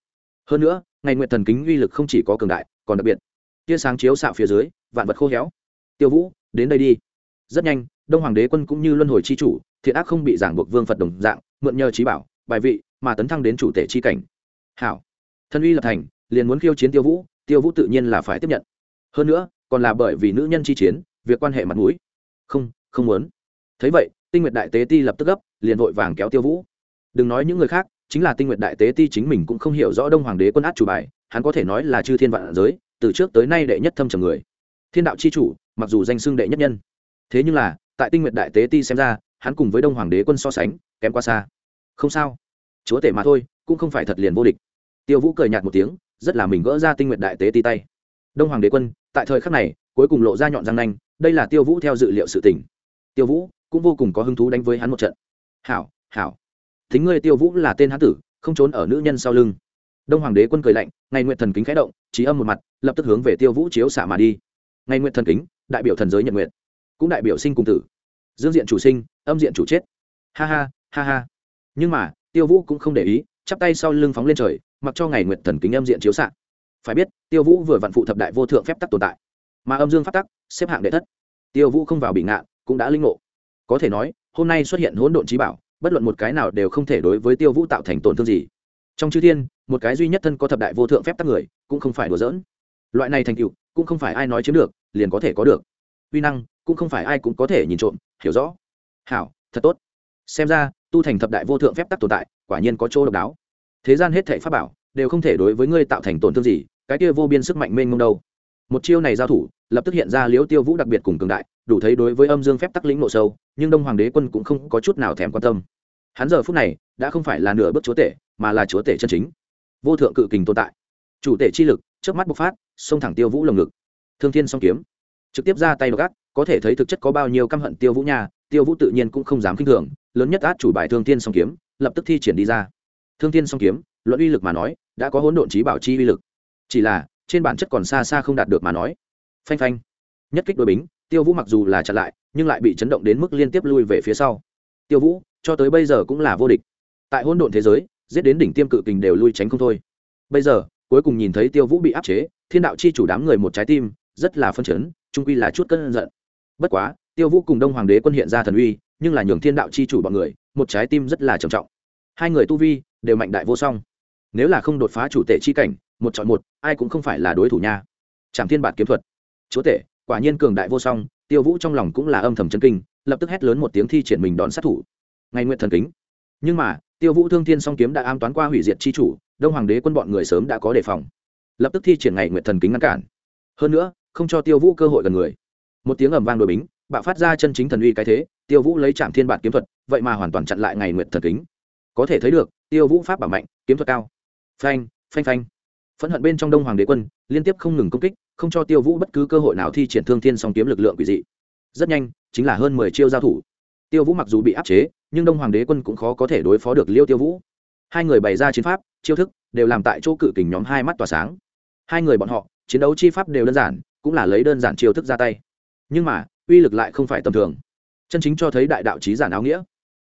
Hơn nữa ngày nguyệt thần kính uy lực không chỉ có cường đại còn đặc biệt. Tia sáng chiếu xạ phía dưới vạn vật khô héo. Tiêu vũ đến đây đi. Rất nhanh đông hoàng đế quân cũng như luân hồi chi chủ, thiện ác không bị giảng buộc vương phật đồng dạng, mượn nhờ trí bảo, bài vị, mà tấn thăng đến chủ tể chi cảnh. Hảo. Thân uy lập thành, liền muốn khiêu chiến tiêu vũ tiêu vũ tự nhiên là phải tiếp nhận. Hơn nữa, còn là bởi vì nữ nhân chi chiến, việc quan hệ mặt mũi. Không không muốn. Thấy vậy, tinh nguyệt đại tế ti lập tức gấp, liền vội vàng kéo tiêu vũ. Đừng nói những người khác, chính là tinh nguyệt đại tế ti chính mình cũng không hiểu rõ đông hoàng đế quân át chủ bài, hắn có thể nói là chư thiên vạn giới, từ trước tới nay đệ nhất thâm trầm người. Thiên đạo c h i chủ, mặc dù danh xưng đệ nhất nhân thế nhưng là, tại tinh nguyện đại tế ti xem ra, hắn cùng với đông hoàng đế quân so sánh, kém quá xa. Không sao. Chúa tể mà thôi, cũng không phải thật liền vô địch. Tiêu vũ cười nhạt một tiếng, rất là mình gỡ ra tinh nguyện đại tế ti tay. Đông hoàng đế quân, tại thời khắc này, cuối cùng lộ ra nhọn răng nanh, đây là tiêu vũ theo dự liệu sự tỉnh tiêu vũ cũng vô cùng có hứng thú đánh với hắn một trận. Hảo hảo. Thính ngươi tiêu vũ là tên hán tử, không trốn ở nữ nhân sau lưng. Đông hoàng đế quân cười lạnh, ngày nguyện thần kính khẽ động, trí âm một mặt, lập tức hướng về tiêu vũ chiếu xả mà đi. Ngày nguyện thần kính, đại biểu thần giới nhật nguyện cũng đại biểu sinh cùng tử. Dương diện chủ sinh, âm diện chủ chết. Ha ha ha ha. Nhưng mà, tiêu vũ cũng không để ý, chắp tay sau lưng phóng lên trời, mặc cho ngày nguyệt thần kính âm diện chiếu xạ. Phải biết, tiêu vũ vừa vặn phụ thập đại vô thượng phép tắc tồn tại, mà âm dương phát tắc, xếp hạng đệ thất. Tiêu vũ không vào bị ngạn cũng đã linh ngộ. Có thể nói, hôm nay xuất hiện hỗn độn trí bảo, bất luận một cái nào đều không thể đối với tiêu vũ tạo thành tổn thương gì. Trong chư thiên, một cái duy nhất thân có thập đại vô thượng phép tắc người, cũng không phải đùa giỡn. Loại này thành tựu, cũng không phải ai nói chiếm được, liền có thể có được uy năng, cũng không phải ai cũng có thể nhìn trộm, hiểu rõ. Hảo, thật tốt. Xem ra, tu thành thập đại vô thượng phép tắc tồn tại, quả nhiên có chỗ độc đáo. Thế gian hết thể pháp bảo, đều không thể đối với ngươi tạo thành tổn thương gì, cái kia vô biên sức mạnh mênh mông đâu. Một chiêu này giao thủ, lập tức hiện ra liễu tiêu vũ đặc biệt cùng cường đại, đủ thấy đối với âm dương phép tắc lĩnh nộ sâu, nhưng đông hoàng đế quân cũng không có chút nào thèm quan tâm. Hắn giờ phút này, đã không phải là nửa bước chúa tể, mà là chúa tể chân chính. Vô thượng cự kình tồn tại. Chủ tể chi lực trước mắt bộc phát, xông thẳng tiêu vũ lồng ngực. Thương thiên song kiếm trực tiếp ra tay đ ộ có thể thấy thực chất có bao nhiêu căm hận tiêu vũ nhà tiêu vũ tự nhiên cũng không dám k i n h thường, lớn nhất át chủ bài thương thiên song kiếm, lập tức thi triển đi ra. Thương thiên song kiếm, luận uy lực mà nói, đã có hỗn độn trí bảo chi uy lực. Chỉ là, trên bản chất còn xa xa không đạt được mà nói. Phanh phanh. Nhất kích đội bính, tiêu vũ mặc dù là chặn lại, nhưng lại bị chấn động đến mức liên tiếp lui về phía sau. Tiêu vũ, cho tới bây giờ cũng là vô địch. Tại hỗn độn thế giới, giết đến đỉnh tiêm cự kình đều lui tránh không thôi. Bây giờ, cuối cùng nhìn thấy tiêu vũ bị áp chế, thiên đạo chi chủ đám người một trái tim rất là phân chấn trung quy là chút cân giận. Bất quá, tiêu vũ cùng đông hoàng đế quân hiện ra thần uy, nhưng là nhường thiên đạo chi chủ bọn người, một trái tim rất là trầm trọng. Hai người tu vi đều mạnh đại vô song. Nếu là không đột phá chủ tể chi cảnh, một chọn một, ai cũng không phải là đối thủ nha. Trảm thiên bản kiếm thuật. Chúa tể, quả nhiên cường đại vô song, tiêu vũ trong lòng cũng là âm thầm chân kinh, lập tức hét lớn một tiếng thi triển mình đón sát thủ. Ngày nguyện thần kính. Nhưng mà, tiêu vũ thương thiên song kiếm đã am toán qua hủy diệt chi chủ, đông hoàng đế quân bọn người sớm đã có đề phòng. Lập tức thi triển ngày nguyện thần kính ngăn cản. Hơn nữa không cho tiêu vũ cơ hội gần người. Một tiếng ầm vang đội bính, bạo phát ra chân chính thần uy cái thế, tiêu vũ lấy trạm thiên bản kiếm thuật, vậy mà hoàn toàn chặn lại ngày nguyện thần kính. Có thể thấy được, tiêu vũ pháp bảo mạnh, kiếm thuật cao. Phanh phanh phanh. Phẫn hận bên trong đông hoàng đế quân, liên tiếp không ngừng công kích, không cho tiêu vũ bất cứ cơ hội nào thi triển thương thiên song kiếm lực lượng quỷ dị. Rất nhanh, chính là hơn mười chiêu giao thủ. Tiêu vũ mặc dù bị áp chế, nhưng đông hoàng đế quân cũng khó có thể đối phó được liêu tiêu vũ. Hai người bày ra chiến pháp, chiêu thức, đều làm tại chỗ cự kình nhóm hai mắt tỏa sáng. Hai người bọn họ, chiến đấu chi pháp đều đơn giản cũng là lấy đơn giản chiêu thức ra tay. Nhưng mà, uy lực lại không phải tầm thường. Chân chính cho thấy đại đạo trí giản áo nghĩa.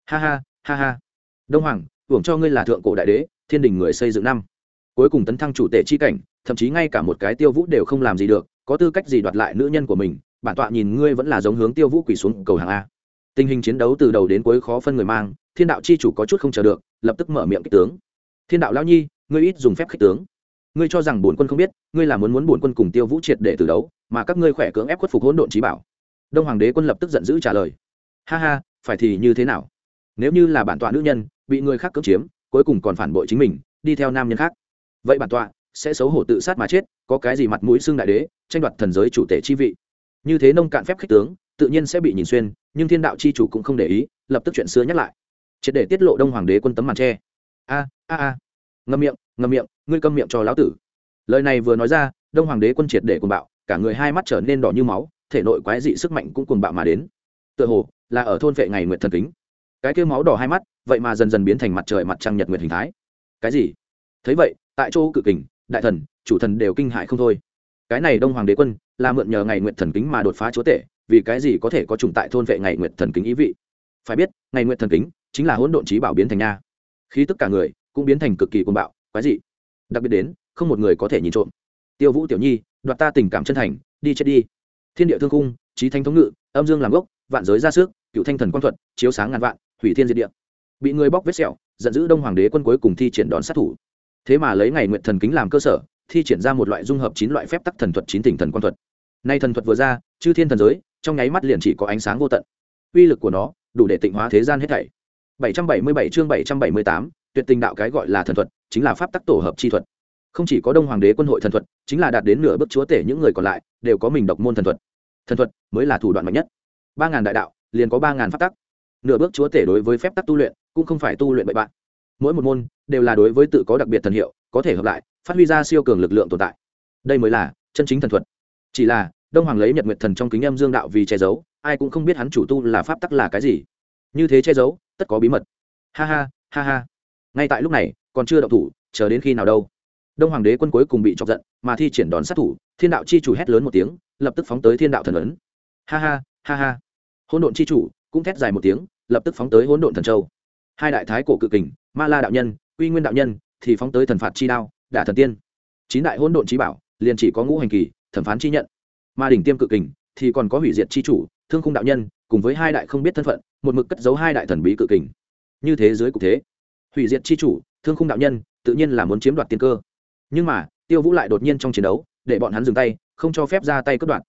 Ha ha ha ha. Đông hoàng, hưởng cho ngươi là thượng cổ đại đế, thiên đình người xây dựng năm. Cuối cùng tấn thăng chủ tể chi cảnh, thậm chí ngay cả một cái tiêu vũ đều không làm gì được, có tư cách gì đoạt lại nữ nhân của mình, bản tọa nhìn ngươi vẫn là giống hướng tiêu vũ quỳ xuống cầu hàng a. Tình hình chiến đấu từ đầu đến cuối khó phân người mang, thiên đạo chi chủ có chút không chờ được, lập tức mở miệng kích tướng. Thiên đạo lão nhi, ngươi ít dùng phép khích tướng ngươi cho rằng bổn quân không biết, ngươi là muốn muốn bổn quân cùng tiêu vũ triệt để từ đấu, mà các ngươi khỏe cưỡng ép khuất phục hỗn độn trí bảo. Đông hoàng đế quân lập tức giận dữ trả lời. Ha ha, phải thì như thế nào? Nếu như là bản tọa nữ nhân, bị người khác cưỡng chiếm, cuối cùng còn phản bội chính mình, đi theo nam nhân khác. Vậy bản tọa sẽ xấu hổ tự sát mà chết, có cái gì mặt mũi xương đại đế, tranh đoạt thần giới chủ tể chi vị. Như thế nông cạn phép khích tướng, tự nhiên sẽ bị nhìn xuyên, nhưng thiên đạo chi chủ cũng không để ý, lập tức chuyện xưa nhắc lại. Triệt để tiết lộ đông hoàng đế quân tấm màn tre. A a a ngâm miệng ngâm miệng, ngươi câm miệng cho lão tử. Lời này vừa nói ra, đông hoàng đế quân triệt để cuồng bạo, cả người hai mắt trở nên đỏ như máu, thể nội quái dị sức mạnh cũng cuồng bạo mà đến. Tựa hồ là ở thôn vệ ngày nguyệt thần kính. Cái kêu máu đỏ hai mắt, vậy mà dần dần biến thành mặt trời mặt trăng nhật nguyệt hình thái. Cái gì? Thấy vậy, tại chỗ cự kình, đại thần, chủ thần đều kinh hại không thôi. Cái này đông hoàng đế quân, là mượn nhờ ngày nguyệt thần kính mà đột phá chúa tể, vì cái gì có thể có trùng tại thôn vệ ngày nguyệt thần kính ý vị? Phải biết, ngày nguyệt thần kính chính là hỗn độn trí bảo biến thành nha. Khi tất cả người cũng biến thành cực kỳ cuồng bạo quái dị. Đặc biệt đến không một người có thể nhìn trộm. Tiêu vũ tiểu nhi đoạt ta tình cảm chân thành đi chết đi. Thiên địa thương cung trí thanh thống ngự âm dương làm gốc vạn giới ra sức cựu thanh thần quang thuật chiếu sáng ngàn vạn hủy thiên diệt địa. Bị người bóc vết sẹo giận dữ đông hoàng đế quân cuối cùng thi triển đón sát thủ. Thế mà lấy ngày nguyện thần kính làm cơ sở thi triển ra một loại dung hợp chín loại phép tắc thần thuật chín tỉnh thần quang thuật. Nay thần thuật vừa ra chư thiên thần giới trong nháy mắt liền chỉ có ánh sáng vô tận. Uy lực của nó đủ để tịnh hóa thế gian hết thảy. 777 chương 778, tuyệt tình đạo cái gọi là thần thuật, chính là pháp tắc tổ hợp chi thuật. Không chỉ có đông hoàng đế quân hội thần thuật, chính là đạt đến nửa bước chúa tể những người còn lại, đều có mình độc môn thần thuật. Thần thuật mới là thủ đoạn mạnh nhất. Ba ngàn đại đạo, liền có ba ngàn pháp tắc. Nửa bước chúa tể đối với phép tắc tu luyện, cũng không phải tu luyện bậy bạn. Mỗi một môn, đều là đối với tự có đặc biệt thần hiệu, có thể hợp lại, phát huy ra siêu cường lực lượng tồn tại. Đây mới là chân chính thần thuật. Chỉ là, đông hoàng lấy nhật nguyệt thần trong kính âm dương đạo vì che giấu, ai cũng không biết hắn chủ tu là pháp tắc là cái gì. Như thế che giấu, tất có bí mật. Ha ha ha ha ngay tại lúc này, còn chưa động thủ, chờ đến khi nào đâu. Đông hoàng đế quân cuối cùng bị chọc giận, mà thi triển đòn sát thủ, thiên đạo chi chủ hét lớn một tiếng, lập tức phóng tới thiên đạo thần ấn. Ha ha ha ha. Hỗn độn chi chủ cũng thét dài một tiếng, lập tức phóng tới hỗn độn thần châu. Hai đại thái cổ cự kình, ma la đạo nhân uy nguyên đạo nhân thì phóng tới thần phạt chi đao, đả thần tiên. Chín đại hỗn độn trí bảo, liền chỉ có ngũ hành kỳ, thẩm phán chi nhận. Ma đỉnh tiêm cự kình thì còn có hủy diệt chi chủ, thương khung đạo nhân, cùng với hai đại không biết thân phận, một mực cất giấu hai đại thần bí cự kình. Như thế giới cục thế hủy diệt chi chủ, thương khung đạo nhân, tự nhiên là muốn chiếm đoạt tiên cơ. Nhưng mà, tiêu vũ lại đột nhiên trong chiến đấu, để bọn hắn dừng tay, không cho phép ra tay cất đoạt.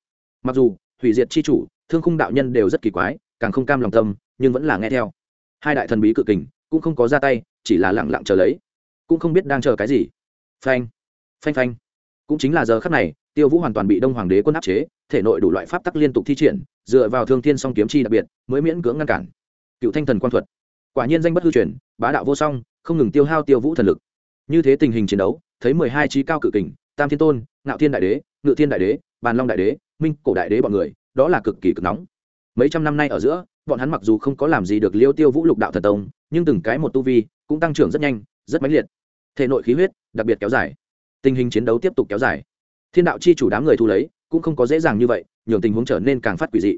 mặc dù, hủy diệt chi chủ, thương khung đạo nhân đều rất kỳ quái, càng không cam lòng tâm, nhưng vẫn là nghe theo. Hai đại thần bí cự kình, cũng không có ra tay, chỉ là lặng lặng chờ lấy. Cũng không biết đang chờ cái gì. Phanh phanh phanh. Cũng chính là giờ khắc này, tiêu vũ hoàn toàn bị đông hoàng đế quân áp chế, thể nội đủ loại pháp tắc liên tục thi triển, dựa vào thương thiên song kiếm chi đặc biệt, mới miễn cưỡng ngăn cản. Cựu thanh thần quan thuật quả nhiên danh bất hư truyền, bá đạo vô song, không ngừng tiêu hao tiêu vũ thần lực. Như thế tình hình chiến đấu, thấy mười hai trí cao cự kình, tam thiên tôn, ngạo thiên đại đế, ngự thiên đại đế, bàn long đại đế, minh cổ đại đế bọn người, đó là cực kỳ cực nóng. Mấy trăm năm nay ở giữa, bọn hắn mặc dù không có làm gì được liêu tiêu vũ lục đạo thần tông, nhưng từng cái một tu vi cũng tăng trưởng rất nhanh, rất mãnh liệt. Thể nội khí huyết đặc biệt kéo dài. Tình hình chiến đấu tiếp tục kéo dài. Thiên đạo chi chủ đám người thu lấy, cũng không có dễ dàng như vậy, nhường tình huống trở nên càng phát quỷ dị.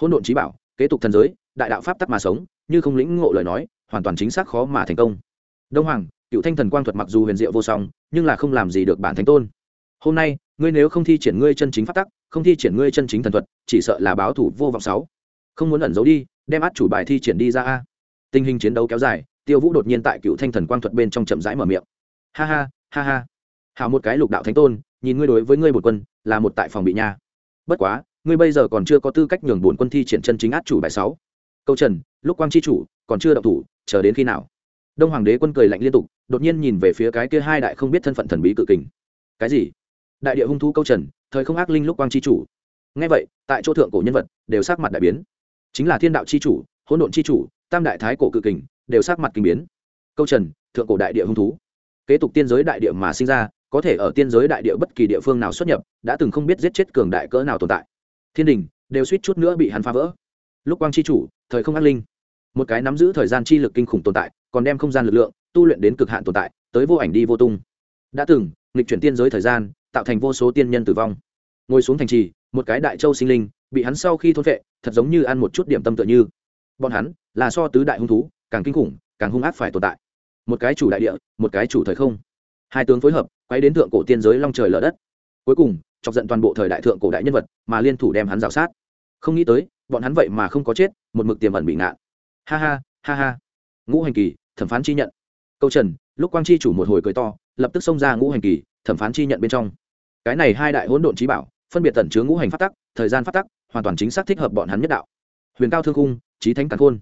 Hôn độn trí bảo, kế tục thần giới, đại đạo pháp tắc mà sống như không lĩnh ngộ lời nói, hoàn toàn chính xác khó mà thành công. Đông hoàng, cựu thanh thần quang thuật mặc dù huyền diệu vô song, nhưng là không làm gì được bản thánh tôn. Hôm nay, ngươi nếu không thi triển ngươi chân chính phát tắc, không thi triển ngươi chân chính thần thuật, chỉ sợ là báo thủ vô vọng sáu. Không muốn ẩn giấu đi, đem át chủ bài thi triển đi ra a. Tình hình chiến đấu kéo dài, tiêu vũ đột nhiên tại cựu thanh thần quang thuật bên trong chậm rãi mở miệng. Ha ha ha ha. Hào một cái lục đạo thánh tôn, nhìn ngươi đối với ngươi một quân, là một tại phòng bị nha. Bất quá, ngươi bây giờ còn chưa có tư cách nhường bổn quân thi triển chân chính át chủ bài sáu câu trần, lúc quang chi chủ, còn chưa động thủ, chờ đến khi nào? Đông hoàng đế quân cười lạnh liên tục, đột nhiên nhìn về phía cái kia hai đại không biết thân phận thần bí cự kình. Cái gì? Đại địa hung thú câu trần, thời không ác linh lúc quang chi chủ. Ngay vậy, tại chỗ thượng cổ nhân vật đều sắc mặt đại biến. Chính là thiên đạo chi chủ, hỗn độn chi chủ, tam đại thái cổ cự kình đều sắc mặt kinh biến. Câu trần, thượng cổ đại địa hung thú. Kế tục tiên giới đại địa mà sinh ra, có thể ở tiên giới đại địa bất kỳ địa phương nào xuất nhập, đã từng không biết giết chết cường đại cỡ nào tồn tại. Thiên đình, đều suýt chút nữa bị hắn phá vỡ lúc quang chi chủ, thời không ác linh. Một cái nắm giữ thời gian chi lực kinh khủng tồn tại, còn đem không gian lực lượng, tu luyện đến cực hạn tồn tại, tới vô ảnh đi vô tung. Đã từng, nghịch chuyển tiên giới thời gian, tạo thành vô số tiên nhân tử vong. Ngồi xuống thành trì, một cái đại châu sinh linh, bị hắn sau khi thôn vệ thật giống như ăn một chút điểm tâm tựa như. Bọn hắn, là so tứ đại hung thú, càng kinh khủng, càng hung ác phải tồn tại. Một cái chủ đại địa, một cái chủ thời không. Hai tướng phối hợp, quay đến thượng cổ tiên giới long trời lở đất. Cuối cùng, chọc giận toàn bộ thời đại thượng cổ đại nhân vật, mà liên thủ đem hắn rào sát không nghĩ tới, bọn hắn vậy mà không có chết, một mực tiềm ẩn bị ngạn. Ha ha ha ha. Ngũ hành kỳ, thẩm phán chi nhận. Câu trần, lúc quang chi chủ một hồi cười to, lập tức xông ra ngũ hành kỳ, thẩm phán chi nhận bên trong. Cái này hai đại hỗn độn trí bảo, phân biệt tẩn chứa ngũ hành phát tắc, thời gian phát tắc, hoàn toàn chính xác thích hợp bọn hắn nhất đạo. Huyền cao thương cung trí thánh càn khôn.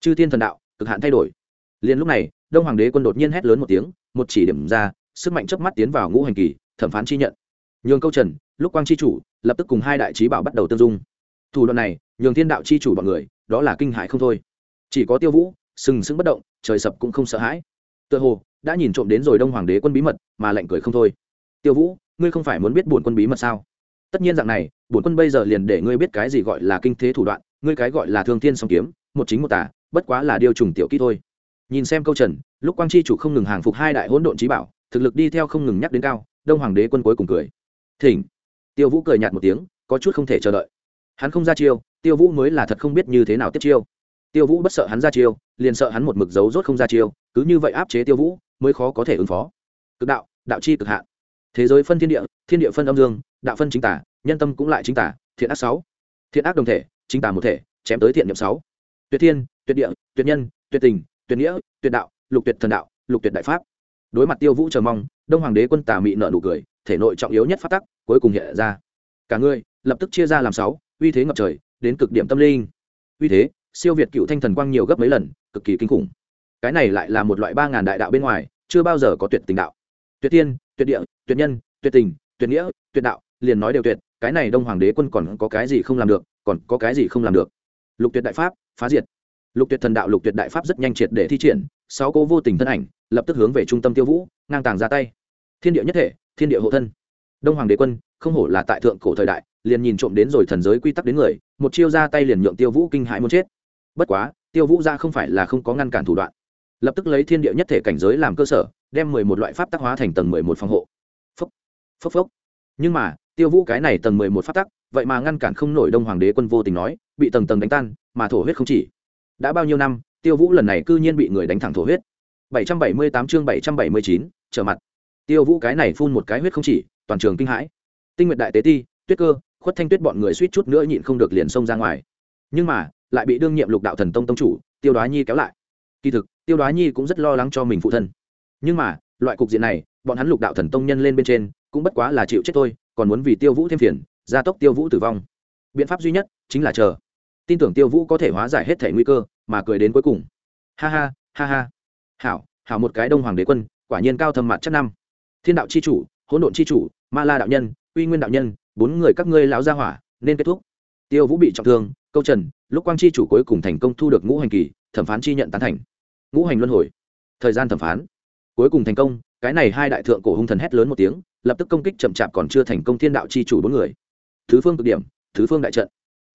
Chư thiên thần đạo, cực hạn thay đổi. Liền lúc này, đông hoàng đế quân đột nhiên hét lớn một tiếng, một chỉ điểm ra, sức mạnh chớp mắt tiến vào ngũ hành kỳ, thẩm phán chi nhận. Nhường câu trần, lúc quang chi chủ, lập tức cùng hai đại trí bảo bắt đầu tương dung thủ đoạn này, nhường thiên đạo chi chủ bọn người, đó là kinh hại không thôi. Chỉ có tiêu vũ, sừng sững bất động, trời sập cũng không sợ hãi. Tựa hồ, đã nhìn trộm đến rồi đông hoàng đế quân bí mật, mà lạnh cười không thôi. Tiêu vũ, ngươi không phải muốn biết bổn quân bí mật sao? Tất nhiên dạng này, bổn quân bây giờ liền để ngươi biết cái gì gọi là kinh thế thủ đoạn, ngươi cái gọi là thương thiên song kiếm, một chính một tả bất quá là điều trùng tiểu kỹ thôi. Nhìn xem câu trần, lúc quang chi chủ không ngừng hàng phục hai đại hỗn độn trí bảo, thực lực đi theo không ngừng nhắc đến cao, đông hoàng đế quân cuối cùng cười. Thỉnh. Tiêu vũ cười nhạt một tiếng, có chút không thể chờ đợi hắn không ra chiêu, tiêu vũ mới là thật không biết như thế nào tiếp chiêu. Tiêu vũ bất sợ hắn ra chiêu, liền sợ hắn một mực dấu rốt không ra chiêu, cứ như vậy áp chế tiêu vũ, mới khó có thể ứng phó. Cực đạo đạo chi cực hạn. Thế giới phân thiên địa thiên địa phân âm dương, đạo phân chính tả, nhân tâm cũng lại chính tả, thiện ác sáu. Thiện ác đồng thể, chính tả một thể, chém tới thiện niệm sáu. Tuyệt thiên, tuyệt địa, tuyệt nhân, tuyệt tình, tuyệt nghĩa, tuyệt đạo, lục tuyệt thần đạo, lục tuyệt đại pháp. Đối mặt tiêu vũ chờ mong, đông hoàng đế quân tà mị nợ nụ cười, thể nội trọng yếu nhất phát tắc, cuối cùng hiện ra. Cả ngươi lập tức chia ra làm sáu uy thế ngập trời, đến cực điểm tâm linh. Uy thế, siêu việt cựu thanh thần quang nhiều gấp mấy lần, cực kỳ kinh khủng. Cái này lại là một loại ba ngàn đại đạo bên ngoài, chưa bao giờ có tuyệt tình đạo. Tuyệt tiên, tuyệt địa, tuyệt nhân, tuyệt tình, tuyệt nghĩa, tuyệt đạo, liền nói đều tuyệt, cái này đông hoàng đế quân còn có cái gì không làm được, còn có cái gì không làm được. Lục tuyệt đại pháp, phá diệt. Lục tuyệt thần đạo, lục tuyệt đại pháp rất nhanh triệt để thi triển, sáu cô vô tình thân ảnh, lập tức hướng về trung tâm tiêu vũ, ngang tàng ra tay. Thiên địa nhất thể, thiên địa hộ thân. Đông hoàng đế quân không hổ là tại thượng cổ thời đại, liền nhìn trộm đến rồi thần giới quy tắc đến người, một chiêu ra tay liền nhượng tiêu vũ kinh hãi muốn chết. Bất quá, tiêu vũ ra không phải là không có ngăn cản thủ đoạn. Lập tức lấy thiên địa nhất thể cảnh giới làm cơ sở, đem mười một loại pháp tác hóa thành tầng mười một phòng hộ. Phốc phốc phốc. Nhưng mà, tiêu vũ cái này tầng mười một pháp tắc, vậy mà ngăn cản không nổi đông hoàng đế quân vô tình nói, bị tầng tầng đánh tan, mà thổ huyết không chỉ. Đã bao nhiêu năm, tiêu vũ lần này c ư nhiên bị người đánh thẳng thổ huyết. bảy trăm bảy mươi tám chương bảy trăm bảy mươi chín, trở mặt. Tiêu vũ cái này phun một cái huyết không chỉ, toàn trường kinh hãi tinh nguyện đại tế ti, tuyết cơ, khuất thanh tuyết bọn người suýt chút nữa nhịn không được liền xông ra ngoài. Nhưng mà, lại bị đương nhiệm lục đạo thần tông tông chủ, tiêu đoá nhi kéo lại. Kỳ thực, tiêu đoá nhi cũng rất lo lắng cho mình phụ thân. Nhưng mà, loại cục diện này, bọn hắn lục đạo thần tông nhân lên bên trên, cũng bất quá là chịu chết thôi, còn muốn vì tiêu vũ thêm phiền, gia tốc tiêu vũ tử vong. Biện pháp duy nhất, chính là chờ. Tin tưởng tiêu vũ có thể hóa giải hết thể nguy cơ, mà cười đến cuối cùng. Ha ha ha ha. Hảo hảo một cái đông hoàng đế quân, quả nhiên cao thâm mặt chất năm. Thiên đạo c h i chủ, hỗn độn c h i chủ, ma la đạo nhân uy nguyên đạo nhân, bốn người các ngươi lão gia hỏa, nên kết thúc. Tiêu vũ bị trọng thương, câu trần, lúc quang chi chủ cuối cùng thành công thu được ngũ hành kỳ, thẩm phán chi nhận tán thành. Ngũ hành luân hồi. Thời gian thẩm phán. Cuối cùng thành công, cái này hai đại thượng cổ hung thần hét lớn một tiếng, lập tức công kích chậm chạp còn chưa thành công thiên đạo chi chủ bốn người. Thứ phương cực điểm, thứ phương đại trận.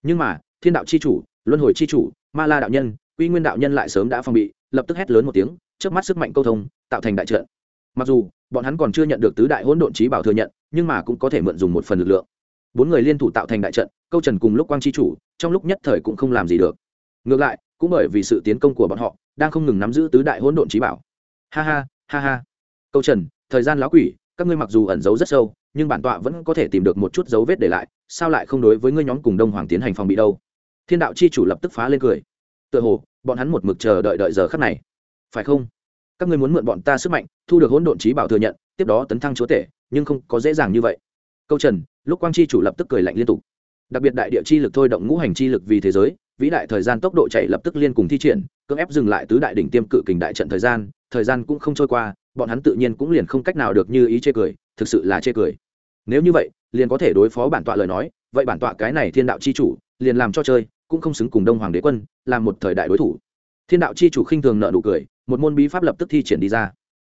Nhưng mà, thiên đạo chi chủ, luân hồi chi chủ, ma la đạo nhân, uy nguyên đạo nhân lại sớm đã phong bị, lập tức hét lớn một tiếng trước mắt sức mạnh câu thông, tạo thành đại trận. Mặc dù, bọn hắn còn chưa nhận được tứ đại hỗn độn trí bảo thừa nhận nhưng mà cũng có thể mượn dùng một phần lực lượng. Bốn người liên thủ tạo thành đại trận, câu trần cùng lúc quang chi chủ, trong lúc nhất thời cũng không làm gì được. Ngược lại, cũng bởi vì sự tiến công của bọn họ, đang không ngừng nắm giữ tứ đại hỗn độn trí bảo. Ha ha ha ha. Câu trần, thời gian lão quỷ, các ngươi mặc dù ẩn giấu rất sâu, nhưng bản tọa vẫn có thể tìm được một chút dấu vết để lại, sao lại không đối với ngươi nhóm cùng đông hoàng tiến hành phòng bị đâu? Thiên đạo chi chủ lập tức phá lên cười. Tựa hồ, bọn hắn một mực chờ đợi đợi giờ khắc này. Phải không? Các ngươi muốn mượn bọn ta sức mạnh, thu được hỗn độn trí bảo thừa nhận, tiếp đó tấn thăng chúa tể nhưng không có dễ dàng như vậy. Câu trần, lúc quang chi chủ lập tức cười lạnh liên tục. Đặc biệt đại địa chi lực thôi động ngũ hành chi lực vì thế giới, vĩ đại thời gian tốc độ chạy lập tức liên cùng thi triển, cưỡng ép dừng lại tứ đại đỉnh tiêm cự kình đại trận thời gian thời gian cũng không trôi qua, bọn hắn tự nhiên cũng liền không cách nào được như ý chê cười, thực sự là chê cười. Nếu như vậy, liền có thể đối phó bản tọa lời nói, vậy bản tọa cái này thiên đạo chi chủ, liền làm cho chơi, cũng không xứng cùng đông hoàng đế quân, làm một thời đại đối thủ. Thiên đạo chi chủ khinh thường nợ nụ cười, một môn bí pháp lập tức thi triển đi ra.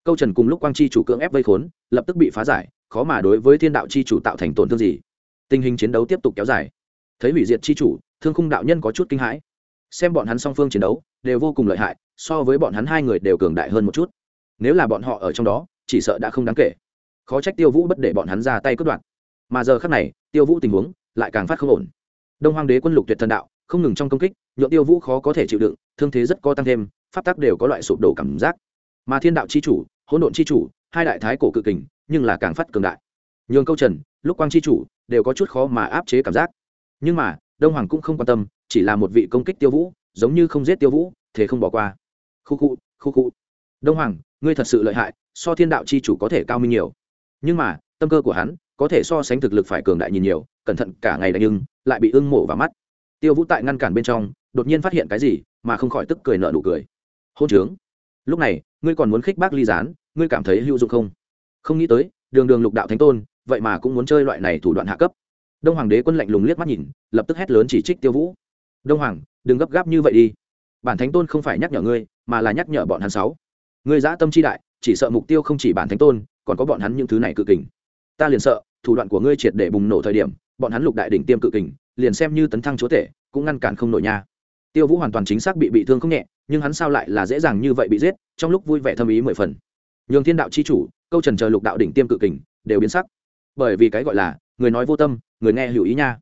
Câu trần cùng lúc quang chi chủ cưỡng ép vây khốn lập tức bị phá giải, khó mà đối với thiên đạo chi chủ tạo thành tổn thương gì. Tình hình chiến đấu tiếp tục kéo dài. Thấy hủy diệt chi chủ, thương khung đạo nhân có chút kinh hãi. Xem bọn hắn song phương chiến đấu, đều vô cùng lợi hại, so với bọn hắn hai người đều cường đại hơn một chút. Nếu là bọn họ ở trong đó, chỉ sợ đã không đáng kể. Khó trách tiêu vũ bất để bọn hắn ra tay cướp đoạt. Mà giờ khác này, tiêu vũ tình huống lại càng phát không ổn. Đông hoàng đế quân lục tuyệt thần đạo, không ngừng trong công kích, nhượng tiêu vũ khó có thể chịu đựng, thương thế rất có tăng thêm, pháp tắc đều có loại sụp đổ cảm giác. Mà thiên đạo c h i chủ, hỗn độn c h i chủ hai đại thái cổ cự kình, nhưng là càng phát cường đại. Nhường câu trần, lúc quang c h i chủ, đều có chút khó mà áp chế cảm giác. Nhưng mà, đông hoàng cũng không quan tâm, chỉ là một vị công kích tiêu vũ, giống như không giết tiêu vũ, thế không bỏ qua. Khu khu khu khu. Đông hoàng, ngươi thật sự lợi hại, so thiên đạo c h i chủ có thể cao minh nhiều. Nhưng mà, tâm cơ của hắn, có thể so sánh thực lực phải cường đại nhìn nhiều, cẩn thận cả ngày đánh nhưng, lại bị ưng mổ vào mắt. Tiêu vũ tại ngăn cản bên trong, đột nhiên phát hiện cái gì, mà không khỏi tức cười nợ nụ cười. Hôn trướng. Lúc này, ngươi còn muốn khích bác ly gián ngươi cảm thấy hữu dụng không? Không nghĩ tới, đường đường lục đạo thánh tôn, vậy mà cũng muốn chơi loại này thủ đoạn hạ cấp. Đông hoàng đế quân lạnh lùng liếc mắt nhìn, lập tức hét lớn chỉ trích tiêu vũ. Đông hoàng, đừng gấp gáp như vậy đi. Bản thánh tôn không phải nhắc nhở ngươi, mà là nhắc nhở bọn hắn sáu. Ngươi dã tâm chi đại, chỉ sợ mục tiêu không chỉ bản thánh tôn, còn có bọn hắn những thứ này cự kình. Ta liền sợ, thủ đoạn của ngươi triệt để bùng nổ thời điểm, bọn hắn lục đại đỉnh tiêm cự kình, liền xem như tấn thăng chúa tể, cũng ngăn cản không nổi nha. Tiêu vũ hoàn toàn chính xác bị bị thương không nhẹ, nhưng hắn sao lại là dễ dàng như vậy bị giết, trong lúc vui vẻ thâm ý mười phần nhường thiên đạo chi chủ, câu trần chờ lục đạo đỉnh tiêm cự kình, đều biến sắc. Bởi vì cái gọi là, người nói vô tâm, người nghe hữu ý nha.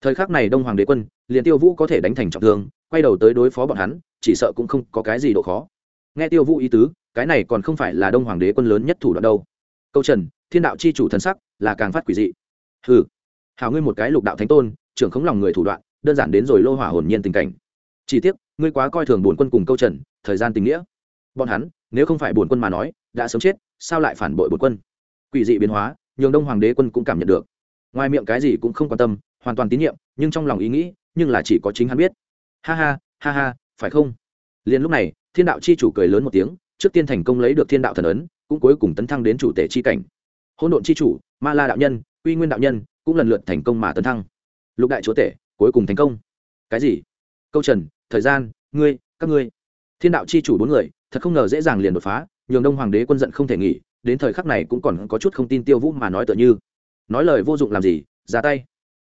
Thời khắc này đông hoàng đế quân, liền tiêu vũ có thể đánh thành trọng thương, quay đầu tới đối phó bọn hắn, chỉ sợ cũng không có cái gì độ khó. Nghe tiêu vũ ý tứ, cái này còn không phải là đông hoàng đế quân lớn nhất thủ đoạn đâu. Câu trần, thiên đạo chi chủ thần sắc là càng phát quỷ dị. Hừ hào ngươi một cái lục đạo thánh tôn, trưởng không lòng người thủ đoạn, đơn giản đến rồi lô hỏa hồn nhiên tình cảnh. Chỉ tiếc, ngươi quá coi thường bổn quân cùng câu trần, thời gian tình nghĩa. Bọn hắn, nếu không phải bổn quân mà nói đã sớm chết, sao lại phản bội bột quân? Quỷ dị biến hóa, nhường đông hoàng đế quân cũng cảm nhận được. Ngoài miệng cái gì cũng không quan tâm, hoàn toàn tín nhiệm, nhưng trong lòng ý nghĩ, nhưng là chỉ có chính hắn biết. Ha ha ha ha, phải không? Liền lúc này, thiên đạo chi chủ cười lớn một tiếng, trước tiên thành công lấy được thiên đạo thần ấn, cũng cuối cùng tấn thăng đến chủ tể chi cảnh. Hỗn độn chi chủ, ma la đạo nhân uy nguyên đạo nhân, cũng lần lượt thành công mà tấn thăng. Lục đại chúa tể, cuối cùng thành công. Cái gì? Câu trần, thời gian, ngươi, các ngươi. Thiên đạo chi chủ bốn người, thật không ngờ dễ dàng liền đột phá nhường đông hoàng đế quân giận không thể nghỉ, đến thời khắc này cũng còn có chút không tin tiêu vũ mà nói tựa như. Nói lời vô dụng làm gì, ra tay.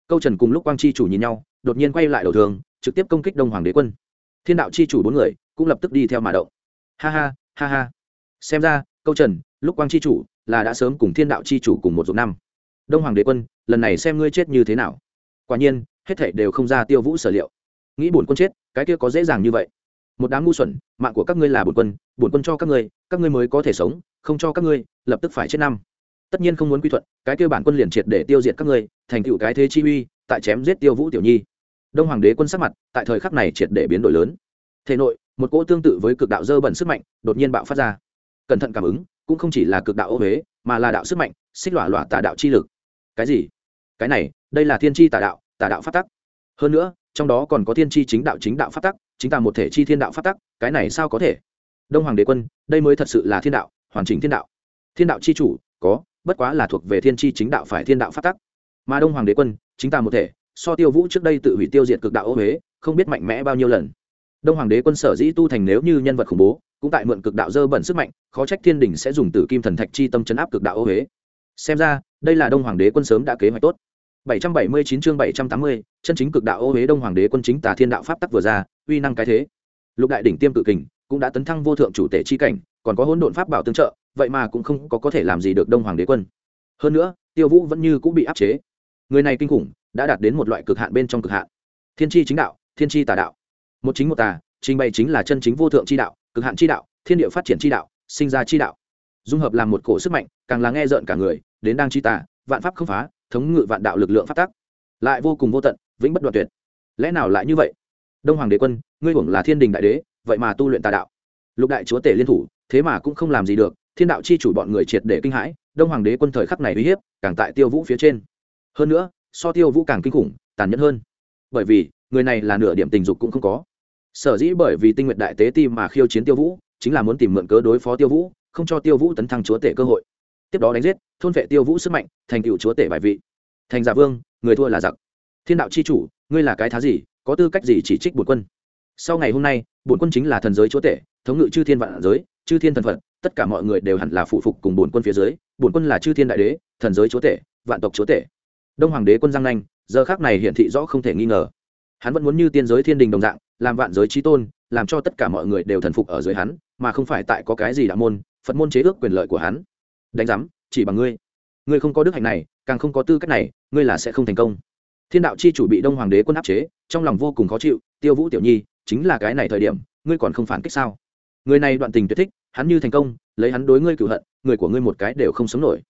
Câu trần cùng lúc quang chi chủ nhìn nhau, đột nhiên quay lại đầu thường, trực tiếp công kích đông hoàng đế quân. Thiên đạo chi chủ bốn người cũng lập tức đi theo mà động. Ha ha ha ha. Xem ra, câu trần lúc quang chi chủ là đã sớm cùng thiên đạo chi chủ cùng một dụng năm. Đông hoàng đế quân, lần này xem ngươi chết như thế nào. Quả nhiên, hết thể đều không ra tiêu vũ sở liệu. Nghĩ buồn quân chết, cái kia có dễ dàng như vậy một đám ngu xuẩn, mạng của các ngươi là bổn quân bổn quân cho các ngươi các ngươi mới có thể sống, không cho các ngươi, lập tức phải chết năm. Tất nhiên không muốn quy thuận, cái kia bản quân liền triệt để tiêu diệt các ngươi, thành tựu cái thế chi uy, tại chém giết tiêu vũ tiểu nhi. Đông hoàng đế quân sắc mặt, tại thời khắc này triệt để biến đổi lớn. Thể nội, một cỗ tương tự với cực đạo dơ bẩn sức mạnh, đột nhiên bạo phát ra. Cẩn thận cảm ứng, cũng không chỉ là cực đạo ô huế, mà là đạo sức mạnh, xích lỏa lỏa tà đạo chi lực. Cái gì? Cái này, đây là thiên tri tà đạo tà đạo phát tắc. Hơn nữa, trong đó còn có thiên tri chính đạo chính đạo phát tắc chính ta một thể chi thiên đạo phát tắc, cái này sao có thể? Đông hoàng đế quân, đây mới thật sự là thiên đạo, hoàn chỉnh thiên đạo. Thiên đạo chi chủ, có, bất quá là thuộc về thiên tri chính đạo phải thiên đạo phát tắc. Mà đông hoàng đế quân, chính ta một thể, so tiêu vũ trước đây tự hủy tiêu diệt cực đạo ô huế không biết mạnh mẽ bao nhiêu lần. Đông hoàng đế quân sở dĩ tu thành nếu như nhân vật khủng bố, cũng tại mượn cực đạo dơ bẩn sức mạnh, khó trách thiên đình sẽ dùng tử kim thần thạch chi tâm chấn áp cực đạo ô huế xem ra, đây là đông hoàng đế quân sớm đã kế hoạch tốt. 779 chương 780, chân chính cực đạo ô hế đông hoàng đế quân chính tà thiên đạo pháp tắc vừa ra uy năng cái thế. Lục đại đỉnh tiêm cự kình cũng đã tấn thăng vô thượng chủ tể chi cảnh còn có hỗn độn pháp bảo tương trợ vậy mà cũng không có có thể làm gì được đông hoàng đế quân. Hơn nữa tiêu vũ vẫn như cũng bị áp chế. Người này kinh khủng đã đạt đến một loại cực hạn bên trong cực hạn. Thiên Chi chính đạo thiên Chi tà đạo. Một chính một tà trình bày chính là chân chính vô thượng chi đạo cực hạn chi đạo thiên địa phát triển chi đạo sinh ra chi đạo. Dung hợp làm một cổ sức mạnh càng là nghe rợn cả người đến đang chi tà vạn pháp không phá thống ngự vạn đạo lực lượng phát tác. Lại vô cùng vô tận, vĩnh bất đoạn tuyệt. Lẽ nào lại như vậy? Đông hoàng đế quân, ngươi hưởng là thiên đình đại đế, vậy mà tu luyện tà đạo. Lục đại chúa tể liên thủ, thế mà cũng không làm gì được, thiên đạo chi chủ bọn người triệt để kinh hãi, đông hoàng đế quân thời khắc này uy hiếp, càng tại tiêu vũ phía trên. Hơn nữa, so tiêu vũ càng kinh khủng, tàn nhẫn hơn. Bởi vì, người này là nửa điểm tình dục cũng không có. Sở dĩ bởi vì tinh nguyện đại tế tim mà khiêu chiến tiêu vũ, chính là muốn tìm mượn cớ đối phó tiêu vũ, không cho tiêu vũ tấn thăng chúa tể cơ hội tiếp đó đánh giết, thôn vệ tiêu vũ sức mạnh, thành cựu chúa tể bài vị. Thành giả vương, người thua là giặc. Thiên đạo c h i chủ, ngươi là cái thá gì, có tư cách gì chỉ trích bổn quân? Sau ngày hôm nay, bổn quân chính là thần giới chúa tể, thống ngự chư thiên vạn giới, chư thiên thần phật, tất cả mọi người đều hẳn là phụ phục cùng bổn quân phía dưới, bổn quân là chư thiên đại đế, thần giới chúa tể, vạn tộc chúa tể. Đông hoàng đế quân giang nanh, giờ khác này hiển thị rõ không thể nghi ngờ. Hắn vẫn muốn như tiên giới thiên đình đồng dạng, làm vạn giới trí tôn, làm cho tất cả mọi người đều thần phục ở dưới hắn, mà không phải tại có cái gì đạo môn, phật môn chế ước quyền lợi của hắn đánh giám, chỉ bằng ngươi. Ngươi không có đức hạnh này, càng không có tư cách này, ngươi là sẽ không thành công. Thiên đạo chi chủ bị đông hoàng đế quân áp chế, trong lòng vô cùng khó chịu, tiêu vũ tiểu nhi, chính là cái này thời điểm, ngươi còn không phản kích sao? Người này đoạn tình tuyệt thích, hắn như thành công, lấy hắn đối ngươi cửu hận, người của ngươi một cái đều không sống nổi.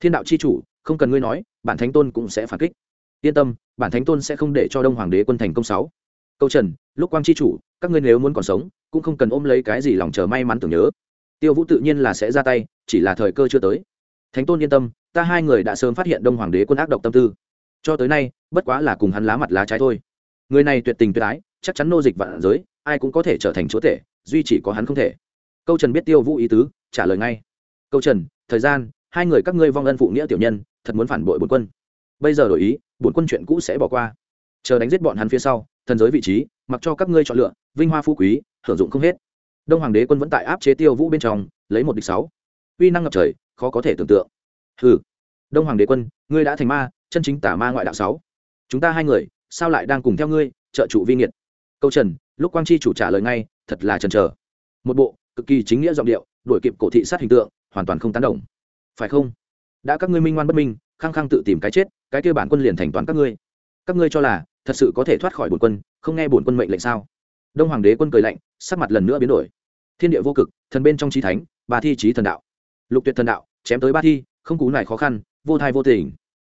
Thiên đạo chi chủ, không cần ngươi nói, bản thánh tôn cũng sẽ phản kích. Yên tâm, bản thánh tôn sẽ không để cho đông hoàng đế quân thành công sáu. Câu trần, lúc quang chi chủ, các ngươi nếu muốn còn sống, cũng không cần ôm lấy cái gì lòng chờ may mắn tưởng nhớ tiêu vũ tự nhiên là sẽ ra tay, chỉ là thời cơ chưa tới. Thánh tôn yên tâm, ta hai người đã sớm phát hiện đông hoàng đế quân ác độc tâm tư. Cho tới nay, bất quá là cùng hắn lá mặt lá trái thôi. Người này tuyệt tình tuyệt ái, chắc chắn nô dịch vạn giới, ai cũng có thể trở thành chúa tể, duy chỉ có hắn không thể. Câu trần biết tiêu vũ ý tứ, trả lời ngay. Câu trần, thời gian, hai người các ngươi vong ân phụ nghĩa tiểu nhân, thật muốn phản bội bổn quân. Bây giờ đổi ý, bổn quân chuyện cũ sẽ bỏ qua. Chờ đánh giết bọn hắn phía sau, thần giới vị trí, mặc cho các ngươi chọn lựa, vinh hoa phú quý, hưởng dụng không hết đông hoàng đế quân vẫn tại áp chế tiêu vũ bên trong, lấy một địch sáu. Uy năng ngập trời, khó có thể tưởng tượng. Hừ. Đông hoàng đế quân, ngươi đã thành ma, chân chính tả ma ngoại đạo sáu. Chúng ta hai người, sao lại đang cùng theo ngươi, trợ trụ vi nghiệt? Câu trần, lúc quang chi chủ trả lời ngay, thật là chần trờ một bộ, cực kỳ chính nghĩa giọng điệu, đuổi kịp cổ thị sát hình tượng, hoàn toàn không tán đồng. Phải không? Đã các ngươi minh ngoan bất minh, khăng khăng tự tìm cái chết, cái kia bản quân liền thành toán các ngươi. Các ngươi cho là, thật sự có thể thoát khỏi bổn quân, không nghe bổn quân mệnh lệnh sao? Đông hoàng đế quân cười lạnh, sắc mặt lần nữa biến đổi. Thiên địa vô cực, thần bên trong trí thánh, ba thi trí thần đạo. Lục tuyệt thần đạo, chém tới ba thi, không cú này khó khăn, vô thai vô tình.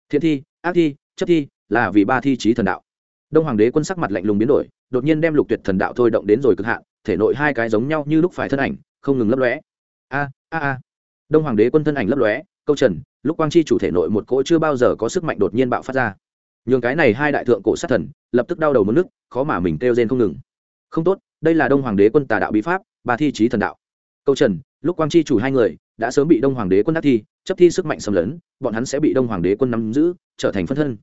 Thiện thi, ác thi, chấp thi, là vì ba thi trí thần đạo. Đông hoàng đế quân sắc mặt lạnh lùng biến đổi, đột nhiên đem lục tuyệt thần đạo thôi động đến rồi cực hạn, thể nội hai cái giống nhau như lúc phải thân ảnh, không ngừng lấp lóe. A a a. Đông hoàng đế quân thân ảnh lấp lóe, câu trần, lúc quang chi chủ thể nội một cỗ chưa bao giờ có sức mạnh đột nhiên bạo phát ra. Nhường cái này hai đại thượng cổ sát thần, lập tức đau đầu mất nước khó mà mình kêu rên không ngừng không tốt, đây là đông hoàng đế quân tà đạo bí pháp ba thi trí thần đạo. Câu trần, lúc quang chi chủ hai người đã sớm bị đông hoàng đế quân đắc thi, chấp thi sức mạnh xâm lấn, bọn hắn sẽ bị đông hoàng đế quân nắm giữ, trở thành phân thân.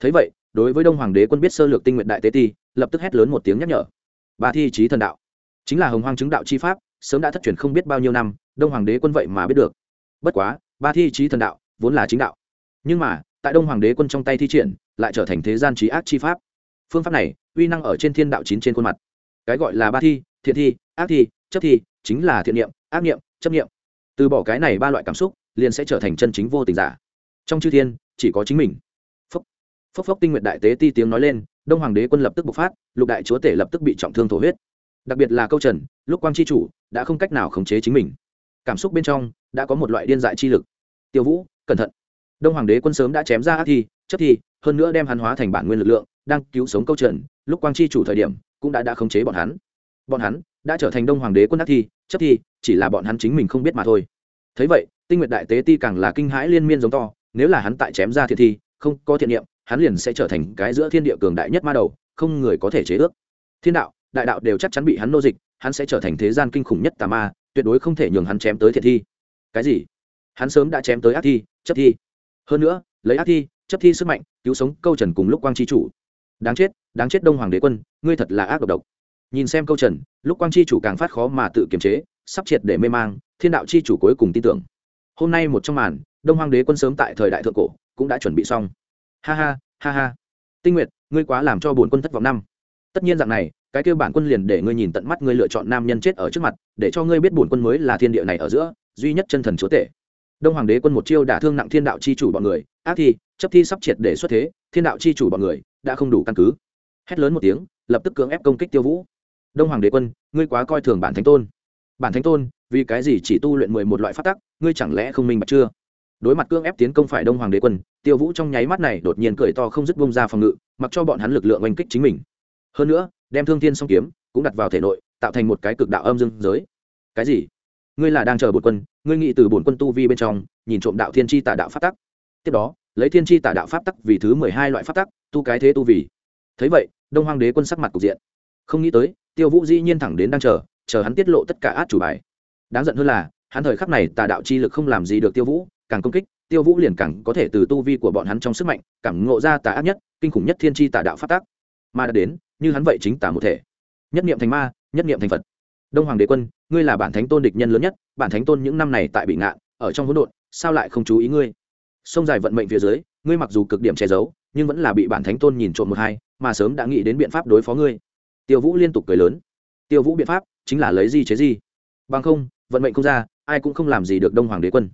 Thấy vậy, đối với đông hoàng đế quân biết sơ lược tinh nguyện đại tế ti, lập tức hét lớn một tiếng nhắc nhở. Ba thi trí thần đạo. Chính là hồng hoang chứng đạo chi pháp, sớm đã thất truyền không biết bao nhiêu năm, đông hoàng đế quân vậy mà biết được. Bất quá ba thi trí thần đạo vốn là chính đạo. Nhưng mà, tại đông hoàng đế quân trong tay thi triển, lại trở thành thế gian trí ác chi pháp. Phương pháp này, uy năng ở trên thiên đạo chín trên khuôn mặt cái gọi là ba thi, thiện thi, ác thi, chấp thi, chính là thiện niệm, ác niệm, chấp niệm. Từ bỏ cái này ba loại cảm xúc, liền sẽ trở thành chân chính vô tình giả. Trong chư thiên, chỉ có chính mình. Phốc phốc phốc tinh nguyện đại tế ti tiếng nói lên, đông hoàng đế quân lập tức bộc phát, lục đại chúa tể lập tức bị trọng thương thổ huyết. Đặc biệt là câu trần, lúc quang chi chủ, đã không cách nào khống chế chính mình. Cảm xúc bên trong, đã có một loại điên dại chi lực. Tiêu vũ, cẩn thận. Đông hoàng đế quân sớm đã chém ra ác thi, chấp thi, hơn nữa đem hắn hóa thành bản nguyên lực lượng, đang cứu sống câu trần, lúc quang chi chủ thời điểm cũng đã đã khống chế bọn hắn. Bọn hắn đã trở thành đông hoàng đế quân ác thi chấp thi, chỉ là bọn hắn chính mình không biết mà thôi. Thấy vậy, tinh nguyệt đại tế ti càng là kinh hãi liên miên giống to, nếu là hắn tại chém ra thiện thi, không có thiện niệm, hắn liền sẽ trở thành cái giữa thiên địa cường đại nhất ma đầu, không người có thể chế ước. Thiên đạo, đại đạo đều chắc chắn bị hắn nô dịch, hắn sẽ trở thành thế gian kinh khủng nhất tà ma, tuyệt đối không thể nhường hắn chém tới thiện thi. Cái gì? Hắn sớm đã chém tới ác thi chấp thi. Hơn nữa, lấy ác thi chấp thi sức mạnh, cứu sống câu trần cùng lúc quang chi chủ đáng chết đáng chết đông hoàng đế quân, ngươi thật là ác độc độc. Nhìn xem câu trần, lúc quang chi chủ càng phát khó mà tự kiềm chế, sắp triệt để mê mang, thiên đạo chi chủ cuối cùng tin tưởng. Hôm nay một trong màn, đông hoàng đế quân sớm tại thời đại thượng cổ, cũng đã chuẩn bị xong. Ha ha ha ha. Tinh nguyệt, ngươi quá làm cho bổn quân thất vọng năm. Tất nhiên dạng này, cái kêu bản quân liền để ngươi nhìn tận mắt ngươi lựa chọn nam nhân chết ở trước mặt, để cho ngươi biết bổn quân mới là thiên địa này ở giữa, duy nhất chân thần chúa tể. Đông hoàng đế quân một chiêu đả thương nặng thiên đạo chi chủ bọn người, ác thi, chấp thi sắp triệt để xuất thế, thiên đạo chi chủ bọn người đã không đủ căn cứ. Hét lớn một tiếng, lập tức cưỡng ép công kích tiêu vũ. Đông hoàng đế quân, ngươi quá coi thường bản thánh tôn. Bản thánh tôn, vì cái gì chỉ tu luyện mười một loại phát tắc, ngươi chẳng lẽ không minh bạch chưa? Đối mặt cưỡng ép tiến công phải đông hoàng đế quân, tiêu vũ trong nháy mắt này đột nhiên cười to không dứt bông ra phòng ngự, mặc cho bọn hắn lực lượng oanh kích chính mình. Hơn nữa, đem thương thiên song kiếm cũng đặt vào thể nội, tạo thành một cái cực đạo âm dương giới. Cái gì? Ngươi là đang chờ bột quân, ngươi nghĩ từ bổn quân tu vi bên trong, nhìn trộm đạo thiên tri tả đạo pháp tắc. Tiếp đó lấy thiên tri tả đạo pháp tắc vì thứ mười hai loại pháp tắc, tu cái thế tu vì. Thấy vậy, đông hoàng đế quân sắc mặt cục diện. Không nghĩ tới, tiêu vũ dĩ nhiên thẳng đến đang chờ chờ hắn tiết lộ tất cả át chủ bài. Đáng giận hơn là, hắn thời khắc này tà đạo chi lực không làm gì được tiêu vũ, càng công kích, tiêu vũ liền càng có thể từ tu vi của bọn hắn trong sức mạnh, cảm ngộ ra tà ác nhất, kinh khủng nhất thiên tri tà đạo phát tác mà đã đến, như hắn vậy chính tà một thể. Nhất niệm thành ma, nhất niệm thành phật. Đông hoàng đế quân, ngươi là bản thánh tôn địch nhân lớn nhất, bản thánh tôn những năm này tại bị ngạn, ở trong hỗn độn, sao lại không chú ý ngươi? Sông dài vận mệnh phía dưới, ngươi mặc dù cực điểm che giấu, nhưng vẫn là bị bản thánh tôn nhìn trộm một hai, mà sớm đã nghĩ đến biện pháp đối phó ngươi. Tiêu vũ liên tục cười lớn. Tiêu vũ biện pháp chính là lấy gì chế gì bằng không, vận mệnh không ra, ai cũng không làm gì được đông hoàng đế quân.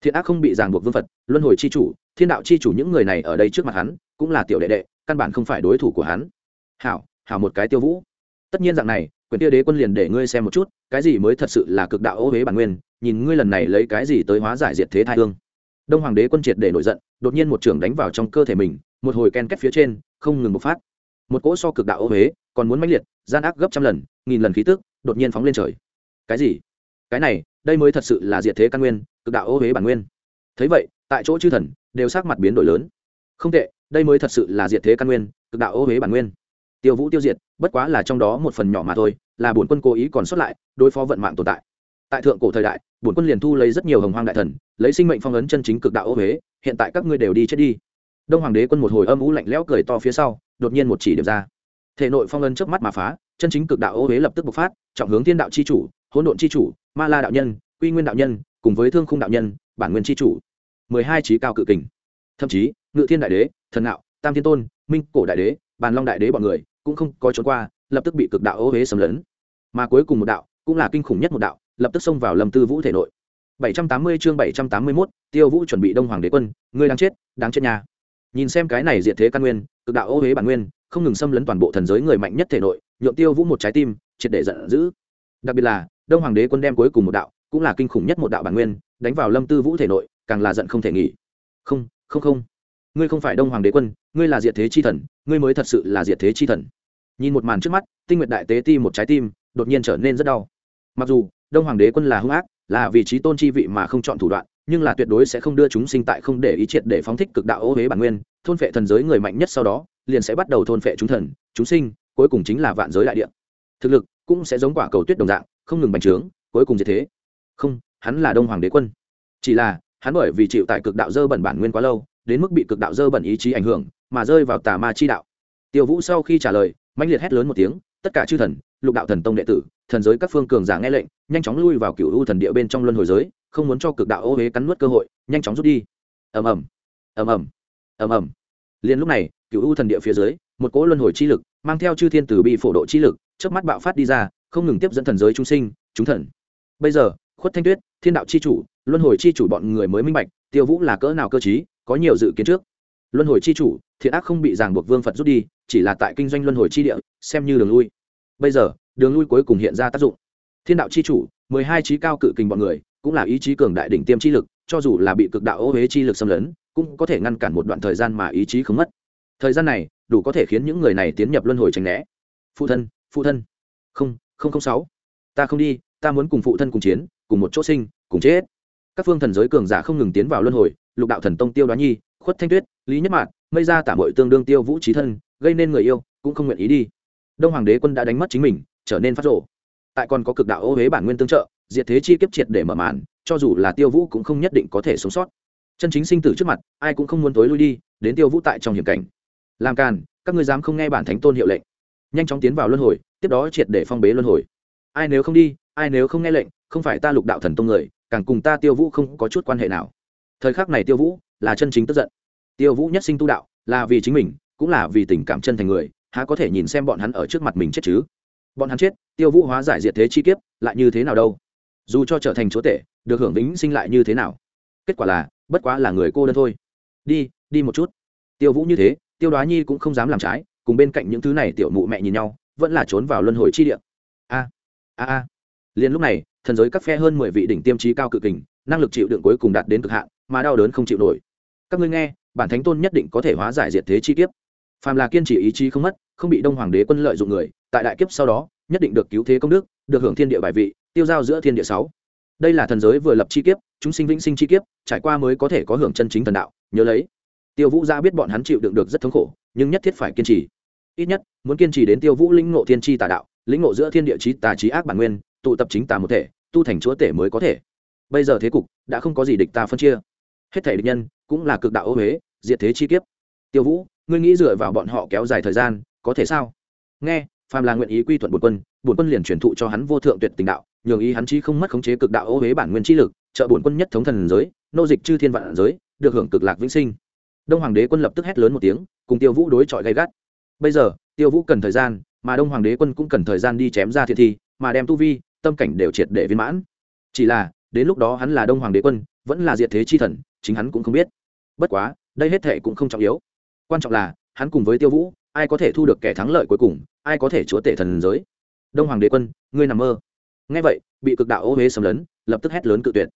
Thiện ác không bị ràng buộc vương phật, luân hồi c h i chủ, thiên đạo c h i chủ những người này ở đây trước mặt hắn, cũng là tiểu đệ đệ, căn bản không phải đối thủ của hắn. Hảo hảo một cái tiêu vũ. Tất nhiên dạng này, quyền tiêu đế quân liền để ngươi xem một chút, cái gì mới thật sự là cực đạo ô huế bản nguyên, nhìn ngươi lần này lấy cái gì tới hóa giải diệt thế thai hương đông hoàng đế quân triệt để nổi giận, đột nhiên một trưởng đánh vào trong cơ thể mình, một hồi ken két phía trên, không ngừng một phát. Một cỗ so cực đạo ô huế, còn muốn mãnh liệt, gian ác gấp trăm lần, nghìn lần khí tức, đột nhiên phóng lên trời. Cái gì? Cái này, đây mới thật sự là diệt thế căn nguyên, cực đạo ô huế bản nguyên. Thấy vậy, tại chỗ chư thần, đều sắc mặt biến đổi lớn. Không tệ, đây mới thật sự là diệt thế căn nguyên, cực đạo ô huế bản nguyên. Tiêu vũ tiêu diệt, bất quá là trong đó một phần nhỏ mà thôi, là bổn quân cố ý còn xuất lại, đối phó vận mạng tồn tại tại thượng cổ thời đại, bổn quân liền thu lấy rất nhiều hồng hoang đại thần, lấy sinh mệnh phong ấn chân chính cực đạo ô huế, hiện tại các ngươi đều đi chết đi. Đông hoàng đế quân một hồi âm ú lạnh lẽo cười to phía sau, đột nhiên một chỉ điểm ra. Thể nội phong ấn trước mắt mà phá, chân chính cực đạo ô huế lập tức bộc phát, trọng hướng thiên đạo c h i chủ, hỗn độn c h i chủ, ma la đạo nhân, quy nguyên đạo nhân, cùng với thương khung đạo nhân, bản nguyên c h i chủ. Mười hai trí cao cự kình. Thậm chí, ngự thiên đại đế, thần đạo tam thiên tôn, minh cổ đại đế, bàn long đại đế bọn người, cũng không có trốn qua, lập tức bị cực đạo ô huế xâm lấn. Mà cuối cùng một đạo, cũng là kinh khủng nhất một đạo lập tức xông vào lâm tư vũ thể nội 780 chương 781, Tiêu Vũ chuẩn bị Đông Hoàng Đế quân, ngươi đang chết, đáng chết nhà. Nhìn xem cái này diệt thế căn nguyên, cực đạo ô huế bản nguyên, không ngừng xâm lấn toàn bộ thần giới người mạnh nhất thể nội, nhượng Tiêu Vũ một trái tim, triệt để giận dữ. Đặc biệt là, Đông Hoàng Đế quân đem cuối cùng một đạo, cũng là kinh khủng nhất một đạo bản nguyên, đánh vào Lâm Tư Vũ thể nội, càng là giận không thể nghỉ. Không, không không. Ngươi không phải Đông Hoàng Đế quân, ngươi là diệt thế chi thần, ngươi mới thật sự là diệt thế chi thần. Nhìn một màn trước mắt, Tinh Nguyệt Đại Tế Ti một trái tim, đột nhiên trở nên rất đau. Mặc dù, Đông Hoàng Đế quân là hung ác, là vì trí tôn chi vị mà không chọn thủ đoạn nhưng là tuyệt đối sẽ không đưa chúng sinh tại không để ý triệt để phóng thích cực đạo ô huế bản nguyên thôn phệ thần giới người mạnh nhất sau đó liền sẽ bắt đầu thôn phệ chúng thần chúng sinh cuối cùng chính là vạn giới đại địa. Thực lực cũng sẽ giống quả cầu tuyết đồng dạng không ngừng bành trướng cuối cùng như thế. Không hắn là đông hoàng đế quân. Chỉ là hắn bởi vì chịu tại cực đạo dơ bẩn bản nguyên quá lâu đến mức bị cực đạo dơ bẩn ý chí ảnh hưởng mà rơi vào tà ma chi đạo. Tiêu vũ sau khi trả lời mạnh liệt hét lớn một tiếng tất cả chư thần lục đạo thần tông đệ tử thần giới các phương cường giả nghe lệnh nhanh chóng lui vào cựu u thần địa bên trong luân hồi giới không muốn cho cực đạo ô huế cắn nuốt cơ hội nhanh chóng rút đi. Ầm ầm ầm ầm ầm ầm. Liền lúc này cựu u thần địa phía dưới một cỗ luân hồi chi lực mang theo chư thiên tử bị phổ độ chi lực trước mắt bạo phát đi ra không ngừng tiếp dẫn thần giới trung sinh chúng thần. Bây giờ khuất thanh tuyết thiên đạo chi chủ luân hồi chi chủ bọn người mới minh bạch tiêu vũ là cỡ nào cơ trí, có nhiều dự kiến trước. Luân hồi chi chủ thiện ác không bị ràng buộc vương phật rút đi chỉ là tại kinh doanh luân hồi chi địa, xem như đường lui. Bây giờ, đường lui cuối cùng hiện ra tác dụng. Thiên đạo chi chủ, mười hai trí cao cự kình bọn người, cũng là ý chí cường đại đỉnh tiêm chi lực, cho dù là bị cực đạo ô huế chi lực xâm lấn, cũng có thể ngăn cản một đoạn thời gian mà ý chí không mất. Thời gian này, đủ có thể khiến những người này tiến nhập luân hồi tránh né. Phụ thân phụ thân. Không không không sáu. Ta không đi, ta muốn cùng phụ thân cùng chiến, cùng một chỗ sinh, cùng chết. Các phương thần giới cường giả không ngừng tiến vào luân hồi, lục đạo thần tông tiêu đoá nhi, khuất thanh tuyết, lý nhất mạn, mây ra tả mội tương đương tiêu vũ trí thân gây nên người yêu, cũng không nguyện ý đi. Đông hoàng đế quân đã đánh mất chính mình, trở nên phát rộ tại còn có cực đạo ô huế bản nguyên tương trợ, diệt thế chi kiếp triệt để mở màn, cho dù là tiêu vũ cũng không nhất định có thể sống sót. Chân chính sinh tử trước mặt, ai cũng không muốn tối lui đi, đến tiêu vũ tại trong hiểm cảnh. Làm càn, các ngươi dám không nghe bản thánh tôn hiệu lệnh. Nhanh chóng tiến vào luân hồi, tiếp đó triệt để phong bế luân hồi. Ai nếu không đi, ai nếu không nghe lệnh, không phải ta lục đạo thần tông người, càng cùng ta tiêu vũ không có chút quan hệ nào. Thời khắc này tiêu vũ là chân chính tức giận. Tiêu vũ nhất sinh tu đạo, là vì chính mình cũng là vì tình cảm chân thành người, há có thể nhìn xem bọn hắn ở trước mặt mình chết chứ? Bọn hắn chết, tiêu vũ hóa giải diệt thế chi kiếp, lại như thế nào đâu? Dù cho trở thành chúa tể, được hưởng vĩnh sinh lại như thế nào? Kết quả là, bất quá là người cô đơn thôi. Đi đi một chút. Tiêu vũ như thế, tiêu đoá nhi cũng không dám làm trái, cùng bên cạnh những thứ này tiểu mụ mẹ nhìn nhau, vẫn là trốn vào luân hồi chi địa. A a a. Liền lúc này, thần giới các phe hơn mười vị đỉnh tiêm trí cao cự kình, năng lực chịu đựng cuối cùng đạt đến cực hạn, mà đau đớn không chịu nổi. Các ngươi nghe, bản thánh tôn nhất định có thể hóa giải diệt thế chi kiếp phàm là kiên trì ý chí không mất, không bị đông hoàng đế quân lợi dụng người, tại đại kiếp sau đó, nhất định được cứu thế công đức, được hưởng thiên địa bài vị, tiêu giao giữa thiên địa sáu. Đây là thần giới vừa lập chi kiếp, chúng sinh vĩnh sinh chi kiếp, trải qua mới có thể có hưởng chân chính thần đạo, nhớ lấy. Tiêu vũ gia biết bọn hắn chịu đựng được rất thống khổ, nhưng nhất thiết phải kiên trì. Ít nhất, muốn kiên trì đến tiêu vũ lĩnh ngộ thiên tri tà đạo, lĩnh ngộ giữa thiên địa trí, tà trí ác bản nguyên, tụ tập chính tà một thể, tu thành chúa tể mới có thể. Bây giờ thế cục đã không có gì địch ta phân chia. Hết thể địch nhân cũng là cực đạo ô huế diệt thế chi kiếp. Tiêu vũ ngươi nghĩ dựa vào bọn họ kéo dài thời gian, có thể sao? Nghe, phàm là nguyện ý quy thuận bổn quân bổn quân liền truyền thụ cho hắn vô thượng tuyệt tình đạo, nhường ý hắn chí không mất khống chế cực đạo ô huế bản nguyên chi lực, trợ bổn quân nhất thống thần giới, nô dịch chư thiên vạn giới, được hưởng cực lạc vĩnh sinh. Đông hoàng đế quân lập tức hét lớn một tiếng, cùng tiêu vũ đối chọi gay gắt. Bây giờ, tiêu vũ cần thời gian, mà đông hoàng đế quân cũng cần thời gian đi chém ra thiệt thi, mà đem tu vi, tâm cảnh đều triệt để viên mãn. Chỉ là, đến lúc đó hắn là đông hoàng đế quân, vẫn là diệt thế chi thần, chính hắn cũng không biết. Bất quá, đây hết thệ cũng không trọng yếu quan trọng là, hắn cùng với tiêu vũ, ai có thể thu được kẻ thắng lợi cuối cùng, ai có thể chúa tể thần giới? Đông hoàng đế quân, ngươi nằm mơ. Ngay vậy, bị cực đạo ô huế xâm lấn, lập tức hét lớn cự tuyệt.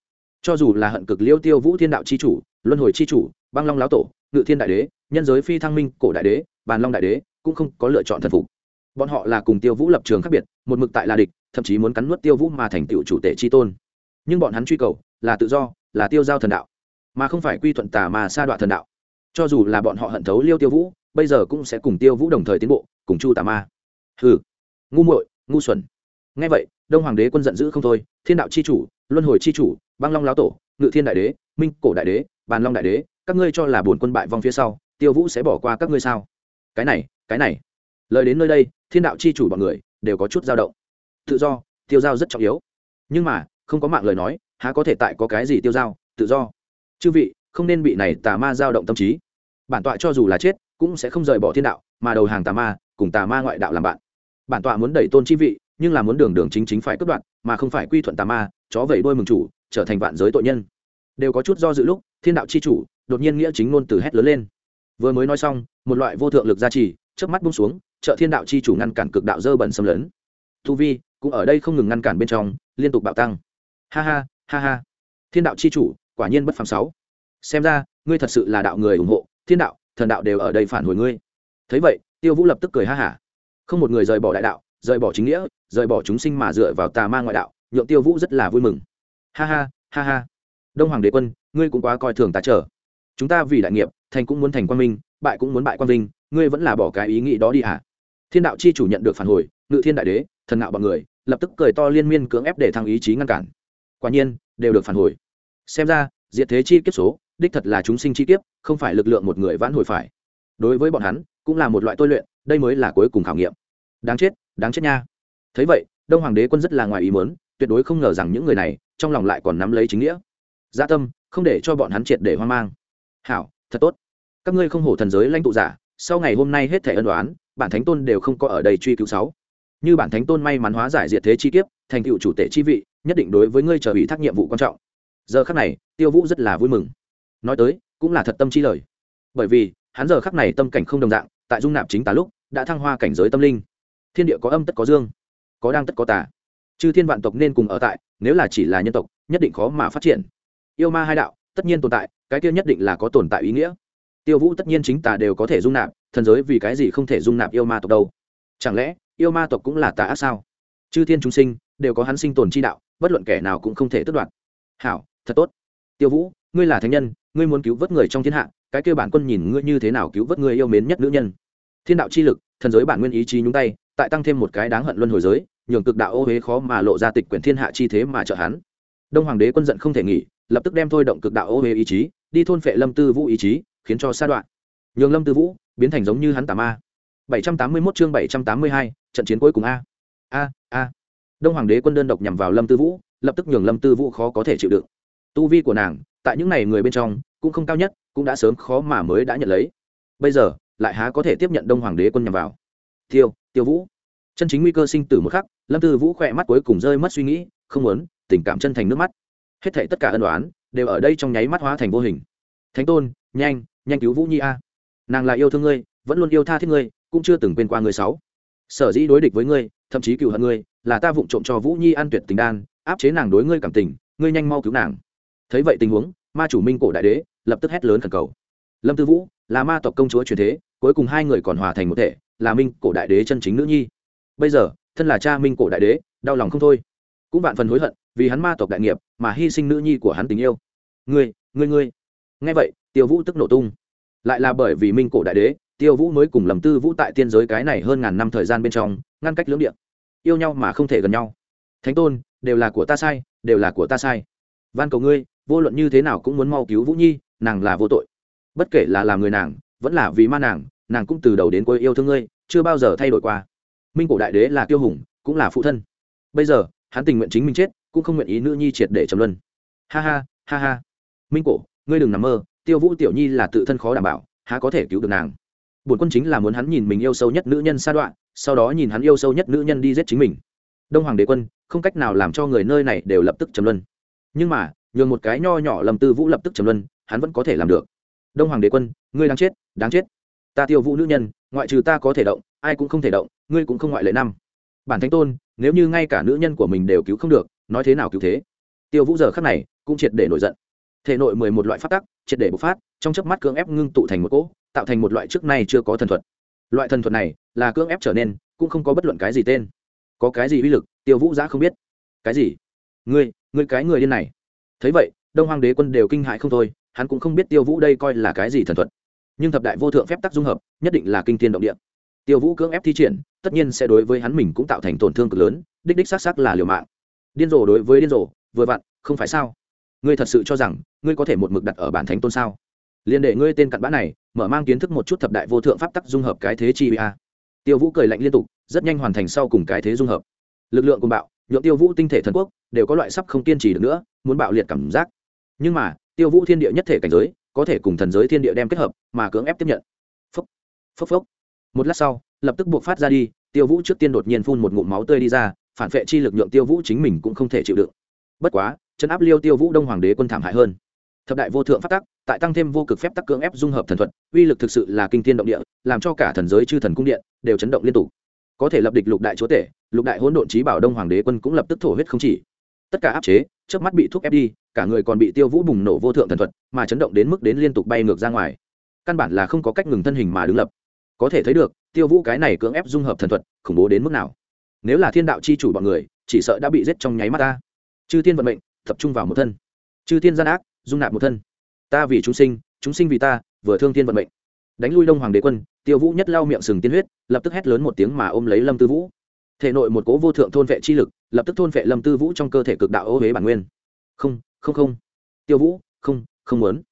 Cho dù là hận cực liêu tiêu vũ thiên đạo c h i chủ, luân hồi c h i chủ, băng long lão tổ, ngự thiên đại đế, nhân giới phi thăng minh, cổ đại đế, bàn long đại đế, cũng không có lựa chọn thần phục. Bọn họ là cùng tiêu vũ lập trường khác biệt, một mực tại là địch, thậm chí muốn cắn nuốt tiêu vũ mà thành tựu chủ tể tri tôn. Nhưng bọn hắn truy cầu là tự do, là tiêu giao thần đạo, mà không phải quy thuận tà mà sa đoạn thần đạo cho dù là bọn họ hận thấu liêu tiêu vũ, bây giờ cũng sẽ cùng tiêu vũ đồng thời tiến bộ, cùng chu tà ma. Hừ. Ngu muội, ngu xuẩn. Ngay vậy, đông hoàng đế quân giận dữ không thôi, thiên đạo c h i chủ, luân hồi c h i chủ, băng long lão tổ, ngự thiên đại đế, minh cổ đại đế, bàn long đại đế, các ngươi cho là bổn quân bại vong phía sau, tiêu vũ sẽ bỏ qua các ngươi sao? Cái này cái này. Lời đến nơi đây, thiên đạo chi chủ bọn người đều có chút dao động. Tự do, tiêu dao rất trọng yếu. Nhưng mà, không có mạng lời nói, há có thể tại có cái gì tiêu dao tự do? Chư vị không nên bị này tà ma dao động tâm trí. Bản tọa cho dù là chết, cũng sẽ không rời bỏ thiên đạo, mà đầu hàng tà ma, cùng tà ma ngoại đạo làm bạn. Bản tọa muốn đẩy tôn chi vị, nhưng là muốn đường đường chính chính phải cất đoạn mà không phải quy thuận tà ma, chó vẩy đôi mừng chủ, trở thành vạn giới tội nhân. Đều có chút do dự lúc, thiên đạo chi chủ, đột nhiên nghĩa chính ngôn từ hét lớn lên. Vừa mới nói xong, một loại vô thượng lực gia trì trước mắt bung xuống, trợ thiên đạo chi chủ ngăn cản cực đạo dơ bẩn xâm lấn. Tu vi, cũng ở đây không ngừng ngăn cản bên trong, liên tục bạo tăng. Ha ha ha ha. Thiên đạo chi chủ, quả nhiên bất phàm sáu xem ra, ngươi thật sự là đạo người ủng hộ, thiên đạo, thần đạo đều ở đây phản hồi ngươi. Thấy vậy, tiêu vũ lập tức cười ha hả. Không một người rời bỏ đại đạo, rời bỏ chính nghĩa, rời bỏ chúng sinh mà dựa vào tà ma ngoại đạo, nhượng tiêu vũ rất là vui mừng. Ha ha ha ha. Đông hoàng đế quân, ngươi cũng quá coi thường ta trở chúng ta vì đại nghiệp, thành cũng muốn thành quan minh, bại cũng muốn bại quan vinh, ngươi vẫn là bỏ cái ý nghĩ đó đi hả? Thiên đạo chi chủ nhận được phản hồi, ngự thiên đại đế, thần ngạo bọn người, lập tức cười to liên miên cưỡng ép để thăng ý chí ngăn cản. Quả nhiên, đều được phản hồi. Xem ra, diệt thế chi kiếp số đích thật là chúng sinh chi kiếp không phải lực lượng một người vãn hồi phải. Đối với bọn hắn cũng là một loại tôi luyện đây mới là cuối cùng khảo nghiệm. Đáng chết đáng chết nha. Thấy vậy đông hoàng đế quân rất là ngoài ý muốn, tuyệt đối không ngờ rằng những người này trong lòng lại còn nắm lấy chính nghĩa. Gia dạ tâm không để cho bọn hắn triệt để hoang mang. Hảo thật tốt. Các ngươi không hổ thần giới lãnh tụ giả sau ngày hôm nay hết thể ân đoán bản thánh tôn đều không có ở đây truy cứu sáu. Như bản thánh tôn may mắn hóa giải diệt thế chi kiếp thành tựu chủ tể chi vị nhất định đối với ngươi trở ủy thác nhiệm vụ quan trọng. Giờ khắc này tiêu vũ rất là vui mừng nói tới, cũng là thật tâm chi lời. Bởi vì, hắn giờ khắc này tâm cảnh không đồng dạng, tại dung nạp chính tà lúc, đã thăng hoa cảnh giới tâm linh. Thiên địa có âm tất có dương, có đang tất có tà. Chư thiên vạn tộc nên cùng ở tại, nếu là chỉ là nhân tộc, nhất định khó mà phát triển. Yêu ma hai đạo, tất nhiên tồn tại, cái kia nhất định là có tồn tại ý nghĩa. Tiêu vũ tất nhiên chính tà đều có thể dung nạp, thần giới vì cái gì không thể dung nạp yêu ma tộc đâu? Chẳng lẽ, yêu ma tộc cũng là tà ác sao? Chư thiên chúng sinh, đều có hắn sinh tồn chi đạo, bất luận kẻ nào cũng không thể tước đoạt. Hảo, thật tốt. Tiêu vũ, ngươi là thánh nhân ngươi muốn cứu vớt người trong thiên hạ cái kêu bản quân nhìn ngươi như thế nào cứu vớt người yêu mến nhất nữ nhân. Thiên đạo chi lực thần giới bản nguyên ý chí nhúng tay tại tăng thêm một cái đáng hận luân hồi giới nhường cực đạo ô huế khó mà lộ ra tịch quyển thiên hạ chi thế mà trợ hắn. Đông hoàng đế quân giận không thể nghỉ lập tức đem thôi động cực đạo ô huế ý chí đi thôn phệ lâm tư vũ ý chí khiến cho sa đoạn. Nhường lâm tư vũ biến thành giống như hắn tà ma. 781 chương 782, trận chiến cuối cùng a. A a. Đông hoàng đế quân đơn độc nhằm vào lâm tư vũ lập tức nhường lâm tư vũ khó có thể chịu đựng. Tu vi của nàng tại những này người bên trong, cũng không cao nhất, cũng đã sớm khó mà mới đã nhận lấy. Bây giờ, lại há có thể tiếp nhận đông hoàng đế quân nhằm vào. Tiêu tiêu vũ. Chân chính nguy cơ sinh tử một khắc, lâm tư vũ khỏe mắt cuối cùng rơi mất suy nghĩ, không muốn, tình cảm chân thành nước mắt. Hết thảy tất cả ân đoán đều ở đây trong nháy mắt hóa thành vô hình. Thánh tôn, nhanh nhanh cứu vũ nhi a. Nàng là yêu thương ngươi, vẫn luôn yêu tha thiết ngươi, cũng chưa từng quên qua ngươi sáu. Sở dĩ đối địch với ngươi, thậm chí cựu hận ngươi, là ta vụng trộm cho vũ nhi ăn tuyệt tình đan, áp chế nàng đối ngươi cảm tình, ngươi nhanh mau cứu nàng thấy vậy tình huống, ma chủ minh cổ đại đế lập tức hét lớn khẩn cầu. Lâm tư vũ là ma tộc công chúa truyền thế, cuối cùng hai người còn hòa thành một thể, là minh cổ đại đế chân chính nữ nhi. Bây giờ, thân là cha minh cổ đại đế, đau lòng không thôi. Cũng vạn phần hối hận vì hắn ma tộc đại nghiệp mà hy sinh nữ nhi của hắn tình yêu. Ngươi ngươi ngươi. Nghe vậy, tiêu vũ tức nổ tung. Lại là bởi vì minh cổ đại đế, tiêu vũ mới cùng lầm tư vũ tại tiên giới cái này hơn ngàn năm thời gian bên trong, ngăn cách lưỡng điện yêu nhau mà không thể gần nhau. Thánh tôn, đều là của ta sai, đều là của ta sai. Van cầu ngươi vô luận như thế nào cũng muốn mau cứu vũ nhi, nàng là vô tội. Bất kể là làm người nàng, vẫn là vì ma nàng nàng cũng từ đầu đến cuối yêu thương ngươi, chưa bao giờ thay đổi qua. Minh cổ đại đế là tiêu hùng, cũng là phụ thân. Bây giờ, hắn tình nguyện chính mình chết, cũng không nguyện ý nữ nhi triệt để trầm luân. Ha ha ha ha. Minh cổ, ngươi đừng nằm mơ, tiêu vũ tiểu nhi là tự thân khó đảm bảo, há có thể cứu được nàng? Bổn quân chính là muốn hắn nhìn mình yêu sâu nhất nữ nhân xa đoạn, sau đó nhìn hắn yêu sâu nhất nữ nhân đi giết chính mình. Đông hoàng đế quân, không cách nào làm cho người nơi này đều lập tức trầm luân. Nhưng mà nhường một cái nho nhỏ lầm tư vũ lập tức trầm luân, hắn vẫn có thể làm được. Đông hoàng đế quân, ngươi đáng chết đáng chết. Ta tiêu vũ nữ nhân, ngoại trừ ta có thể động, ai cũng không thể động, ngươi cũng không ngoại lệ năm. Bản thánh tôn, nếu như ngay cả nữ nhân của mình đều cứu không được, nói thế nào cứu thế? Tiêu vũ giờ khắc này cũng triệt để nổi giận. Thể nội mười một loại phát tắc triệt để bộc phát, trong chớp mắt cưỡng ép ngưng tụ thành một cỗ, tạo thành một loại trước nay chưa có thần thuật. Loại thần thuật này là cưỡng ép trở nên, cũng không có bất luận cái gì tên. Có cái gì uy lực, tiêu vũ giã không biết. Cái gì? Ngươi ngươi cái người điên này thấy vậy, đông hoàng đế quân đều kinh hại không thôi, hắn cũng không biết tiêu vũ đây coi là cái gì thần thuật. Nhưng thập đại vô thượng phép tắc dung hợp, nhất định là kinh tiên động địa. Tiêu vũ cưỡng ép thi triển, tất nhiên sẽ đối với hắn mình cũng tạo thành tổn thương cực lớn, đích đích xác xác là liều mạng. Điên rồ đối với điên rồ, vừa vặn, không phải sao? Ngươi thật sự cho rằng, ngươi có thể một mực đặt ở bản thánh tôn sao? Liền để ngươi tên cặn bã này, mở mang kiến thức một chút thập đại vô thượng pháp tắc dung hợp cái thế chi a. Tiêu vũ cười lạnh liên tục, rất nhanh hoàn thành sau cùng cái thế dung hợp. Lực lượng cùng bạo nhượng tiêu vũ tinh thể thần quốc đều có loại sắp không kiên trì được nữa, muốn bạo liệt cảm giác. Nhưng mà, tiêu vũ thiên địa nhất thể cảnh giới, có thể cùng thần giới thiên địa đem kết hợp, mà cưỡng ép tiếp nhận. Phốc phốc phốc. Một lát sau, lập tức buộc phát ra đi, tiêu vũ trước tiên đột nhiên phun một ngụm máu tươi đi ra, phản vệ chi lực nhượng tiêu vũ chính mình cũng không thể chịu đựng. Bất quá, chân áp liêu tiêu vũ đông hoàng đế quân thảm hại hơn. Thập đại vô thượng phát tắc, tại tăng thêm vô cực phép tắc cưỡng ép dung hợp thần thuật, uy lực thực sự là kinh thiên động địa, làm cho cả thần giới chư thần cung điện đều chấn động liên tục có thể lập địch lục đại chúa tể, lục đại hỗn độn trí bảo đông hoàng đế quân cũng lập tức thổ huyết không chỉ. Tất cả áp chế, trước mắt bị thuốc ép đi, cả người còn bị tiêu vũ bùng nổ vô thượng thần thuật, mà chấn động đến mức đến liên tục bay ngược ra ngoài. Căn bản là không có cách ngừng thân hình mà đứng lập. Có thể thấy được, tiêu vũ cái này cưỡng ép dung hợp thần thuật, khủng bố đến mức nào. Nếu là thiên đạo c h i chủ bọn người, chỉ sợ đã bị giết trong nháy mắt ta. Chư thiên vận mệnh, tập trung vào một thân. Chư thiên gian ác, dung nạp một thân. Ta vì chúng sinh chúng sinh vì ta, vừa thương thiên vận mệnh đánh lui đông hoàng đế quân tiêu vũ nhất lao miệng sừng tiên huyết lập tức hét lớn một tiếng mà ôm lấy lâm tư vũ. Thể nội một cố vô thượng thôn vệ chi lực lập tức thôn vệ lâm tư vũ trong cơ thể cực đạo ô huế bản nguyên. Không không không. Tiêu vũ không không muốn.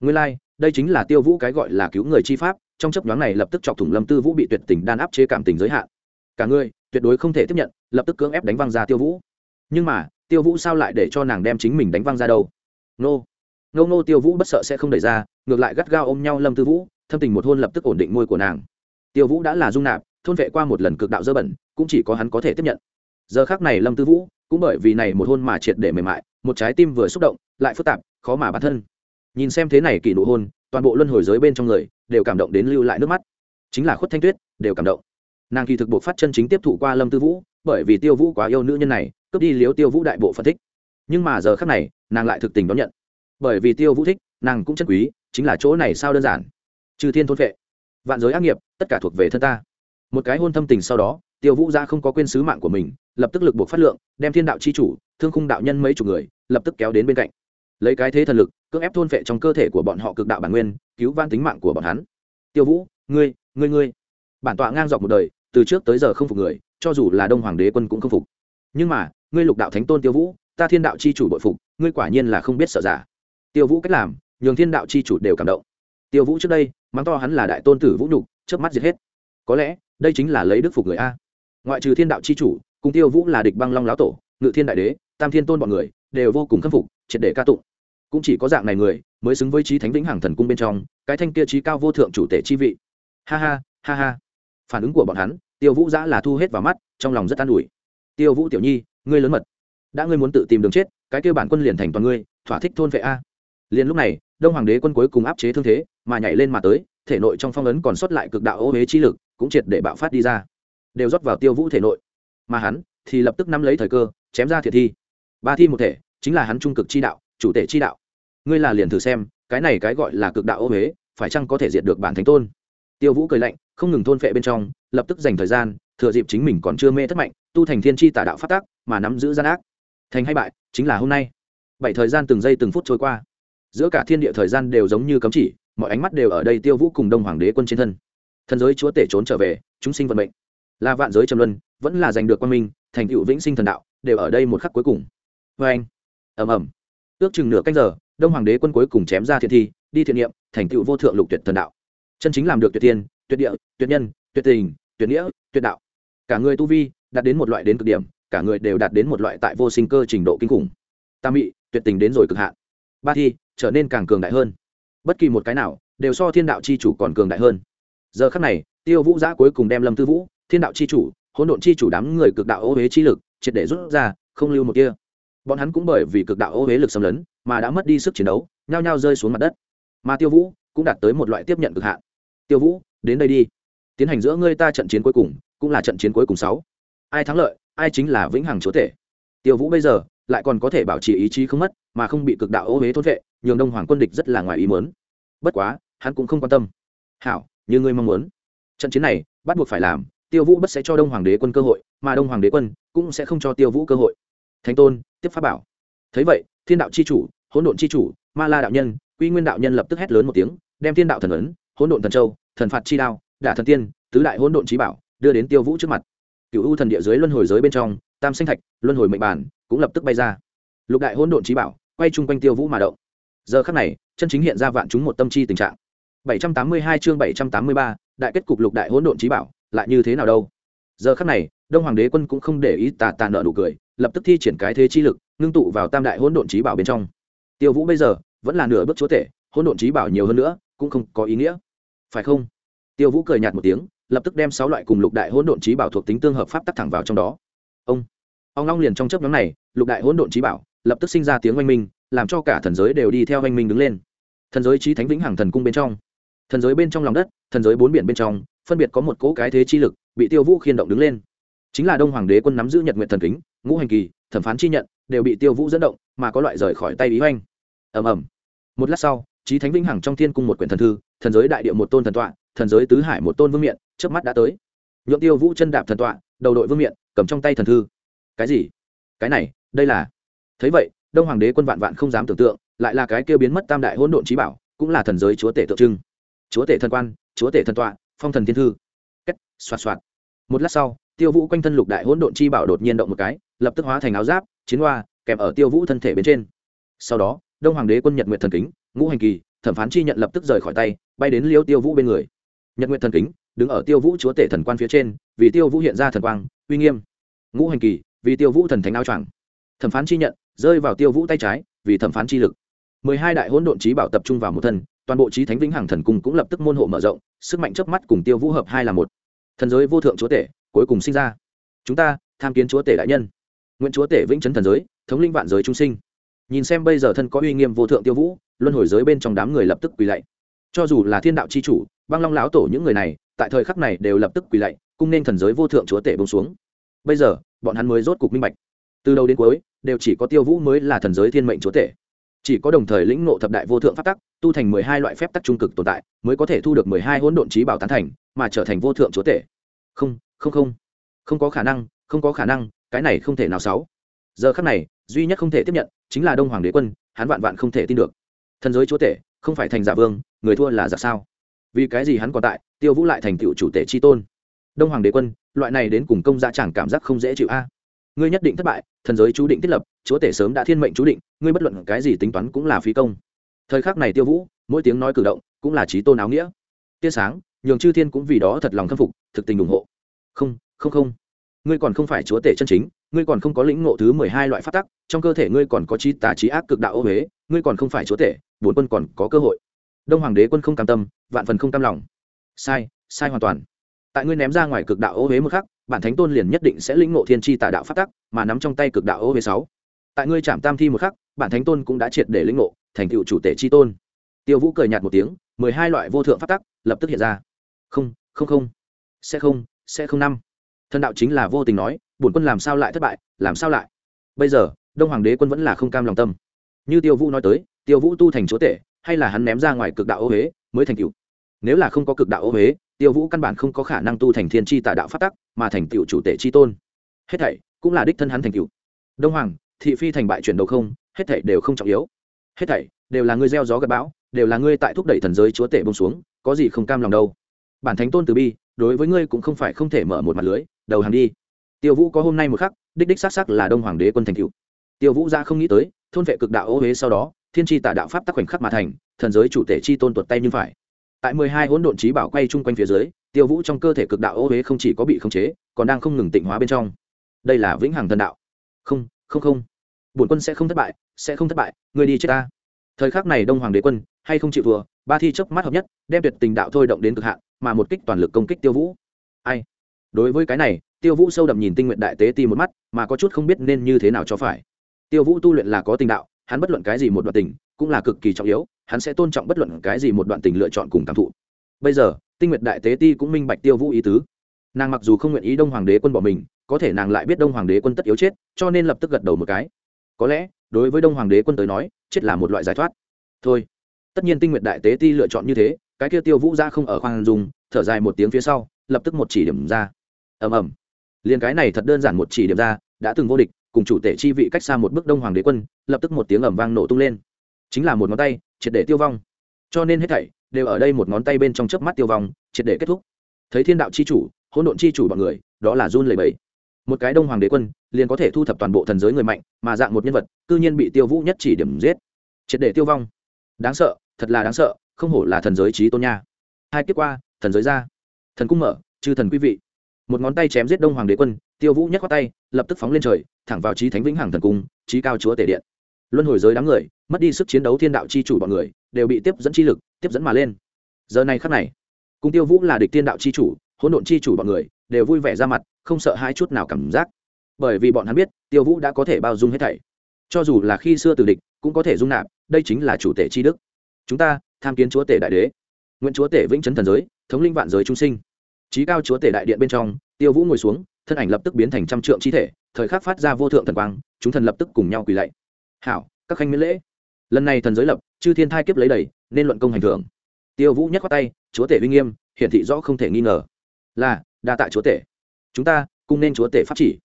Nguyên lai、like, đây chính là tiêu vũ cái gọi là cứu người chi pháp trong chấp nhoáng này lập tức chọc thủng lâm tư vũ bị tuyệt tình đan áp chế cảm tình giới hạn. Cả người tuyệt đối không thể tiếp nhận lập tức cưỡng ép đánh văng ra tiêu vũ. Nhưng mà tiêu vũ sao lại để cho nàng đem chính mình đánh văng ra đâu? Nô. Nô nô tiêu vũ bất sợ sẽ không đẩy ra ngược lại gắt gao ôm nhau lâm tư vũ thâm tình một hôn lập tức ổn định môi của nàng. Tiêu vũ đã là dung nạp, thôn vệ qua một lần cực đạo dơ bẩn, cũng chỉ có hắn có thể tiếp nhận. Giờ khác này lâm tư vũ, cũng bởi vì này một hôn mà triệt để mềm mại, một trái tim vừa xúc động, lại phức tạp, khó mà bản thân. Nhìn xem thế này kỳ nụ hôn, toàn bộ luân hồi giới bên trong người đều cảm động đến lưu lại nước mắt. Chính là khuất thanh tuyết, đều cảm động. Nàng kỳ thực buộc phát chân chính tiếp thụ qua lâm tư vũ, bởi vì tiêu vũ quá yêu nữ nhân này, cướp đi liếu tiêu vũ đại bộ phân thích. Nhưng mà giờ khác này, nàng lại thực tình đón nhận. Bởi vì tiêu vũ thích, nàng cũng chân quý, chính là chỗ này sao đơn giản trừ thiên thôn vệ, vạn giới ác nghiệp, tất cả thuộc về thân ta. Một cái hôn thâm tình sau đó, tiêu vũ gia không có quên sứ mạng của mình, lập tức lực buộc phát lượng, đem thiên đạo c h i chủ, thương khung đạo nhân mấy chục người, lập tức kéo đến bên cạnh. Lấy cái thế thần lực, cưỡng ép thôn vệ trong cơ thể của bọn họ cực đạo bản nguyên, cứu van tính mạng của bọn hắn. Tiêu vũ, ngươi ngươi ngươi. Bản tọa ngang dọc một đời, từ trước tới giờ không phục người, cho dù là đông hoàng đế quân cũng không phục. Nhưng mà, ngươi lục đạo thánh tôn tiêu vũ, ta thiên đạo c h i chủ bội phục, ngươi quả nhiên là không biết sợ giả. Tiêu vũ cách làm, nhường thiên đạo c h i chủ đều cảm động. Tiêu vũ trước đây mắng to hắn là đại tôn tử vũ nhục trước mắt diệt hết. Có lẽ, đây chính là lấy đức phục người a. Ngoại trừ thiên đạo c h i chủ, cùng tiêu vũ là địch băng long lão tổ, ngự thiên đại đế, tam thiên tôn b ọ n người, đều vô cùng khâm phục, triệt để ca tụng. Cũng chỉ có dạng này người, mới xứng với trí thánh vĩnh hằng thần cung bên trong, cái thanh kia trí cao vô thượng chủ tể chi vị. Ha ha ha ha. Phản ứng của bọn hắn, tiêu vũ giã là thu hết vào mắt, trong lòng rất an ủi. Tiêu vũ tiểu nhi, ngươi lớn mật. Đã ngươi muốn tự tìm đường chết, cái kêu bản quân liền thành toàn ngươi, thỏa thích thôn vệ a liền lúc này, đông hoàng đế quân cuối cùng áp chế thương thế, mà nhảy lên mà tới, thể nội trong phong ấn còn sót lại cực đạo ô huế chi lực, cũng triệt để bạo phát đi ra. Đều rót vào tiêu vũ thể nội. Mà hắn thì lập tức nắm lấy thời cơ, chém ra thiệt thi. Ba thi một thể, chính là hắn trung cực chi đạo, chủ tể chi đạo. Ngươi là liền thử xem, cái này cái gọi là cực đạo ô huế phải chăng có thể diệt được bản thánh tôn? Tiêu vũ cười lạnh, không ngừng thôn phệ bên trong, lập tức dành thời gian, thừa dịp chính mình còn chưa mê thất mạnh, tu thành thiên tri tả đạo phát tác, mà nắm giữ gian ác. Thành hay bại, chính là hôm nay. Bảy thời gian từng giây từng phút trôi qua giữa cả thiên địa thời gian đều giống như cấm chỉ, mọi ánh mắt đều ở đây tiêu vũ cùng đông hoàng đế quân trên thân. Thần giới chúa tể trốn trở về, chúng sinh vận mệnh. Là vạn giới trầm luân, vẫn là giành được quan minh, thành tựu vĩnh sinh thần đạo, đều ở đây một khắc cuối cùng. Vê anh ẩm ẩm ước chừng nửa canh giờ, đông hoàng đế quân cuối cùng chém ra thiện thi, đi thiện niệm, thành tựu vô thượng lục tuyệt thần đạo. Chân chính làm được tuyệt tiên, tuyệt địa, tuyệt nhân, tuyệt tình, tuyệt nghĩa, tuyệt đạo. Cả người tu vi đạt đến một loại đến cực điểm, cả người đều đạt đến một loại tại vô sinh cơ trình độ kinh khủng. Tam mị, tuyệt tình đến rồi cực hạn ba thi, trở nên càng cường đại hơn. Bất kỳ một cái nào, đều so thiên đạo c h i chủ còn cường đại hơn. Giờ khắc này, tiêu vũ giã cuối cùng đem lâm tư vũ, thiên đạo c h i chủ, hỗn độn c h i chủ đám người cực đạo ô huế chi lực, triệt để rút ra, không lưu một kia bọn hắn cũng bởi vì cực đạo ô huế lực xâm lấn, mà đã mất đi sức chiến đấu, nhao nhao rơi xuống mặt đất. Mà tiêu vũ cũng đạt tới một loại tiếp nhận cực hạn. Tiêu vũ, đến đây đi. Tiến hành giữa ngươi ta trận chiến cuối cùng, cũng là trận chiến cuối cùng sáu. Ai thắng lợi, ai chính là vĩnh hằng chúa tể. Tiêu vũ bây giờ lại còn có thể bảo trì ý chí không mất, mà không bị cực đạo ô huế thốt vệ, nhường đông hoàng quân địch rất là ngoài ý mớn bất quá, hắn cũng không quan tâm. Hảo, như ngươi mong muốn. Trận chiến này, bắt buộc phải làm, tiêu vũ bất sẽ cho đông hoàng đế quân cơ hội, mà đông hoàng đế quân cũng sẽ không cho tiêu vũ cơ hội. Thánh tôn, tiếp pháp bảo. Thấy vậy, thiên đạo c h i chủ, hỗn độn c h i chủ, ma la đạo nhân, quy nguyên đạo nhân lập tức hét lớn một tiếng, đem thiên đạo thần ấn, hỗn độn thần châu, thần phạt chi đao, đả thần tiên, tứ đại hỗn độn trí bảo đưa đến tiêu vũ trước mặt. Cựu u thần địa dưới luân hồi giới bên trong tam sinh thạch luân hồi mệnh bản cũng lập tức bay ra. Lục đại hỗn độn trí bảo quay chung quanh tiêu vũ mà động. Giờ khắc này chân chính hiện ra vạn chúng một tâm chi tình trạng. 782 chương 783, đại kết cục lục đại hỗn độn trí bảo lại như thế nào đâu? Giờ khắc này đông hoàng đế quân cũng không để ý tà tà nợ nụ cười lập tức thi triển cái thế chi lực ngưng tụ vào tam đại hỗn độn trí bảo bên trong. Tiêu vũ bây giờ vẫn là nửa bước chúa tể hỗn độn trí bảo nhiều hơn nữa cũng không có ý nghĩa. Phải không? Tiêu vũ cười nhạt một tiếng lập tức đem sáu loại cùng lục đại hỗn độn trí bảo thuộc tính tương hợp pháp tắc thẳng vào trong đó ông. Ông long liền trong chấp nhóm này, lục đại hỗn độn trí bảo, lập tức sinh ra tiếng oanh minh, làm cho cả thần giới đều đi theo oanh minh đứng lên. Thần giới trí thánh vĩnh hằng thần cung bên trong. Thần giới bên trong lòng đất, thần giới bốn biển bên trong, phân biệt có một cỗ cái thế chi lực, bị tiêu vũ khiên động đứng lên. Chính là đông hoàng đế quân nắm giữ nhật nguyện thần kính, ngũ hành kỳ, thẩm phán chi nhận, đều bị tiêu vũ dẫn động, mà có loại rời khỏi tay ý oanh. Ầm ầm. Một lát sau trí thánh vĩnh hằng trong thiên cung một quyển thần thư, thần giới đại địa một tôn thần tọa, thần giới tứ hải một tôn vương miện trước mắt đã tới. Nhuộm tiêu vũ chân đạp thần tọa, đầu đội vương miện cầm trong tay thần thư. Cái gì? Cái này, đây là? Thấy vậy, đông hoàng đế quân vạn vạn không dám tưởng tượng, lại là cái kêu biến mất tam đại hỗn độn trí bảo, cũng là thần giới chúa tể tượng trưng. Chúa tể thần quan, chúa tể thần tọa, phong thần thiên thư. Cách xoạt xoạt. Một lát sau, tiêu vũ quanh thân lục đại hỗn độn chi bảo đột nhiên động một cái, lập tức hóa thành áo giáp, chiến hoa kèm ở tiêu vũ thân thể bên trên. Sau đó, đông hoàng đế quân nhật nguyện thần kính, ngũ hành kỳ, thẩm phán chi nhận lập tức rời khỏi tay, bay đến liêu tiêu vũ bên người. Nhật nguyện thần kính, đứng ở tiêu vũ chúa tể thần quan phía trên, vì tiêu vũ hiện ra thần quang uy nghiêm. Ngũ hành kỳ, vì tiêu vũ thần thánh áo choàng. Thẩm phán chi nhận, rơi vào tiêu vũ tay trái, vì thẩm phán chi lực. Mười hai đại hỗn độn trí bảo tập trung vào một thân, toàn bộ trí thánh vĩnh hằng thần cung cũng lập tức môn hộ mở rộng, sức mạnh chớp mắt cùng tiêu vũ hợp hai là một. Thần giới vô thượng chúa tể, cuối cùng sinh ra. Chúng ta, tham kiến chúa tể đại nhân. Nguyễn chúa tể vĩnh chấn thần giới, thống linh vạn giới trung sinh. Nhìn xem bây giờ thân có uy nghiêm vô thượng tiêu vũ, luân hồi giới bên trong đám người lập tức quỳ lạy. Cho dù là thiên đạo c h i chủ, băng long lão tổ những người này, tại thời khắc này đều lập tức quỳ lạy, cung nên thần giới vô thượng chúa tể bông xuống bây giờ, bọn hắn mới rốt cục minh bạch. Từ đầu đến cuối, đều chỉ có tiêu vũ mới là thần giới thiên mệnh chúa tể. Chỉ có đồng thời lĩnh ngộ thập đại vô thượng pháp tắc, tu thành mười hai loại phép tắc trung cực tồn tại, mới có thể thu được mười hai hỗn độn trí bảo tán thành, mà trở thành vô thượng chúa tể. Không không không. Không có khả năng, không có khả năng, cái này không thể nào sáu giờ khắc này, duy nhất không thể tiếp nhận, chính là đông hoàng đế quân, hắn vạn vạn không thể tin được. Thần giới chúa tể, không phải thành giả vương, người thua là giả sao? Vì cái gì hắn còn tại, tiêu vũ lại thành tựu chủ tể tri tôn? Đông hoàng đế quân, loại này đến cùng công gia chẳng cảm giác không dễ chịu a. Ngươi nhất định thất bại, thần giới chú định thiết lập, chúa tể sớm đã thiên mệnh chú định, ngươi bất luận cái gì tính toán cũng là phí công. Thời khắc này tiêu vũ, mỗi tiếng nói cử động cũng là trí tôn áo nghĩa. Tia sáng, nhường chư thiên cũng vì đó thật lòng khâm phục, thực tình ủng hộ. Không không không. Ngươi còn không phải chúa tể chân chính, ngươi còn không có lĩnh ngộ thứ mười hai loại phát tắc, trong cơ thể ngươi còn có trí tà trí ác cực đạo ô huế, ngươi còn không phải chúa tể bốn quân còn có cơ hội. Đông hoàng đế quân không cam tâm, vạn phần không cam lòng. Sai sai hoàn toàn tại ngươi ném ra ngoài cực đạo ô huế một khắc, bản thánh tôn liền nhất định sẽ lĩnh ngộ thiên tri tà đạo phát tắc, mà nắm trong tay cực đạo ô huế sáu. Tại ngươi chạm tam thi một khắc, bản thánh tôn cũng đã triệt để lĩnh ngộ, thành tựu chủ tể chi tôn. Tiêu vũ cười nhạt một tiếng, mười hai loại vô thượng phát tắc lập tức hiện ra. Không không không. Sẽ không sẽ không năm. Thần đạo chính là vô tình nói, bổn quân làm sao lại thất bại, làm sao lại? Bây giờ, đông hoàng đế quân vẫn là không cam lòng tâm. Như tiêu vũ nói tới, tiêu vũ tu thành chúa tể, hay là hắn ném ra ngoài cực đạo ô huế, mới thành cựu nếu là không có cực đạo ô huế, tiêu vũ căn bản không có khả năng tu thành thiên tri tà đạo phát tắc, mà thành tựu chủ tể tri tôn. Hết thảy cũng là đích thân hắn thành tựu đông hoàng, thị phi thành bại chuyển đầu không, hết thảy đều không trọng yếu. Hết thảy đều là ngươi gieo gió gặp bão, đều là ngươi tại thúc đẩy thần giới chúa tể bông xuống, có gì không cam lòng đâu. Bản thánh tôn từ bi, đối với ngươi cũng không phải không thể mở một mặt lưới, đầu hàng đi. Tiêu vũ có hôm nay một khắc, đích đích xác xác là đông hoàng đế quân thành cựu tiêu vũ ra không nghĩ tới, thôn vệ cực đạo ô huế sau đó, thiên tri tả đạo pháp tắc khoảnh khắc mà thành, thần giới chủ tể chi tôn tuột tay như phải tại mười hai hỗn độn trí bảo quay chung quanh phía dưới, tiêu vũ trong cơ thể cực đạo ô huế không chỉ có bị khống chế, còn đang không ngừng tịnh hóa bên trong. Đây là vĩnh hằng thần đạo. Không không không. Bổn quân sẽ không thất bại, sẽ không thất bại người đi chết ta. Thời khắc này đông hoàng đế quân, hay không chịu vừa, ba thi chớp mắt hợp nhất, đem tuyệt tình đạo thôi động đến cực hạn, mà một kích toàn lực công kích tiêu vũ. Ai? Đối với cái này, tiêu vũ sâu đậm nhìn tinh nguyện đại tế ti một mắt, mà có chút không biết nên như thế nào cho phải. Tiêu vũ tu luyện là có tình đạo, hắn bất luận cái gì một đoạn tình, cũng là cực kỳ trọng yếu hắn sẽ tôn trọng bất luận cái gì một đoạn tình lựa chọn cùng cảm thụ. Bây giờ, tinh nguyệt đại tế ti cũng minh bạch tiêu vũ ý tứ. Nàng mặc dù không nguyện ý đông hoàng đế quân bỏ mình, có thể nàng lại biết đông hoàng đế quân tất yếu chết, cho nên lập tức gật đầu một cái. Có lẽ, đối với đông hoàng đế quân tới nói, chết là một loại giải thoát. Thôi. Tất nhiên tinh nguyệt đại tế ti lựa chọn như thế, cái kia tiêu vũ ra không ở khoang dùng thở dài một tiếng phía sau, lập tức một chỉ điểm ra. Ầm ầm. Liền cái này thật đơn giản một chỉ điểm ra, đã từng vô địch, cùng chủ tể chi vị cách xa một bước đông hoàng đế quân, lập tức một tiếng ầm vang nổ tung lên. Chính là một ngón tay triệt để tiêu vong. Cho nên hết thảy đều ở đây một ngón tay bên trong chớp mắt tiêu vong, triệt để kết thúc. Thấy thiên đạo chi chủ, hỗn độn chi chủ bọn người, đó là run lầy bẫy một cái đông hoàng đế quân liền có thể thu thập toàn bộ thần giới người mạnh, mà dạng một nhân vật, cư nhiên bị tiêu vũ nhất chỉ điểm giết. Triệt để tiêu vong. Đáng sợ, thật là đáng sợ, không hổ là thần giới trí tôn nha. Hai kiếp qua, thần giới ra. Thần cung mở, chư thần quý vị. Một ngón tay chém giết đông hoàng đế quân, tiêu vũ nhắc qua tay, lập tức phóng lên trời, thẳng vào trí thánh vĩnh hằng thần cung trí cao chúa tể điện. Luân hồi giới đám người mất đi sức chiến đấu thiên đạo chi chủ bọn người, đều bị tiếp dẫn chi lực, tiếp dẫn mà lên. Giờ này khắc này, cung tiêu vũ là địch thiên đạo chi chủ, hỗn độn chi chủ bọn người, đều vui vẻ ra mặt, không sợ hai chút nào cảm giác. Bởi vì bọn hắn biết, tiêu vũ đã có thể bao dung hết thảy. Cho dù là khi xưa từ địch, cũng có thể dung nạp, đây chính là chủ tể chi đức. Chúng ta, tham kiến chúa tể đại đế. Nguyễn chúa tể vĩnh chấn thần giới, thống linh vạn giới trung sinh. Trí cao chúa tể đại điện bên trong, tiêu vũ ngồi xuống, thân ảnh lập tức biến thành trăm trượng chi thể, thời khắc phát ra vô thượng thần quang, chúng thần lập tức cùng nhau quỳ lạy. Hảo, các khanh miễn lễ lần này thần giới lập, chư thiên thai kiếp lấy đầy, nên luận công hành thưởng. Tiêu vũ nhắc qua tay, chúa tể uy nghiêm, hiển thị rõ không thể nghi ngờ. Là, đa tạ chúa tể. Chúng ta, cùng nên chúa tể pháp chỉ.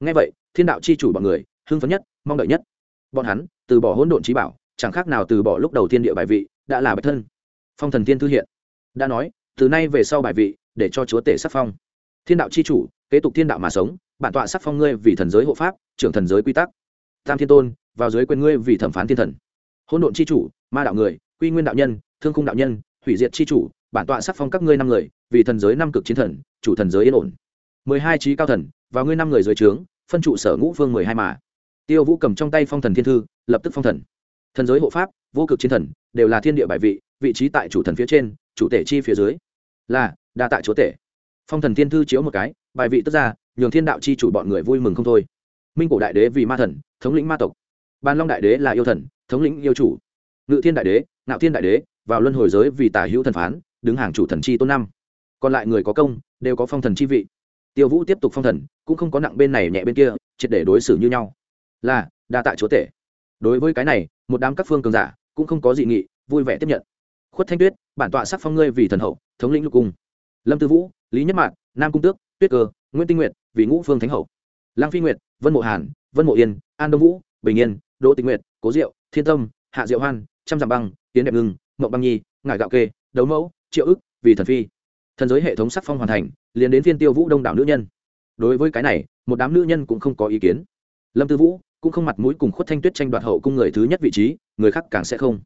Ngay vậy, thiên đạo c h i chủ bọn người, hưng phấn nhất, mong đợi nhất. Bọn hắn, từ bỏ hỗn độn trí bảo, chẳng khác nào từ bỏ lúc đầu thiên địa bài vị, đã là bạch thân. Phong thần tiên thư hiện. Đã nói, từ nay về sau bài vị, để cho chúa tể sắc phong. Thiên đạo c h i chủ, kế tục thiên đạo mà sống, bản tọa sắc phong ngươi vì thần giới hộ pháp, trưởng thần giới quy tắc. Tam thiên tôn, vào giới quyền ngươi vì thẩm phán thiên thần hỗn độn c h i chủ, ma đạo người, quy nguyên đạo nhân, thương khung đạo nhân, hủy diệt c h i chủ, bản tọa sắc phong các ngươi năm người, vì thần giới năm cực chiến thần, chủ thần giới yên ổn. Mười hai trí cao thần và ngươi năm người dưới trướng, phân trụ sở ngũ phương mười hai mà. Tiêu vũ cầm trong tay phong thần thiên thư, lập tức phong thần. Thần giới hộ pháp, vô cực chiến thần, đều là thiên địa bài vị vị trí tại chủ thần phía trên, chủ tể chi phía dưới. Là, đa tại chúa tể. Phong thần thiên thư chiếu một cái, bài vị tức ra, nhường thiên đạo chi chủ bọn người vui mừng không thôi. Minh cổ đại đế vì ma thần, thống lĩnh ma tộc ban long đại đế là yêu thần, thống lĩnh yêu chủ. Ngự thiên đại đế, ngạo thiên đại đế, vào luân hồi giới vì tả hữu thần phán, đứng hàng chủ thần chi tôn năm. Còn lại người có công, đều có phong thần chi vị. Tiêu vũ tiếp tục phong thần, cũng không có nặng bên này nhẹ bên kia, triệt để đối xử như nhau. Là, đa tại chúa tể. Đối với cái này, một đám các phương cường giả, cũng không có dị nghị, vui vẻ tiếp nhận. Khuất thanh tuyết, bản tọa sắc phong ngươi vì thần hậu, thống lĩnh lục cung. Lâm tư vũ, lý nhất mạn, nam cung tước, tuyết cơ, nguyễn tinh nguyệt vì ngũ phương thánh hậu. Lang phi nguyệt, vân mộ hàn, vân mộ yên, an đông vũ, bình yên đỗ tịnh nguyệt, cố diệu, thiên tâm, hạ diệu hoan, trăm dặm băng tiến đẹp ngưng, mộng băng nhi, ngải gạo kê, đấu mẫu, triệu ức, vì thần phi. Thần giới hệ thống sắc phong hoàn thành, liền đến phiên tiêu vũ đông đảo nữ nhân. Đối với cái này, một đám nữ nhân cũng không có ý kiến. Lâm tư vũ cũng không mặt mũi cùng khuất thanh tuyết tranh đoạt hậu cung người thứ nhất vị trí, người khác càng sẽ không.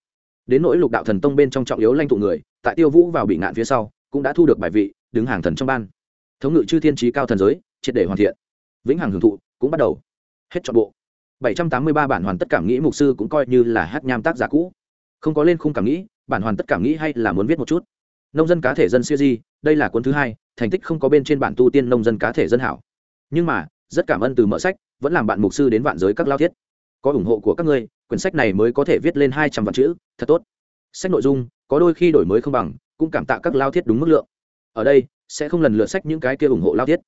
Đến nỗi lục đạo thần tông bên trong trọng yếu lanh tụ người, tại tiêu vũ vào bị ngạn phía sau, cũng đã thu được bài vị, đứng hàng thần trong ban. Thống ngự chư thiên trí cao thần giới, triệt để hoàn thiện. Vĩnh hằng hưởng thụ cũng bắt đầu. Hết chọn bộ. 783 bản hoàn tất cảm nghĩ mục sư cũng coi như là hát nham tác giả cũ. Không có lên khung cảm nghĩ, bản hoàn tất cảm nghĩ hay là muốn viết một chút. Nông dân cá thể dân siêu di, đây là cuốn thứ hai, thành tích không có bên trên bản tu tiên nông dân cá thể dân hảo. Nhưng mà, rất cảm ơn từ mở sách, vẫn làm bạn mục sư đến vạn giới các lao thiết. Có ủng hộ của các ngươi, quyển sách này mới có thể viết lên hai trăm vạn chữ, thật tốt. Sách nội dung, có đôi khi đổi mới không bằng, cũng cảm tạ các lao thiết đúng mức lượng. Ở đây, sẽ không lần lượt sách những cái kia ủng hộ lao thiết.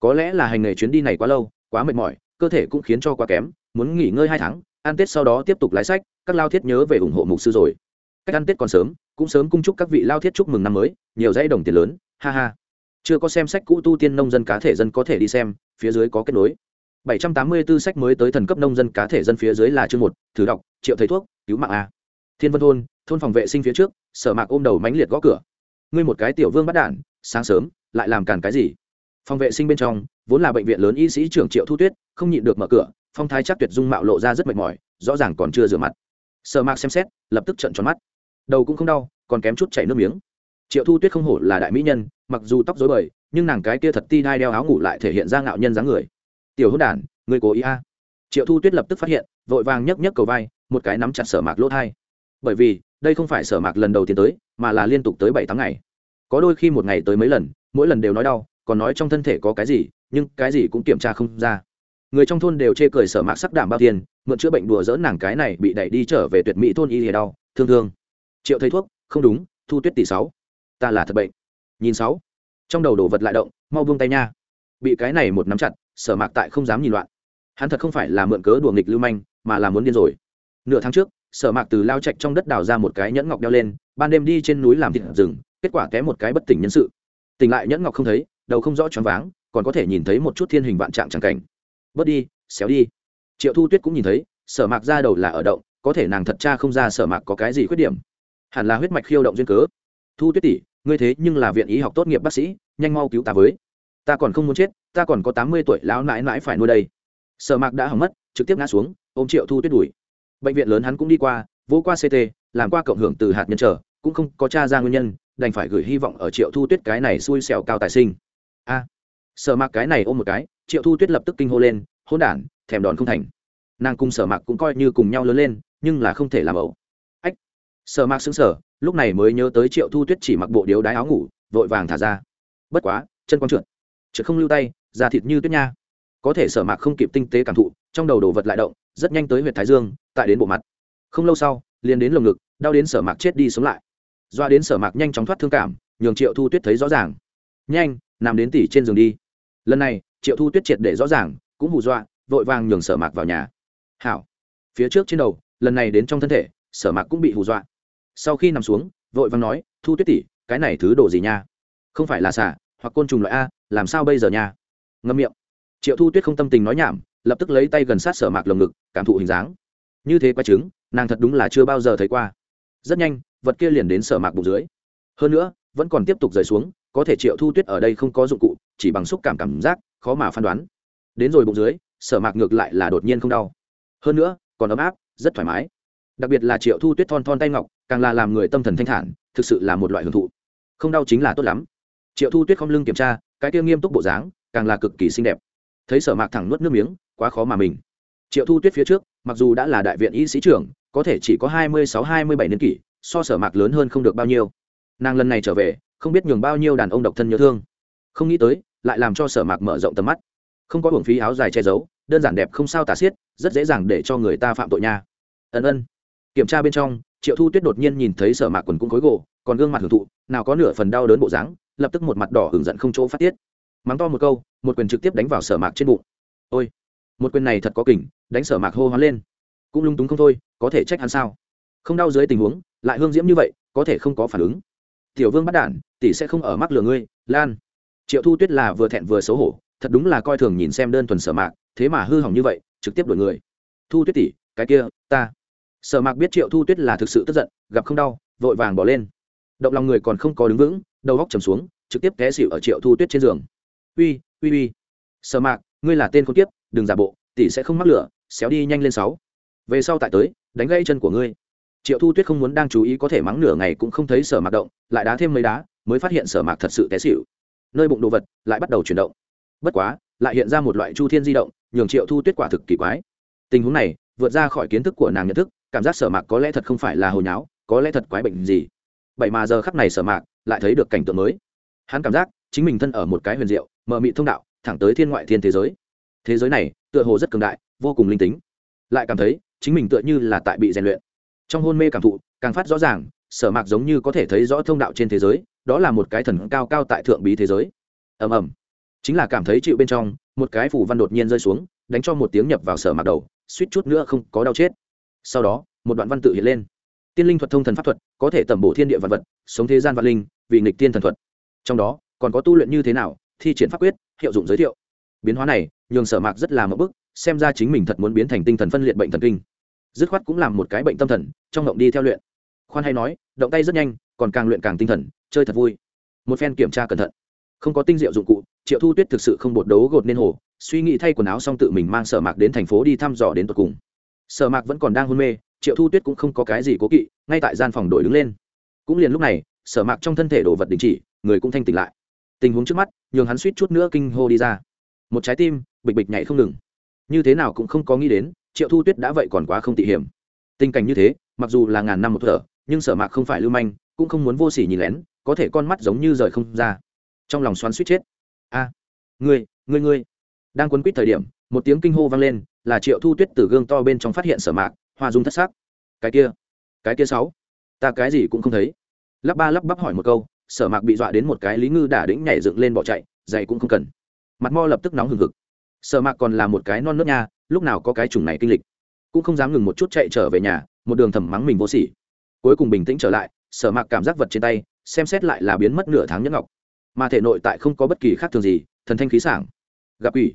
Có lẽ là hành nghề chuyến đi này quá lâu, quá mệt mỏi, cơ thể cũng khiến cho quá kém muốn nghỉ ngơi hai tháng, ăn tết sau đó tiếp tục lái sách, các lao thiết nhớ về ủng hộ mục sư rồi. Cách ăn tết còn sớm, cũng sớm cung chúc các vị lao thiết chúc mừng năm mới, nhiều dãy đồng tiền lớn, ha ha. Chưa có xem sách cũ tu tiên nông dân cá thể dân có thể đi xem, phía dưới có kết nối. 784 sách mới tới thần cấp nông dân cá thể dân phía dưới là chương một, thử đọc, triệu thầy thuốc, cứu mạng a. Thiên vân thôn thôn phòng vệ sinh phía trước, sở mạc ôm đầu mánh liệt gõ cửa. Ngươi một cái tiểu vương bắt đản sáng sớm, lại làm càn cái gì? Phòng vệ sinh bên trong, vốn là bệnh viện lớn y sĩ trưởng triệu thu tuyết, không nhịn được mở cửa phong thái chắc tuyệt dung mạo lộ ra rất mệt mỏi, rõ ràng còn chưa rửa mặt. Sợ mạc xem xét, lập tức trận tròn mắt. Đầu cũng không đau, còn kém chút chảy nước miếng. Triệu thu tuyết không hổ là đại mỹ nhân, mặc dù tóc dối bời, nhưng nàng cái kia thật ti đai đeo áo ngủ lại thể hiện ra ngạo nhân dáng người. Tiểu hôn đản người cố ý a? Triệu thu tuyết lập tức phát hiện, vội vàng nhấc nhấc cầu vai, một cái nắm chặt sở mạc lỗ thai. Bởi vì, đây không phải sở mạc lần đầu tiên tới, mà là liên tục tới bảy tám ngày. Có đôi khi một ngày tới mấy lần, mỗi lần đều nói đau, còn nói trong thân thể có cái gì, nhưng cái gì cũng kiểm tra không ra người trong thôn đều chê cười sở mạc sắc đảm bao tiền, mượn chữa bệnh đùa dỡ nàng cái này bị đẩy đi trở về tuyệt mỹ thôn y hề đau, thương thương. Triệu thấy thuốc, không đúng, thu tuyết tỷ sáu. Ta là thật bệnh. Nhìn sáu. Trong đầu đổ vật lại động, mau buông tay nha. Bị cái này một nắm chặt, sở mạc tại không dám nhìn loạn. Hắn thật không phải là mượn cớ đùa nghịch lưu manh, mà là muốn điên rồi. Nửa tháng trước, sở mạc từ lao chạch trong đất đào ra một cái nhẫn ngọc đeo lên, ban đêm đi trên núi làm thịt rừng, kết quả té một cái bất tỉnh nhân sự. Tỉnh lại nhẫn ngọc không thấy, đầu không rõ choáng váng, còn có thể nhìn thấy một chút thiên hình vạn trạng tràng cảnh bớt đi, xéo đi. Triệu thu tuyết cũng nhìn thấy, sở mạc ra đầu là ở động, có thể nàng thật cha không ra sở mạc có cái gì khuyết điểm. Hẳn là huyết mạch khiêu động duyên cớ. Thu tuyết tỷ, ngươi thế nhưng là viện y học tốt nghiệp bác sĩ, nhanh mau cứu ta với. Ta còn không muốn chết, ta còn có tám mươi tuổi lão nãi nãi phải nuôi đây. Sở mạc đã hỏng mất, trực tiếp ngã xuống, ôm triệu thu tuyết đuổi. Bệnh viện lớn hắn cũng đi qua, vô qua ct làm qua cộng hưởng từ hạt nhân trở, cũng không có t r a ra nguyên nhân, đành phải gửi hy vọng ở triệu thu tuyết cái này xui xẻo cao tài sinh. A. Sở mạc cái này ôm một cái triệu thu tuyết lập tức kinh hô lên hôn đản, thèm đòn không thành. Nàng cùng sở mạc cũng coi như cùng nhau lớn lên, nhưng là không thể làm ẩu. Ách! Sở mạc xứng sở lúc này mới nhớ tới triệu thu tuyết chỉ mặc bộ điếu đái áo ngủ, vội vàng thả ra. Bất quá, chân quang trượt. Trượt không lưu tay, da thịt như tuyết nha. Có thể sở mạc không kịp tinh tế cảm thụ, trong đầu đồ vật lại động, rất nhanh tới huyện thái dương, tại đến bộ mặt. Không lâu sau, liền đến lồng ngực, đau đến sở mạc chết đi sống lại. Doa đến sở mạc nhanh chóng thoát thương cảm, nhường triệu thu tuyết thấy rõ ràng. Nhanh, nằm đến tỉ trên giường đi lần này, triệu thu tuyết triệt để rõ ràng, cũng hù dọa, vội vàng nhường sở mạc vào nhà. Hảo. Phía trước trên đầu, lần này đến trong thân thể, sở mạc cũng bị hù dọa. Sau khi nằm xuống, vội vàng nói, thu tuyết tỉ cái này thứ đồ gì nha? Không phải là xả hoặc côn trùng loại a, làm sao bây giờ nha? Ngâm miệng. Triệu thu tuyết không tâm tình nói nhảm, lập tức lấy tay gần sát sở mạc lồng ngực, cảm thụ hình dáng. Như thế quá chứng, nàng thật đúng là chưa bao giờ thấy qua. Rất nhanh, vật kia liền đến sở mạc bụng dưới. Hơn nữa, vẫn còn tiếp tục rời xuống, có thể triệu thu tuyết ở đây không có dụng cụ chỉ bằng xúc cảm cảm giác, khó mà phán đoán. Đến rồi bụng dưới, sở mạc ngược lại là đột nhiên không đau. Hơn nữa, còn ấm áp, rất thoải mái. Đặc biệt là triệu thu tuyết thon thon tay ngọc, càng là làm người tâm thần thanh thản, thực sự là một loại hưởng thụ. Không đau chính là tốt lắm. Triệu thu tuyết không lưng kiểm tra, cái kia nghiêm túc bộ dáng, càng là cực kỳ xinh đẹp. Thấy sở mạc thẳng nuốt nước miếng, quá khó mà mình. Triệu thu tuyết phía trước, mặc dù đã là đại viện y sĩ trưởng, có thể chỉ có hai mươi sáu, hai mươi bảy niên kỷ, so sở mạc lớn hơn không được bao nhiêu. Nàng lần này trở về, không biết nhường bao nhiêu đàn ông độc thân nhớ thương. Không nghĩ tới lại làm cho sở mạc mở rộng tầm mắt. Không có hưởng phí áo dài che giấu, đơn giản đẹp không sao tả xiết, rất dễ dàng để cho người ta phạm tội nha. Ân ân. Kiểm tra bên trong, triệu thu tuyết đột nhiên nhìn thấy sở mạc quần cũng khối gỗ còn gương mặt hưởng thụ, nào có nửa phần đau đớn bộ dáng, lập tức một mặt đỏ hưởng giận không chỗ phát tiết. Mắng to một câu, một quyền trực tiếp đánh vào sở mạc trên bụng. Ôi, một quyền này thật có kỉnh đánh sở mạc hô hoán lên. Cũng lung túng không thôi, có thể trách hắn sao? Không đau dưới tình huống, lại hương diễm như vậy, có thể không có phản ứng. Tiểu vương bắt đản tỷ sẽ không ở mắc lừa ngươi, lan triệu thu tuyết là vừa thẹn vừa xấu hổ, thật đúng là coi thường nhìn xem đơn thuần sở mạc, thế mà hư hỏng như vậy, trực tiếp đổi người. Thu tuyết tỷ, cái kia, ta. Sở mạc biết triệu thu tuyết là thực sự tức giận, gặp không đau, vội vàng bỏ lên. Động lòng người còn không có đứng vững, đầu góc trầm xuống, trực tiếp té xịu ở triệu thu tuyết trên giường. Uy uy uy. Sở mạc, ngươi là tên con tiếp đừng giả bộ, tỷ sẽ không mắc lửa, xéo đi nhanh lên sáu. Về sau tại tới, đánh gãy chân của ngươi. Triệu thu tuyết không muốn đang chú ý có thể mắng nửa ngày cũng không thấy sở mạc động, lại đá thêm mấy đá, mới phát hiện sở mạc thật sự té xịu nơi bụng đồ vật lại bắt đầu chuyển động. Bất quá, lại hiện ra một loại chu thiên di động, nhường triệu thu tuyết quả thực kỳ quái. Tình huống này, vượt ra khỏi kiến thức của nàng nhận thức, cảm giác sở mạc có lẽ thật không phải là hồi nháo, có lẽ thật quái bệnh gì. Bảy mà giờ khắp này sở mạc lại thấy được cảnh tượng mới. Hắn cảm giác chính mình thân ở một cái huyền diệu, mờ mị thông đạo, thẳng tới thiên ngoại thiên thế giới. Thế giới này, tựa hồ rất cường đại, vô cùng linh tính. Lại cảm thấy chính mình tựa như là tại bị rèn luyện. Trong hôn mê cảm thụ, càng phát rõ ràng sở mạc giống như có thể thấy rõ thông đạo trên thế giới, đó là một cái thần cao cao tại thượng bí thế giới. Ầm ầm. Chính là cảm thấy chịu bên trong, một cái phủ văn đột nhiên rơi xuống, đánh cho một tiếng nhập vào sở mạc đầu, suýt chút nữa không có đau chết. Sau đó, một đoạn văn tự hiện lên. Tiên linh thuật thông thần pháp thuật, có thể tẩm bổ thiên địa vật vật, sống thế gian văn linh, vì nghịch tiên thần thuật. Trong đó, còn có tu luyện như thế nào, thi triển pháp quyết, hiệu dụng giới thiệu. Biến hóa này, nhường sở mạc rất là mẫu bức, xem ra chính mình thật muốn biến thành tinh thần phân liệt bệnh thần kinh. Dứt khoát cũng làm một cái bệnh tâm thần, trong ngộng đi theo luyện khoan hay nói, động tay rất nhanh, còn càng luyện càng tinh thần, chơi thật vui. Một phen kiểm tra cẩn thận. Không có tinh diệu dụng cụ, triệu thu tuyết thực sự không bột đấu gột nên hồ, suy nghĩ thay quần áo xong tự mình mang sở mạc đến thành phố đi thăm dò đến tột cùng. Sở mạc vẫn còn đang hôn mê, triệu thu tuyết cũng không có cái gì cố kỵ, ngay tại gian phòng đổi đứng lên. Cũng liền lúc này, sở mạc trong thân thể đồ vật đình chỉ, người cũng thanh tỉnh lại. Tình huống trước mắt, nhường hắn suýt chút nữa kinh hô đi ra. Một trái tim, bịch bịch nhảy không ngừng. Như thế nào cũng không có nghĩ đến, triệu thu tuyết đã vậy còn quá không tị hiểm. Tình cảnh như thế, mặc dù là ngàn năm một thở nhưng sở mạc không phải lưu manh, cũng không muốn vô s ỉ nhìn lén, có thể con mắt giống như rời không ra. Trong lòng xoắn suýt chết. A, ngươi ngươi ngươi. Đang quấn quýt thời điểm, một tiếng kinh hô vang lên, là triệu thu tuyết từ gương to bên trong phát hiện sở mạc, hoa dung thất xác cái kia cái kia sáu. Ta cái gì cũng không thấy. Lắp ba lắp bắp hỏi một câu, sở mạc bị dọa đến một cái lý ngư đả đĩnh nhảy dựng lên bỏ chạy dậy cũng không cần. Mặt mo lập tức nóng hừng hực. Sở mạc còn là một cái non nước nha, lúc nào có cái chủng này kinh lịch. Cũng không dám ngừng một chút chạy trở về nhà, một đường thầm mắng mình vô sỉ cuối cùng bình tĩnh trở lại, sở mạc cảm giác vật trên tay, xem xét lại là biến mất nửa tháng nhẫn ngọc. Mà thể nội tại không có bất kỳ khác thường gì, thần thanh khí sảng. Gặp ủy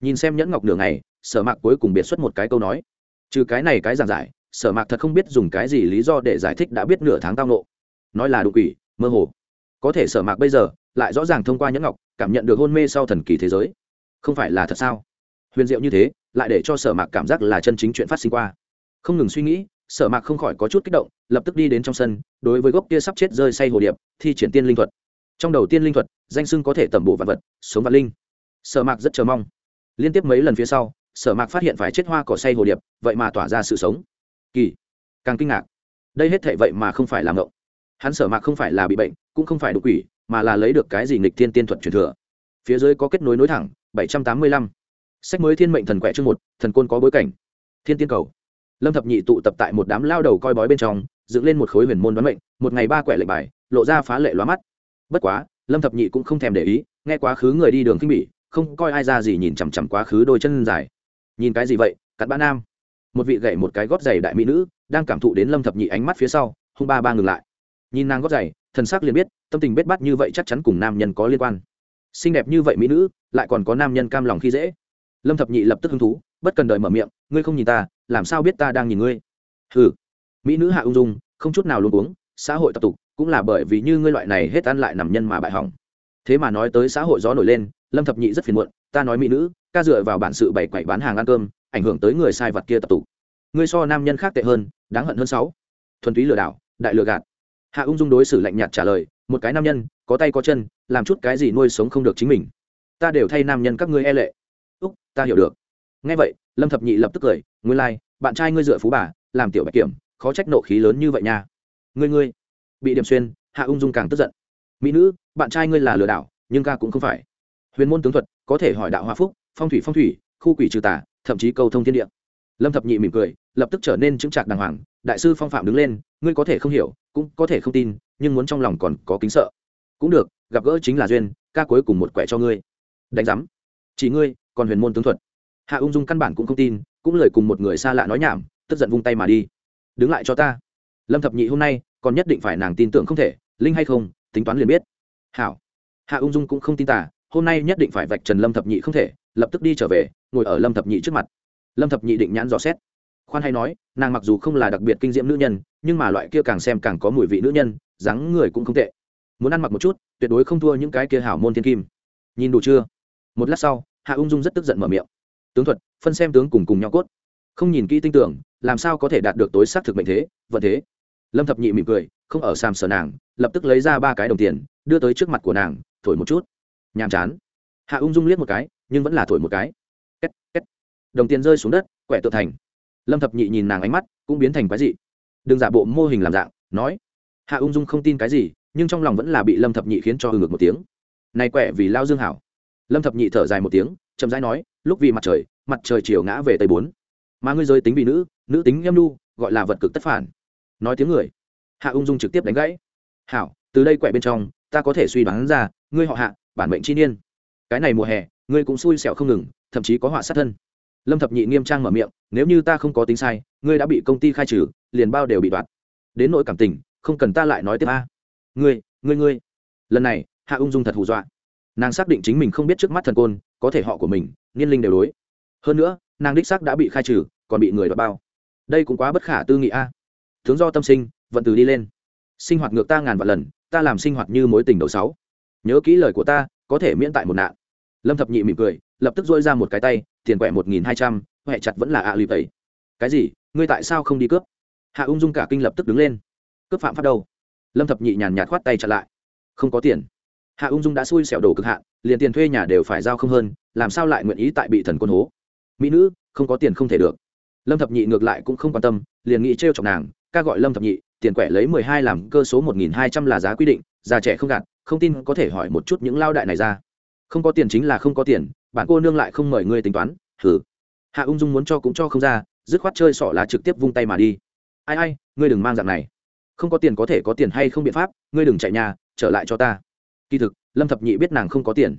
nhìn xem nhẫn ngọc nửa ngày, sở mạc cuối cùng biệt xuất một cái câu nói. Trừ cái này cái giản giải, sở mạc thật không biết dùng cái gì lý do để giải thích đã biết nửa tháng tao nộ. Nói là đụng quỷ, mơ hồ. Có thể sở mạc bây giờ lại rõ ràng thông qua nhẫn ngọc, cảm nhận được hôn mê sau thần kỳ thế giới. Không phải là thật sao? Huyền diệu như thế, lại để cho sở mạc cảm giác là chân chính chuyện phát sinh qua. Không ngừng suy nghĩ sở mạc không khỏi có chút kích động, lập tức đi đến trong sân, đối với gốc kia sắp chết rơi say hồ điệp, thi triển tiên linh thuật. Trong đầu tiên linh thuật, danh sưng có thể tẩm bổ vạn vật, sống vạn linh. Sở mạc rất chờ mong. Liên tiếp mấy lần phía sau, sở mạc phát hiện phải chết hoa cỏ say hồ điệp, vậy mà tỏa ra sự sống. Kỳ, càng kinh ngạc. Đây hết thệ vậy mà không phải làm ngộng hắn sở mạc không phải là bị bệnh, cũng không phải đột quỷ mà là lấy được cái gì nghịch thiên tiên thuật truyền thừa. Phía dưới có kết nối nối thẳng, bảy trăm tám mươi lăm. Sách mới thiên mệnh thần quẻ chương một, thần côn có bối cảnh. Thiên tiên cầu lâm thập nhị tụ tập tại một đám lao đầu coi bói bên trong, dựng lên một khối huyền môn đoán mệnh, một ngày ba quẻ lệnh bài, lộ ra phá lệ lóa mắt. Bất quá, lâm thập nhị cũng không thèm để ý, nghe quá khứ người đi đường khinh bỉ, không coi ai ra gì nhìn chằm chằm quá khứ đôi chân dài. Nhìn cái gì vậy, cặn bã nam. Một vị gậy một cái gót giày đại mỹ nữ, đang cảm thụ đến lâm thập nhị ánh mắt phía sau, hung ba ba ngừng lại. Nhìn nàng gót giày, thần sắc liền biết, tâm tình bết bắt như vậy chắc chắn cùng nam nhân có liên quan. Xinh đẹp như vậy mỹ nữ, lại còn có nam nhân cam lòng khi dễ. Lâm thập nhị lập tức hứng thú, bất cần đợi mở miệng, ngươi không nhìn ta làm sao biết ta đang nhìn ngươi? Ừ mỹ nữ hạ ung dung, không chút nào luôn uống xã hội tập tục, cũng là bởi vì như ngươi loại này hết ăn lại nằm nhân mà bại hỏng. Thế mà nói tới xã hội gió nổi lên, lâm thập nhị rất phiền muộn, ta nói mỹ nữ, ca dựa vào bản sự bày quậy bán hàng ăn cơm, ảnh hưởng tới người sai vật kia tập tục. Ngươi so nam nhân khác tệ hơn, đáng hận hơn sáu. Thuần túy lừa đảo, đại lừa gạt. Hạ ung dung đối xử lạnh nhạt trả lời, một cái nam nhân, có tay có chân, làm chút cái gì nuôi sống không được chính mình. Ta đều thay nam nhân các ngươi e lệ. Úc, ta hiểu được. Ngay vậy lâm thập nhị lập tức cười ngươi lai、like, bạn trai ngươi dựa phú bà làm tiểu bạch kiểm khó trách nộ khí lớn như vậy nha. Ngươi ngươi. Bị điểm xuyên hạ ung dung càng tức giận. Mỹ nữ bạn trai ngươi là lừa đảo nhưng ca cũng không phải. Huyền môn tướng thuật có thể hỏi đạo Hoa phúc phong thủy phong thủy khu quỷ trừ tà thậm chí cầu thông thiên địa. Lâm thập nhị mỉm cười lập tức trở nên chứng chạc đàng hoàng đại sư phong phạm đứng lên ngươi có thể không hiểu cũng có thể không tin nhưng muốn trong lòng còn có kính sợ. Cũng được gặp gỡ chính là duyên ca cuối cùng một quẻ cho ngươi. Đánh giám. Chỉ ngươi còn huyền môn tướng thuật hạ ung dung căn bản cũng không tin, cũng lời cùng một người xa lạ nói nhảm, tức giận vung tay mà đi. Đứng lại cho ta. Lâm thập nhị hôm nay, còn nhất định phải nàng tin tưởng không thể, linh hay không, tính toán liền biết. Hảo. Hạ ung dung cũng không tin tả hôm nay nhất định phải vạch trần lâm thập nhị không thể, lập tức đi trở về, ngồi ở lâm thập nhị trước mặt. Lâm thập nhị định nhãn dò xét. Khoan hay nói, nàng mặc dù không là đặc biệt kinh diễm nữ nhân, nhưng mà loại kia càng xem càng có mùi vị nữ nhân, dáng người cũng không tệ. Muốn ăn mặc một chút, tuyệt đối không thua những cái kia hảo môn thiên kim. Nhìn đủ chưa? Một lát sau, hạ ung dung rất tức giận mở miệng tướng thuật, phân xem tướng cùng cùng nhau cốt. Không nhìn kỹ tinh tưởng, làm sao có thể đạt được tối xác thực mệnh thế, vận thế? Lâm thập nhị mỉm cười, không ở sàm sở nàng, lập tức lấy ra ba cái đồng tiền, đưa tới trước mặt của nàng, thổi một chút. Nhàm chán. Hạ ung dung liếc một cái, nhưng vẫn là thổi một cái. Két két. Đồng tiền rơi xuống đất quẹ tự thành. Lâm thập nhị nhìn nàng ánh mắt, cũng biến thành cái gì đừng giả bộ mô hình làm dạng, nói. Hạ ung dung không tin cái gì, nhưng trong lòng vẫn là bị lâm thập nhị khiến cho hừng ngược một tiếng. Này quẹ vì lao dương hảo. Lâm thập nhị thở dài một tiếng, chậm rãi nói lúc vì mặt trời mặt trời chiều ngã về tây bốn. Mà ngươi rơi tính vì nữ nữ tính nghiêm nu, gọi là vật cực tất phản. Nói tiếng người. Hạ ung dung trực tiếp đánh gãy. Hảo, từ đây quẹ bên trong, ta có thể suy đoán ra, ngươi họ hạ, bản mệnh chi niên. Cái này mùa hè, ngươi cũng xui xẻo không ngừng, thậm chí có họa sát thân. Lâm thập nhị nghiêm trang mở miệng, nếu như ta không có tính sai, ngươi đã bị công ty khai trừ, liền bao đều bị đoạt. Đến nỗi cảm tình, không cần ta lại nói tiếp a. Ngươi ngươi ngươi. Lần này, hạ ung dung thật hù dọa. Nàng xác định chính mình không biết trước mắt thần côn, có thể họ của mình niên linh đều đối. Hơn nữa, nàng đích xác đã bị khai trừ, còn bị người đọc bao. Đây cũng quá bất khả tư nghị a. Tướng do tâm sinh, vận từ đi lên. Sinh hoạt ngược ta ngàn vạn lần, ta làm sinh hoạt như mối tình đầu sáu. Nhớ kỹ lời của ta, có thể miễn tại một nạn. Lâm thập nhị mỉm cười, lập tức dôi ra một cái tay, tiền quẹ một nghìn hai trăm huệ chặt vẫn là ạ à lì tẩy. Cái gì? Ngươi tại sao không đi cướp? Hạ ung dung cả kinh lập tức đứng lên. Cướp phạm pháp đâu? Lâm thập nhị nhàn nhạt khoát tay chặt lại. Không có tiền. Hạ ung dung đã xui xẻo đổ cực hạn liền tiền thuê nhà đều phải giao không hơn, làm sao lại nguyện ý tại bị thần quân hố? Mỹ nữ, không có tiền không thể được. Lâm thập nhị ngược lại cũng không quan tâm, liền nghĩ t r chọc nàng, ca gọi lâm thập nhị, tiền quẻ lấy mười hai làm cơ số một nghìn hai trăm là giá quy định, già trẻ không gạt, không tin có thể hỏi một chút những lao đại này ra. Không có tiền chính là không có tiền, bạn cô nương lại không mời ngươi tính toán hử hạ ung dung muốn cho cũng cho không ra, dứt khoát chơi sỏ lá trực tiếp vung tay mà đi. Ai ai, ngươi đừng mang dạng này. Không có tiền có thể có tiền hay không biện pháp, ngươi đừng chạy nhà, trở lại cho ta. Kỳ thực lâm thập nhị biết nàng không có tiền.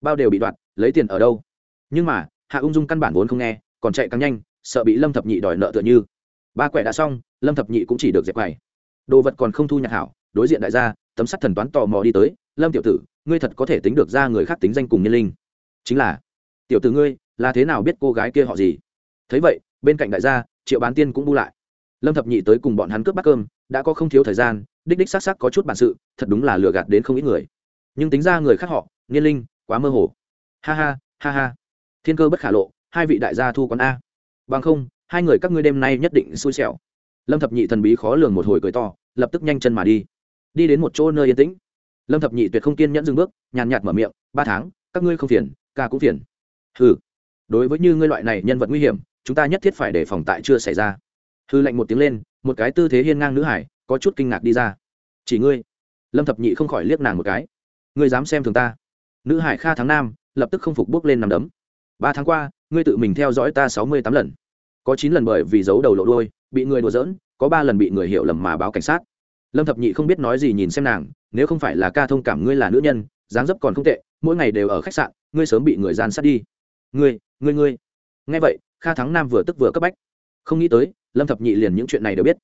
Bao đều bị đoạt, lấy tiền ở đâu? Nhưng mà, hạ ung dung căn bản vốn không nghe, còn chạy càng nhanh, sợ bị lâm thập nhị đòi nợ tựa như. Ba quẻ đã xong, lâm thập nhị cũng chỉ được dẹp quầy. Đồ vật còn không thu nhặt hảo, đối diện đại gia, tấm sắt thần toán tò mò đi tới, lâm tiểu tử, ngươi thật có thể tính được ra người khác tính danh cùng nhân linh. Chính là. Tiểu tử ngươi, là thế nào biết cô gái kia họ gì? Thấy vậy, bên cạnh đại gia, triệu bán tiên cũng bu lại. Lâm thập nhị tới cùng bọn hắn cướp bát cơm, đã có không thiếu thời gian, đích đích xác á có chút bản sự, thật đúng là lừa gạt đến không ít người nhưng tính ra người khác họ, niên linh, quá mơ hồ. Ha ha ha ha. Thiên cơ bất khả lộ, hai vị đại gia thu quán a. Bằng không, hai người các ngươi đêm nay nhất định xui xẻo. Lâm thập nhị thần bí khó lường một hồi cười to, lập tức nhanh chân mà đi. Đi đến một chỗ nơi yên tĩnh. Lâm thập nhị tuyệt không kiên nhẫn dừng bước, nhàn nhạt mở miệng, ba tháng, các ngươi không phiền, ca cũng phiền. Hừ. Đối với như ngươi loại này nhân vật nguy hiểm, chúng ta nhất thiết phải đề phòng tại chưa xảy ra. Hư lạnh một tiếng lên, một cái tư thế hiên ngang nữ hải, có chút kinh ngạc đi ra. Chỉ ngươi. Lâm thập nhị không khỏi liếc nàng một cái ngươi dám xem thường ta. Nữ hải kha tháng nam, lập tức không phục bước lên nằm đấm. Ba tháng qua, ngươi tự mình theo dõi ta sáu mươi tám lần. Có chín lần bởi vì giấu đầu lộ đôi bị người đùa giỡn, có ba lần bị người hiểu lầm mà báo cảnh sát. Lâm thập nhị không biết nói gì nhìn xem nàng, nếu không phải là ca thông cảm ngươi là nữ nhân, dáng dấp còn không tệ, mỗi ngày đều ở khách sạn, ngươi sớm bị người gian sát đi. Ngươi ngươi ngươi. Nghe vậy, kha thắng nam vừa tức vừa cấp bách. Không nghĩ tới, lâm thập nhị liền những chuyện này đều biết.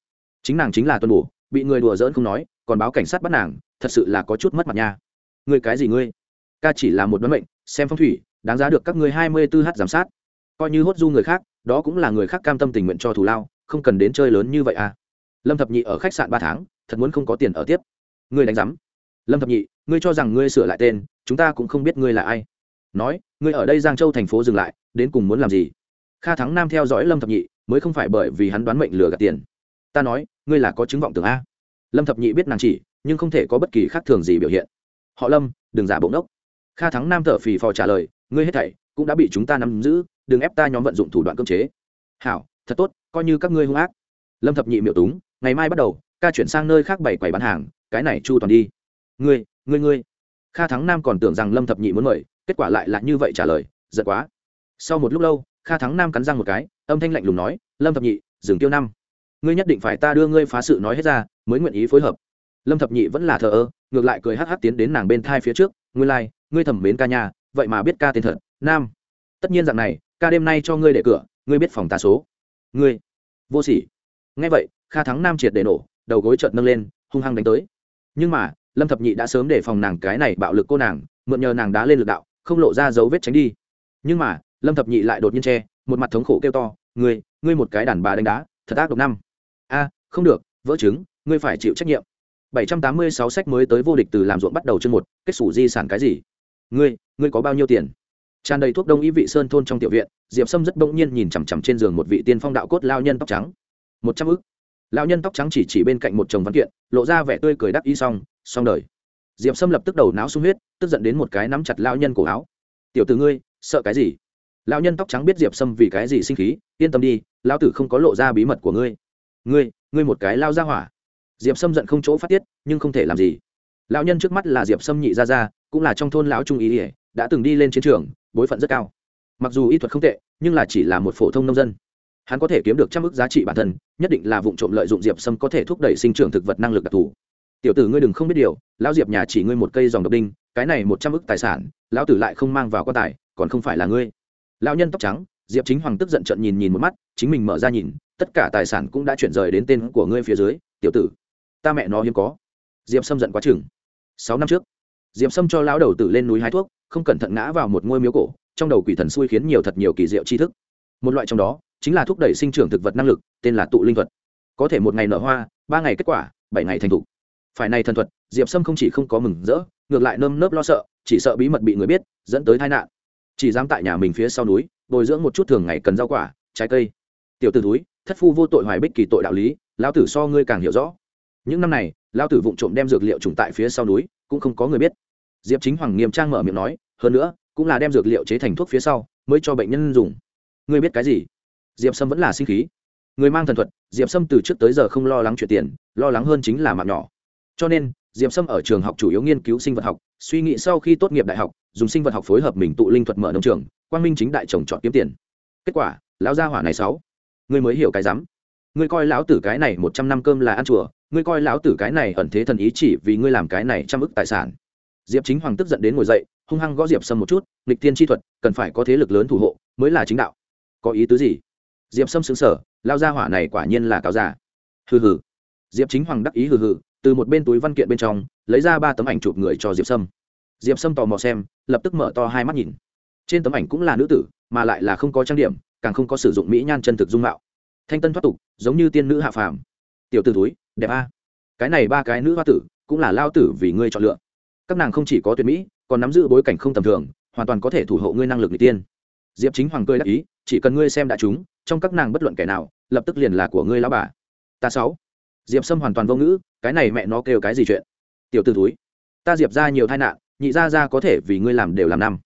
Chính nàng chính là tuân bù, bị người đùa giỡn không nói, còn báo cảnh sát bắt nàng, thật sự là có chút mất mặt nha ngươi cái gì ngươi? Ca chỉ là một đoán mệnh, xem phong thủy, đáng giá được các ngươi hai mươi tư h giám sát. Coi như hốt du người khác, đó cũng là người khác cam tâm tình nguyện cho thù lao, không cần đến chơi lớn như vậy à. Lâm thập nhị ở khách sạn ba tháng, thật muốn không có tiền ở tiếp. Ngươi đánh giám. Lâm thập nhị, ngươi cho rằng ngươi sửa lại tên, chúng ta cũng không biết ngươi là ai. Nói, ngươi ở đây giang châu thành phố dừng lại, đến cùng muốn làm gì? Kha thắng nam theo dõi lâm thập nhị, mới không phải bởi vì hắn đoán mệnh lừa gạt tiền. Ta nói, ngươi là có chứng vọng tưởng a. Lâm thập nhị biết nàng chỉ, nhưng không thể có bất kỳ khác thường gì biểu hiện họ lâm, đừng giả bộ đốc kha thắng nam thở phì phò trả lời, ngươi hết thảy cũng đã bị chúng ta nắm giữ, đừng ép ta nhóm vận dụng thủ đoạn cưỡng chế. Hảo, thật tốt, coi như các ngươi hung ác. Lâm thập nhị miệu túng, ngày mai bắt đầu, ca chuyển sang nơi khác bày quầy bán hàng, cái này chu toàn đi. Ngươi ngươi ngươi. Kha thắng nam còn tưởng rằng lâm thập nhị muốn mời, kết quả lại là như vậy trả lời giật quá. Sau một lúc lâu, kha thắng nam cắn răng một cái, âm thanh lạnh lùng nói, lâm thập nhị, dừng tiêu năm. Ngươi nhất định phải ta đưa ngươi phá sự nói hết ra, mới nguyện ý phối hợp. Lâm thập nhị vẫn là thờ ơ ngược lại cười hắc hắc tiến đến nàng bên thai phía trước ngươi lai、like, ngươi thẩm mến ca nhà vậy mà biết ca tên thật nam. Tất nhiên dạng này ca đêm nay cho ngươi để cửa ngươi biết phòng ta số. Ngươi? Vô sỉ. Nghe vậy kha thắng nam triệt để nổ đầu gối trợn nâng lên hung hăng đánh tới. Nhưng mà lâm thập nhị đã sớm để phòng nàng cái này bạo lực cô nàng mượn nhờ nàng đá lên lực đạo không lộ ra dấu vết tránh đi. Nhưng mà lâm thập nhị lại đột nhiên che một mặt thống khổ kêu to ngươi ngươi một cái đàn bà đánh đá thật ác độc năm. A không được vỡ trứng, ngươi phải chịu trách nhiệm. 786 sách mới tới vô địch từ làm ruộng bắt đầu chương một, kết sủ di sản cái gì? Ngươi ngươi có bao nhiêu tiền? Tràn đầy thuốc đông y vị sơn thôn trong tiểu viện, diệp sâm rất bỗng nhiên nhìn chằm chằm trên giường một vị tiên phong đạo cốt lao nhân tóc trắng. Một trăm ức. Lão nhân tóc trắng chỉ chỉ bên cạnh một chồng văn kiện, lộ ra vẻ tươi cười đắc ý xong xong đời. Diệp sâm lập tức đầu não sung huyết, tức giận đến một cái nắm chặt lão nhân cổ áo. Tiểu tử ngươi, sợ cái gì? Lão nhân tóc trắng biết diệp sâm vì cái gì sinh khí, yên tâm đi, lão tử không có lộ ra bí mật của ngươi. Ngươi ngươi một cái lao ra hỏa diệp sâm giận không chỗ phát tiết, nhưng không thể làm gì. Lão nhân trước mắt là diệp sâm nhị gia gia, cũng là trong thôn lão trung ý ỉa đã từng đi lên chiến trường, bối phận rất cao. Mặc dù y thuật không tệ, nhưng là chỉ là một phổ thông nông dân. Hắn có thể kiếm được trăm ước giá trị bản thân, nhất định là vụ trộm lợi dụng diệp sâm có thể thúc đẩy sinh trưởng thực vật năng lực đặc thù. Tiểu tử ngươi đừng không biết điều, lão diệp nhà chỉ ngươi một cây dòng độc đinh, cái này một trăm ước tài sản, lão tử lại không mang vào quan tài, còn không phải là ngươi. Lão nhân tóc trắng, diệp chính hoàng tức giận trận nhìn nhìn một mắt, chính mình mở ra nhìn, tất cả tài sản cũng đã chuyển rời đến tên của ngươi phía dưới, tiểu tử ta mẹ nó hiếm có. Diệp sâm giận quá chừng. Sáu năm trước, diệp sâm cho lão đầu tử lên núi hái thuốc, không cẩn thận ngã vào một ngôi miếu cổ, trong đầu quỷ thần xui khiến nhiều thật nhiều kỳ diệu tri thức. Một loại trong đó, chính là thúc đẩy sinh trưởng thực vật năng lực, tên là tụ linh thuật. Có thể một ngày nở hoa, ba ngày kết quả, bảy ngày thành thục. Phải này thần thuật, diệp sâm không chỉ không có mừng rỡ, ngược lại nơm nớp lo sợ, chỉ sợ bí mật bị người biết, dẫn tới tai nạn. Chỉ dám tại nhà mình phía sau núi, bồi dưỡng một chút thường ngày cần rau quả, trái cây. Tiểu t ử túi thất phu vô tội hoài bích kỳ tội đạo lý, lão tử so ngươi càng hiểu rõ những năm này, lão tử vụng trộm đem dược liệu trùng tại phía sau núi, cũng không có người biết. Diệp chính hoàng nghiêm trang mở miệng nói, hơn nữa, cũng là đem dược liệu chế thành thuốc phía sau, mới cho bệnh nhân dùng. Ngươi biết cái gì? Diệp sâm vẫn là sinh khí. Người mang thần thuật, diệp sâm từ trước tới giờ không lo lắng chuyện tiền, lo lắng hơn chính là mạng nhỏ. Cho nên, diệp sâm ở trường học chủ yếu nghiên cứu sinh vật học, suy nghĩ sau khi tốt nghiệp đại học, dùng sinh vật học phối hợp mình tụ linh thuật mở nông trường, quang minh chính đại chồng chọn kiếm tiền. Kết quả, lão gia hỏa này sáu. Ngươi mới hiểu cái rắm. Ngươi coi lão tử cái này một trăm năm cơm là ăn chùa ngươi coi lão tử cái này ẩn thế thần ý chỉ vì ngươi làm cái này trăm ức tài sản. Diệp chính hoàng tức giận đến ngồi dậy, hung hăng gõ diệp sâm một chút, nghịch tiên chi thuật, cần phải có thế lực lớn thủ hộ, mới là chính đạo. Có ý tứ gì? Diệp sâm xứng sở lao ra hỏa này quả nhiên là cáo già. Hừ hừ. Diệp chính hoàng đắc ý hừ hừ, từ một bên túi văn kiện bên trong, lấy ra ba tấm ảnh chụp người cho diệp sâm. Diệp sâm tò mò xem, lập tức mở to hai mắt nhìn. Trên tấm ảnh cũng là nữ tử, mà lại là không có trang điểm, càng không có sử dụng mỹ nhan chân thực dung mạo. Thanh tân thoát tục, giống như tiên nữ hạ phàm tiểu t ử túi đẹp a. Cái này ba cái nữ hoa tử, cũng là lao tử vì ngươi chọn lựa. Các nàng không chỉ có tuyệt mỹ, còn nắm giữ bối cảnh không tầm thường, hoàn toàn có thể thủ hộ ngươi năng lực n g tiên. Diệp chính hoàng cười đắc ý, chỉ cần ngươi xem đã chúng, trong các nàng bất luận kẻ nào, lập tức liền là của ngươi lao bà. Ta sáu. Diệp sâm hoàn toàn vô ngữ, cái này mẹ nó kêu cái gì chuyện? Tiểu t ử túi ta diệp ra nhiều tai nạn, nhị ra ra có thể vì ngươi làm đều làm năm.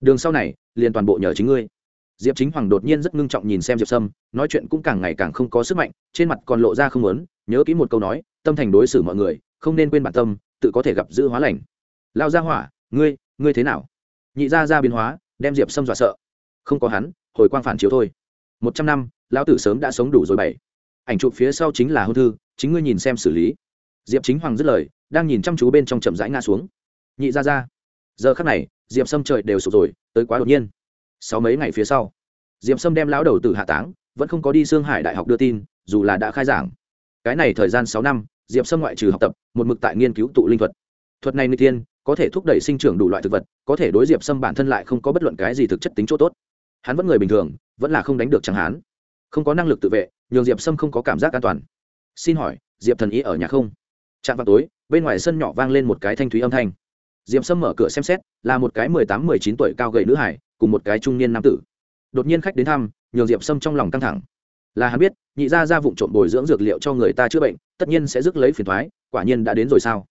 Đường sau này, liền toàn bộ nhờ chính ngươi diệp chính hoàng đột nhiên rất ngưng trọng nhìn xem diệp sâm, nói chuyện cũng càng ngày càng không có sức mạnh, trên mặt còn lộ ra không lớn nhớ kỹ một câu nói, tâm thành đối xử mọi người, không nên quên bản tâm, tự có thể gặp giữ hóa lành. Lao ra hỏa, ngươi ngươi thế nào? Nhị ra ra biến hóa, đem diệp sâm dọa sợ. Không có hắn, hồi quang phản chiếu thôi. Một trăm năm, lão tử sớm đã sống đủ rồi bảy. Ảnh chụp phía sau chính là hôn thư, chính ngươi nhìn xem xử lý. Diệp chính hoàng dứt lời, đang nhìn chăm chú bên trong chậm rãi ngã xuống. Nhị ra ra giờ khắc này, diệp sâm trời đều sụp rồi, tới quá đột nhiên sáu mấy ngày phía sau, diệp sâm đem lão đầu tử hạ táng, vẫn không có đi sương hải đại học đưa tin, dù là đã khai giảng. Cái này thời gian sáu năm, diệp sâm ngoại trừ học tập, một mực tại nghiên cứu tụ linh thuật. Thuật này người tiên có thể thúc đẩy sinh trưởng đủ loại thực vật, có thể đối diệp sâm bản thân lại không có bất luận cái gì thực chất tính chỗ tốt. Hắn vẫn người bình thường, vẫn là không đánh được chẳng hắn không có năng lực tự vệ, nhường diệp sâm không có cảm giác an toàn. Xin hỏi, diệp thần ý ở nhà không? Chạm vào tối, bên ngoài sân nhỏ vang lên một cái thanh thúy âm thanh. Diệp sâm mở cửa xem xét, là một cái mười tám, mười chín tuổi cao gầy nữ hải cùng một cái trung niên nam tử. Đột nhiên khách đến thăm, nhường diệp sâm trong lòng căng thẳng. Là hắn biết, nhị gia ra vụ trộm bồi dưỡng dược liệu cho người ta chữa bệnh, tất nhiên sẽ rước lấy phiền thoái quả nhiên đã đến rồi sao?